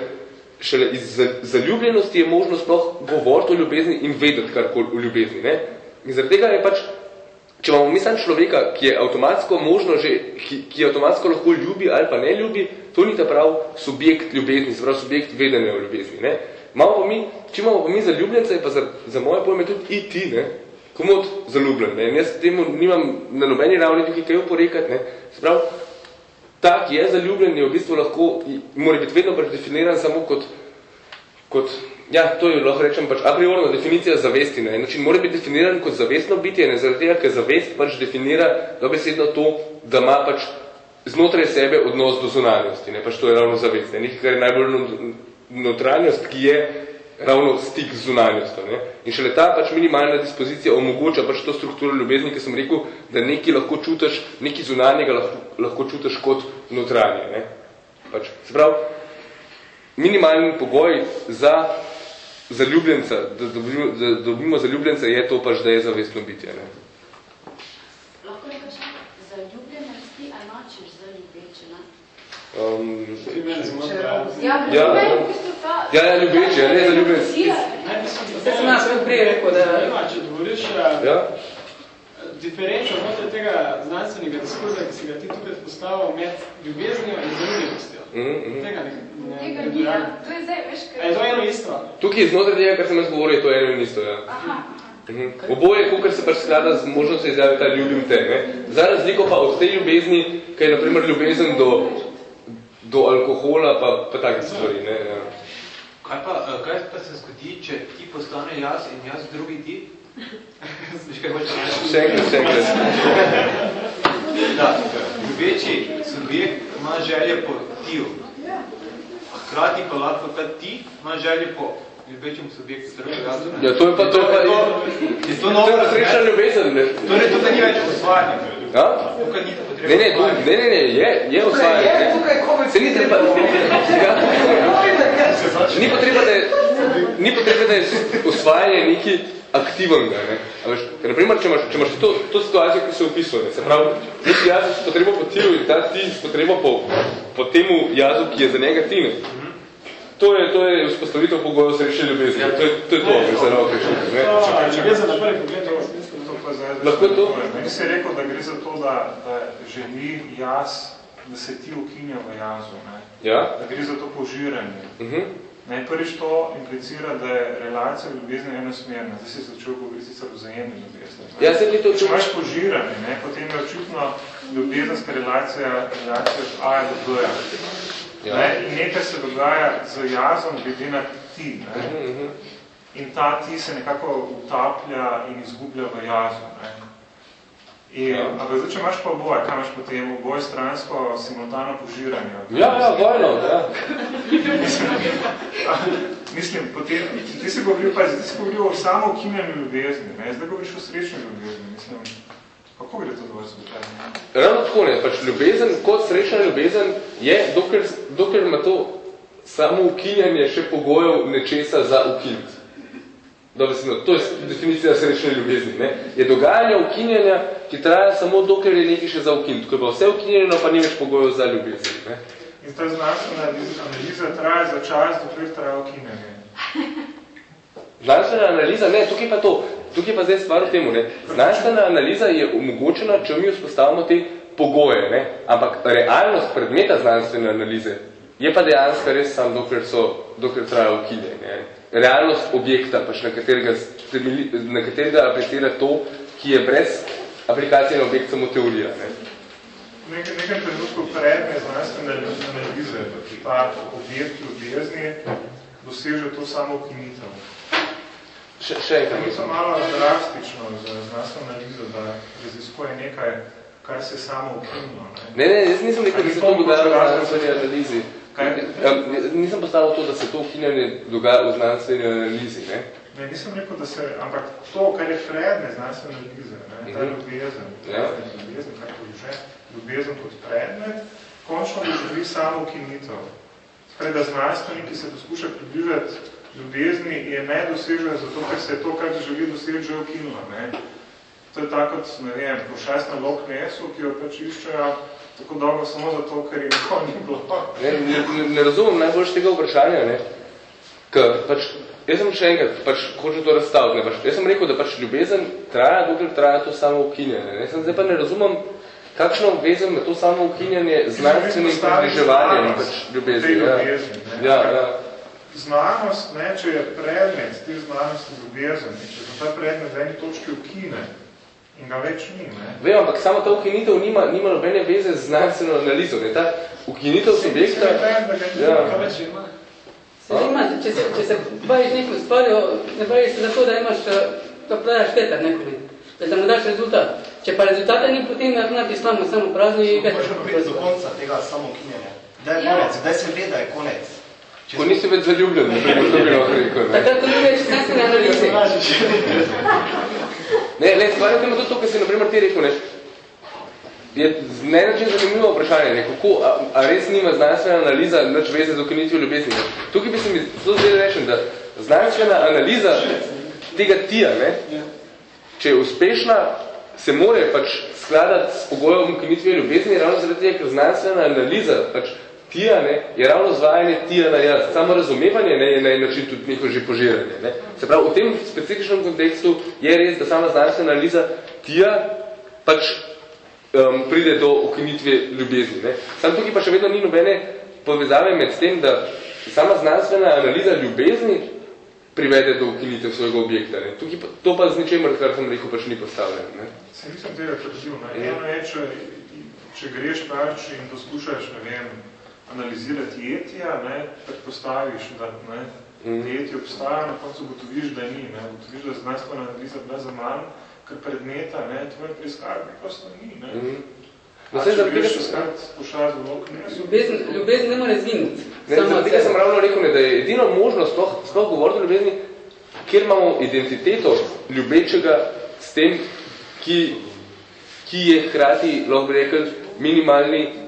šele iz zaljubljenosti je možno sploh govoriti o ljubezni in vedeti karkoli o ljubezni. Ne. In zaradi tega je pač, če imamo mi sam človeka, ki je avtomatsko možno že, ki, ki avtomatsko lahko ljubi ali pa ne ljubi, to ni ta prav subjekt ljubezni, se pravi subjekt vedenja o ljubezni. Ne? Imamo pa mi, če imamo pa mi zaljubljenca, je pa za, za moje pojme tudi i ti, ne? Komod zaljubljen. Ne? In jaz temu nimam na nobeni ravni tukaj kaj oporekati. Ne? Se pravi, ta, ki je zaljubljen, je v bistvu lahko, mora biti vedno predefiniran samo kot, kot Ja, to je lahko rečem pač a priorna definicija zavesti. Ne? Znači, mora biti definiran kot zavestno bitje, ne zaradi tega, ker zavest pač definira dobesedno to, da ima pač znotraj sebe odnos do zunanjosti. Ne? Pač to je ravno zavest. Ne? Nekaj, kar je najbolj notranjost, ki je ravno stik z zunanjostjo. Ne? In šele ta pač minimalna dispozicija omogoča pač to strukturo ljubezni, ki sem rekel, da nekaj lahko čutiš, nekaj zunanjega lahko, lahko čutiš kot notranje. Ne? Pač, se pravi, minimalni pogoj za zaljubljenca, da dobimo, da dobimo zaljubljenca, je to pač, da je zavestno bitje. Ne? Lahko nekaj še, zaljubljenosti enočiš za ljubeče, ne? Um, ja, ja, ja, ja, ljubeče, ja, ne zaljubljenci. Zdaj sem nas prej rekel, da... Če govoriš, ja? diferenčo znotraj tega znanstvenega diskurza, ki si ga ti tukaj postavil med ljubeznijo in zaljubljenostjo. Mm -hmm. Tega ne, ne, Tega ne ni, to je zdaj, veš, kaj... Je to eno isto? Tukaj znotraj tega, kar sem jaz govoril, je to eno in isto, ja. Aha, Mhm. Oboje, kakor se pač sklada z možnostjo izjaviti ta ljubim te. Ne? Za razliko pa od te ljubezni, kaj je naprimer ljubezen do, do alkohola, pa, pa take stvari. Ne? Ja. Kaj pa, eh, kaj pa se zgodi, če ti postane jaz in jaz drugi ti? Kaj reči? Še enkrat, še enkrat. Da, ljubeči subjekt ima želje po tiju. Hkrati pa lahko ta ti ima želje po ljubečem subjektu jaz. Ja, to je pa to, pa je to, je to novo to je srečna ljubezen. Ne? Torej, tukaj ni več posvajanja. Ja? Tukaj ni to potrebno. Ne, ne, tu, ne, ne, ne, je, je osvajanje. Je tukaj Se ni treba, ja, ni potreba, da je, ni potreba, da je osvajanje neki aktivnega. Ne? A veš, ker, naprimer, če imaš, če imaš to, to situacijo, ki se opisuje, se pravi, nek jaz s potrebo po tilu in ta ti s potrebo po, po temu jazu, ki je za njega ti. Ne? To je, to je vzpostavitev pogojev srečne ljubezni. To je to, je to ne, za roko ne? Če gre za naprej pogled, je to? Meni se je rekel, da gre za to, da, da želi jaz, da se ti ukinja v jazu. Ne? Ja? Da gre za to požiranje. Uh -huh. Ne, prvič to implicira, da je relacija ljubezni enosmerna. Zdaj si začel govoriti sicer o vzajemni ljubezni. Ja, se to Če imaš požiranje, ne, potem je očitno ljubezenska relacija, relacija od A do B. Ja. Ne, nekaj se dogaja z jazom glede na ti. Ne. Uh -huh, uh -huh. In ta ti se nekako utaplja in izgublja v jazu. Ne. In, ja. Ampak zdaj, če imaš pa oboj, kaj imaš potem oboj stransko simultano požiranje? Ja, ja, vojno, ja. mislim, mislim, potem, ti si govoril, pa ti si govoril o samo ukinjanju ljubezni, ne? zdaj govoriš o srečni ljubezni, mislim. Kako gre to dvoj zbutanje? Ravno tako ne, pač ljubezen, kot srečna ljubezen, je, dokler, dokler ima to samo ukinjanje še pogojev nečesa za ukiniti. Dobro, no, to je definicija srečne ljubezni. Ne? Je dogajanje ukinjanja, ki traja samo dokler je nekaj še za ukiniti. Ko je pa vse ukinjeno, pa ni več pogojev za ljubezen. Ne? In ta znanstvena analiza traja za čas, dokler traja ukinjanje. Znanstvena analiza, ne, tukaj pa to, tukaj pa zdaj stvar v temu, ne. Znanstvena analiza je omogočena, če mi vzpostavimo te pogoje, ne. Ampak realnost predmeta znanstvene analize je pa dejansko res sam, dokler so, dokler traja ukinjanje realnost objekta, pač na katerega, na katerega aplicira to, ki je brez aplikacije na objekt samo teorija. Ne? Nekaj, nekaj trenutku predne znanstvene analize, ki ta objekt ljubezni doseže to samo ukinitev. Še, še enkrat. To je malo drastično za znanstveno analizo, da raziskuje nekaj, kar se samo ukinilo. Ne, ne, jaz nisem rekel, da se to dogaja v znanstveni analizi. Kaj? Ja, nisem postavil to, da se to ukinjanje dogaja v znanstveni analizi, ne? Ne, nisem rekel, da se, ampak to, kar je predne znanstvene analize, ne, ta mhm. ljubezen, ja. ljubezen, kar je že, ljubezen kot predmet, končno doživi samo ukinitev. Sprej, da znanstveniki se poskuša približati ljubezni, je ne dosežen zato, ker se je to, kar želi doseči, že ukinilo, ne. To je tako, kot, ne vem, pošest na lok mesu, ki jo pač iščejo, tako dolgo samo zato, ker je nikoli ni bilo. Ne, ne, ne razumem najbolj tega vprašanja, ne. Ker, pač, jaz sem še enkrat, pač, hočem to razstaviti, ne, pač, jaz sem rekel, da pač ljubezen traja, dokler traja to samo ukinjanje, ne. Sem zdaj pa ne razumem, kakšno obvezen me to samo ukinjanje znanstvenim približevanjem pač ljubezni. Ja. ljubezni ja, ja. Znanost, ne, če je predmet te znanosti ljubezen, če se ta predmet v eni točki ukine, In ga več ni, ne? Vem, ampak samo ta ukinitev nima, nima nobene veze z znanstveno analizo. Ne? Ta ukinitev subjekta... Ja. Se nima, če se, če se baviš neko stvarjo, ne baviš se zato, da imaš, da prodajaš petar nekome, da da mu daš rezultat. Če pa rezultata ni, potem na knap islamo samo prazni i več. Možemo biti do konca tega samo ukinjenja. Da je konec, da se ve, da je konec. Ko nisi več zaljubljen, ne preko to bi lahko rekel. Takrat, ko ni več znanstvene analize. Ne, ne, stvar je tema tudi to, kar si naprimer ti rekel, ne, je ne način zanimivo vprašanje, ne, kako, a, a res nima znanstvena analiza nič veze z ukinitvijo ljubezni. Ne. Tukaj bi se mi zelo zdaj rečem, da znanstvena analiza tega tija, ne, če je uspešna, se more pač skladati s pogojem ukinitvijo ljubezni, ravno zaradi tega, ker znanstvena analiza pač tija ne, je ravno zvajanje tija na jaz. Samo razumevanje ne, je na en način tudi njihovo že požiranje. Ne. Se pravi, v tem specifičnem kontekstu je res, da sama znanstvena analiza tija pač um, pride do ukinitve ljubezni. Ne. Sam tukaj pa še vedno ni nobene povezave med tem, da sama znanstvena analiza ljubezni privede do ukinitev svojega objekta. Ne. Tukaj pa, to pa z ničemer, kar sem rekel, pač ni postavljeno. Ne. Se nisem tega trdil. Eno je, če, če greš pač in poskušaš, ne vem, analizirati etija, ne, predpostaviš, da ne, mm. eti obstaja, na koncu gotoviš, da ni, ne, gotoviš, da je znanstvena analiza bila za manj, ker predmeta, ne, tvoje preiskave prosto ni, ne. Mm. A če greš iskati pošast v lok, ne, ljubezen, ljubezen ne more zviniti. Ne, zaradi tega sem ravno rekel, ne, da je edino možnost sploh, sploh govoriti o ljubezni, kjer imamo identiteto ljubečega s tem, ki, ki je hkrati, lahko bi rekel, minimalni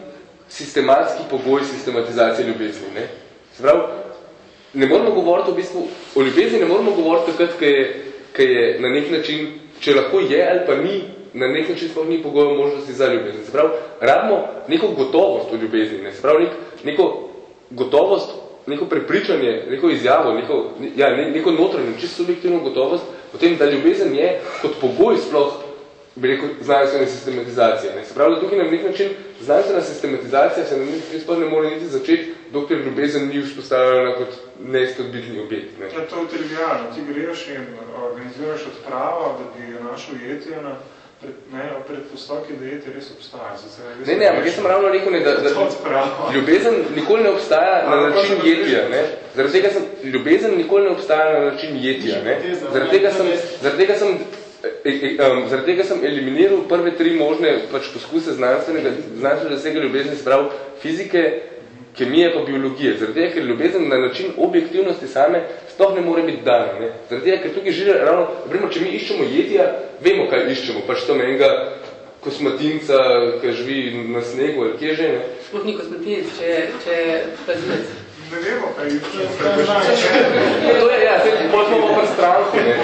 sistematski pogoj sistematizacije ljubezni. Ne? Sprav, ne moramo govoriti v bistvu, o ljubezni ne moramo govoriti takrat, ko je ki je na nek način, če lahko je ali pa ni, na nek način sploh ni pogojev možnosti za ljubezen. Se pravi, rabimo neko gotovost v ljubezni, ne? se pravi, nek, neko gotovost, neko prepričanje, neko izjavo, neko, ja, ne, neko notranjo, čisto subjektivno gotovost, o tem, da ljubezen je kot pogoj sploh bi rekel, znanstvene sistematizacije. Ne? Se pravi, da tukaj na nek način znanstvena sistematizacija se na nek način sploh ne more niti začeti, dokler ljubezen ni vzpostavljena kot neizpodbitni objekt. Ne? Ja, to je trivialno. Ti greš in organiziraš odpravo, da bi našel jetje na pred, ne, predpostavki, da jetje res obstaja. Zdaj, ne, ne, ampak jaz sem ravno rekel, ne, da, da ljubezen nikoli ne obstaja na način jetja. Ne? Zaradi tega sem, ljubezen nikoli ne obstaja na način jetja. Ne? Zaradi tega sem, zaradi tega sem um, zaradi tega sem eliminiral prve tri možne pač, poskuse znanstvenega, znanstvenega zasega ljubezni, sprav fizike, kemije pa biologije. Zaradi tega, ker ljubezen na način objektivnosti same sploh ne more biti dana. Ne? Zaradi tega, ker tukaj že ravno, naprimer, če mi iščemo jetija, vemo, kaj iščemo. Pač to enega kosmatinca, ki živi na snegu ali kje že. Ne? Sploh ni kosmatinec, če, če je pazilec. Ne vemo, kaj iščemo. To je, ja, potem pa stranko. Ne?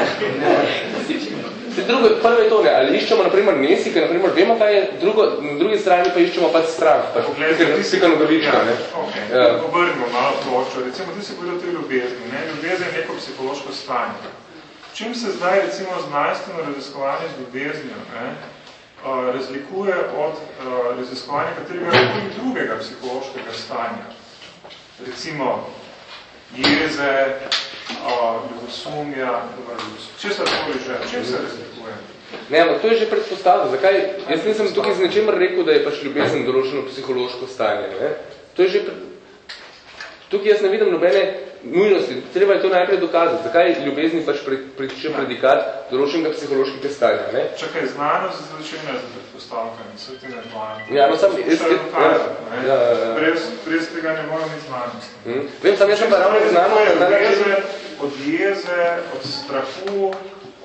Se drugo, prvo je to, ne, ali iščemo naprimer nesike, naprimer vemo, kaj je, drugo, na drugi strani pa iščemo pač strah, pač sika nogavička, ne. Okay. Ja. Obrnimo malo pločo, recimo, ti si povedal te ljubezni, ne, ljubezen je neko psihološko stanje. Čim se zdaj, recimo, znanstveno raziskovanje z ljubeznjo, ne, razlikuje od raziskovanja katerega drugega psihološkega stanja. Recimo, jeze, ljubosumja, če se tako že, čem se razlikuje? Ne, ampak to je že predpostavljeno. Zakaj? Jaz nisem tukaj z nečemer rekel, da je pač ljubezen določeno psihološko stanje. Ne? To je že pred... Tukaj jaz ne vidim nobene nujnosti. Treba je to najprej dokazati. Zakaj ljubezni pač pritiče predikat določenega psihološkega stanja? Ne? Čakaj, znanost začenja z predpostavkami, so ti ne dvajam. Ja, no sam... Jaz, dokazati, ja, ja, ja. Brez, brez tega ne moram biti znanost. Hmm. Vem, sam jaz sem pa ravno znanost, od jeze, od strahu,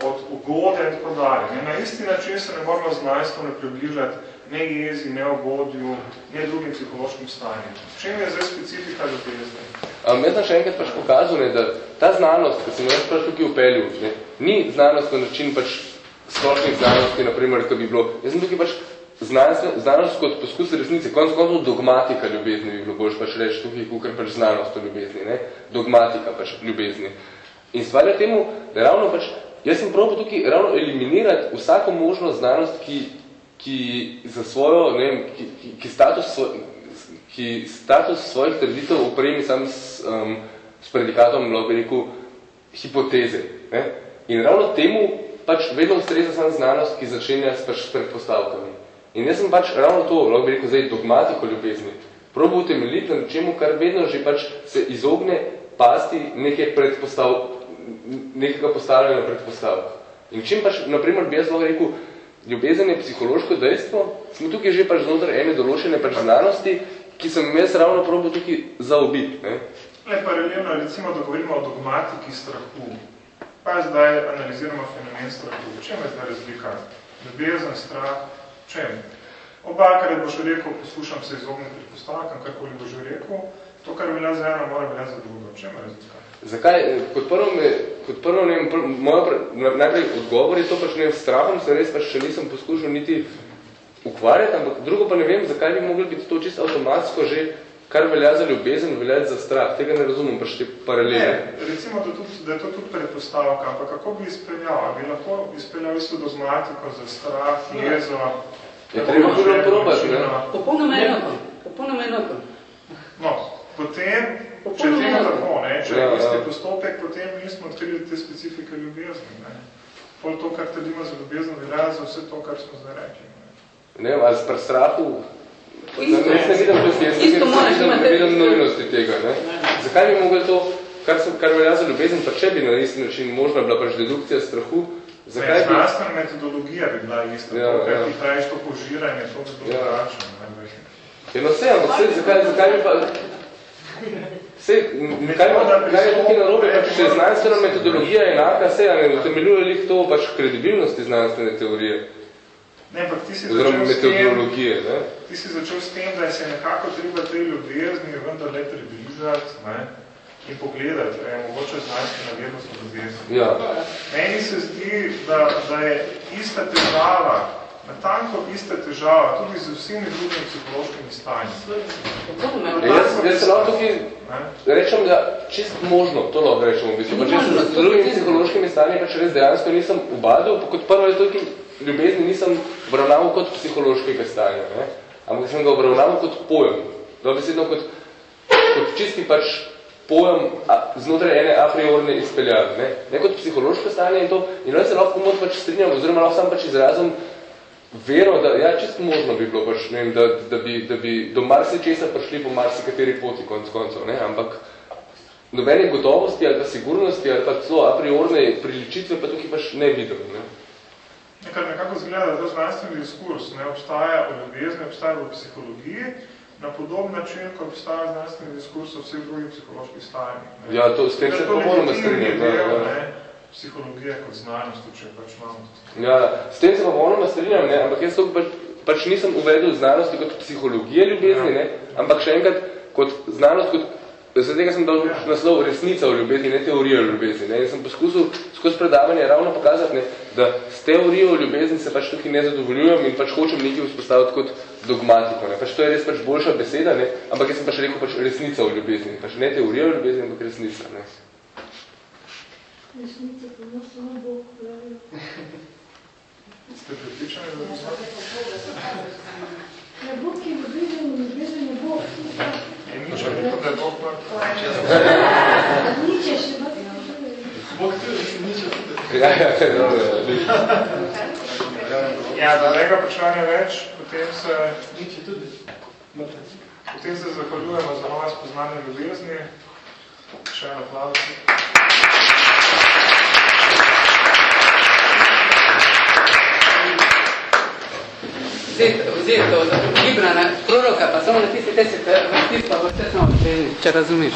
od ugode in tako dalje. Na isti način se ne moramo znanstveno približati ne jezi, ne ugodju, ne drugim psihološkim stanjem. Čem je zdaj specifika ljubezni? Um, jaz sem še enkrat pač pokazal, ne, da ta znanost, ki sem jaz pač tukaj upeljil, ne, ni znanost na način pač splošnih znanosti, naprimer, ki bi bilo. Jaz sem tukaj pač znanost kot poskus resnice, konc koncu dogmatika ljubezni bi bilo boljš pač reči tukaj, kukar pač znanost o ljubezni, ne? dogmatika pač ljubezni. In stvar je temu, da ravno pač, jaz sem probil tukaj ravno eliminirati vsako možnost znanost, ki, ki za svojo, ne vem, ki, ki, ki, status, svoj, ki status svojih trditev upremi sam s, um, s predikatom, lahko bi rekel, hipoteze. Ne? In ravno temu pač vedno ustreza sam znanost, ki začenja s pač predpostavkami. In jaz sem pač ravno to, lahko bi rekel, zdaj dogmatiko ljubezni, probil utemeljiti na čemu, kar vedno že pač se izogne pasti neke predpostav, nekega postavljanja predpostavk. In čim pač, naprimer, bi jaz lahko rekel, ljubezen je psihološko dejstvo, smo tukaj že pač znotraj ene določene pač znanosti, ki sem jaz ravno probil tukaj zaobiti. Ne? Le paralelno, recimo, da govorimo o dogmatiki strahu. Pa zdaj analiziramo fenomen strahu. V čem je zdaj razlika? Ljubezen, strah, čem? Oba, kar boš rekel, poslušam se izogniti predpostavkam, karkoli boš rekel, to, kar velja za eno, mora velja za drugo. Čem je razlika? Zakaj? Kot prvo, me, kot prvo ne vem, prvo, moja najprej odgovor je to pač ne strahom, se res pač še nisem poskušal niti ukvarjati, ampak drugo pa ne vem, zakaj bi mogli biti to čisto avtomatsko že kar velja za ljubezen, velja za strah. Tega ne razumem, pač te paralele. Ne, recimo, da, tudi, da je to tudi predpostavka, ampak kako bi izpeljal? Bi lahko izpeljal isto dogmatiko za strah, jezo, Je treba bilo probati, ne? Popolnoma enako. Popolnoma enako. No, potem, če je tega tako, ne, če je ja, isti ja. postopek, potem nismo odkrili te specifike ljubezni, ne. Pol to, kar trdimo za ljubezen, velja za vse to, kar smo zdaj rekli. Ne, ne ali pri strahu, ne, ne, ne vidim to, jaz ne vidim novinosti tega, ne. Zakaj bi mogli to, kar, so, kar velja za ljubezen, pa če bi na isti način možna bila pač dedukcija strahu, Zakaj bi... Znanstvena metodologija bi bila ista, ja, kaj ja. ti praviš to požiranje, to bi bilo ja. dračno. Ja, no vse, ampak vse, zakaj, zakaj bi pa... Vse, kaj, kaj je tukaj narobe, pa če znanstvena metodologija je enaka, vse, ne utemeljuje li to pač kredibilnosti znanstvene teorije? Ne, ampak ti si, začel s tem, ne? ti si začel s tem, da se nekako treba te ljubezni vendar le približati, ne? in pogledati, da je mogoče znanstvena vednost v ljubezni. Ja. Meni se zdi, da, da je ista težava, natanko ista težava, tudi z vsemi drugimi psihološkimi stanji. Ja, jaz, jaz se lahko tukaj rečem, da čist možno, to lahko rečem v bistvu. Pač jaz z drugimi psihološkimi stanji pač res dejansko nisem ubadil, pa kot prvo je tukaj ljubezni nisem obravnaval kot psihološkega stanja, ne? ampak sem ga obravnaval kot pojem. Dobesedno kot, kot čisti pač pojem a, znotraj ene a priorne izpeljave. Ne? ne kot psihološko stanje in to. In se lahko mod pač strinjam, oziroma lahko sam pač izrazim vero, da ja, čisto možno bi bilo, pač, ne vem, da, da, bi, da bi do marsi česa prišli po marsi kateri poti konc koncev, ne? ampak nobene gotovosti ali pa sigurnosti ali pa celo a priorne priličitve pa tukaj pač ne vidim. Ne? Nekaj nekako zgleda, da znanstveni diskurs ne obstaja v ljubezni, obstaja v psihologiji, na podoben način, ko obstaja znanstveni diskurs v vseh drugih psiholoških stanjih. Ja, to s tem se popolnoma strinjam. Ja, ja. Psihologija kot znanost, če pač imamo. Ja, s tem se popolnoma strinjam, ne, ampak jaz to pač, pač nisem uvedel znanosti kot psihologije ljubezni, ja. ne, ampak še enkrat kot znanost, kot Zdaj tega sem dal naslov resnica v ljubezni, ne teorija v ljubezni. Ne. In sem poskusil skozi predavanje ravno pokazati, ne, da s teorijo v ljubezni se pač tukaj ne zadovoljujem in pač hočem nekaj vzpostaviti kot dogmatiko. Ne. Pač to je res pač boljša beseda, ne. ampak jaz sem pač rekel pač resnica v ljubezni. Pač ne teorija v ljubezni, ampak resnica. Ne. Resnica, pa no samo Bog pravi. Ste pripričani, da bi Ja, Bog je ljubezen, ljubezen je Bog. Je nič, rekel, da je Bog Nič je še Bog tudi, nič je tudi. Ja, ja, dobro. Ja, da tega počanja več, potem se... Nič je tudi. Potem se zahvaljujemo za nove spoznanje ljubezni. Še en aplauz. Vzeti od Librana, proroka, pa samo napisati 10 vrstic, pa bo vse samo, če razumeš.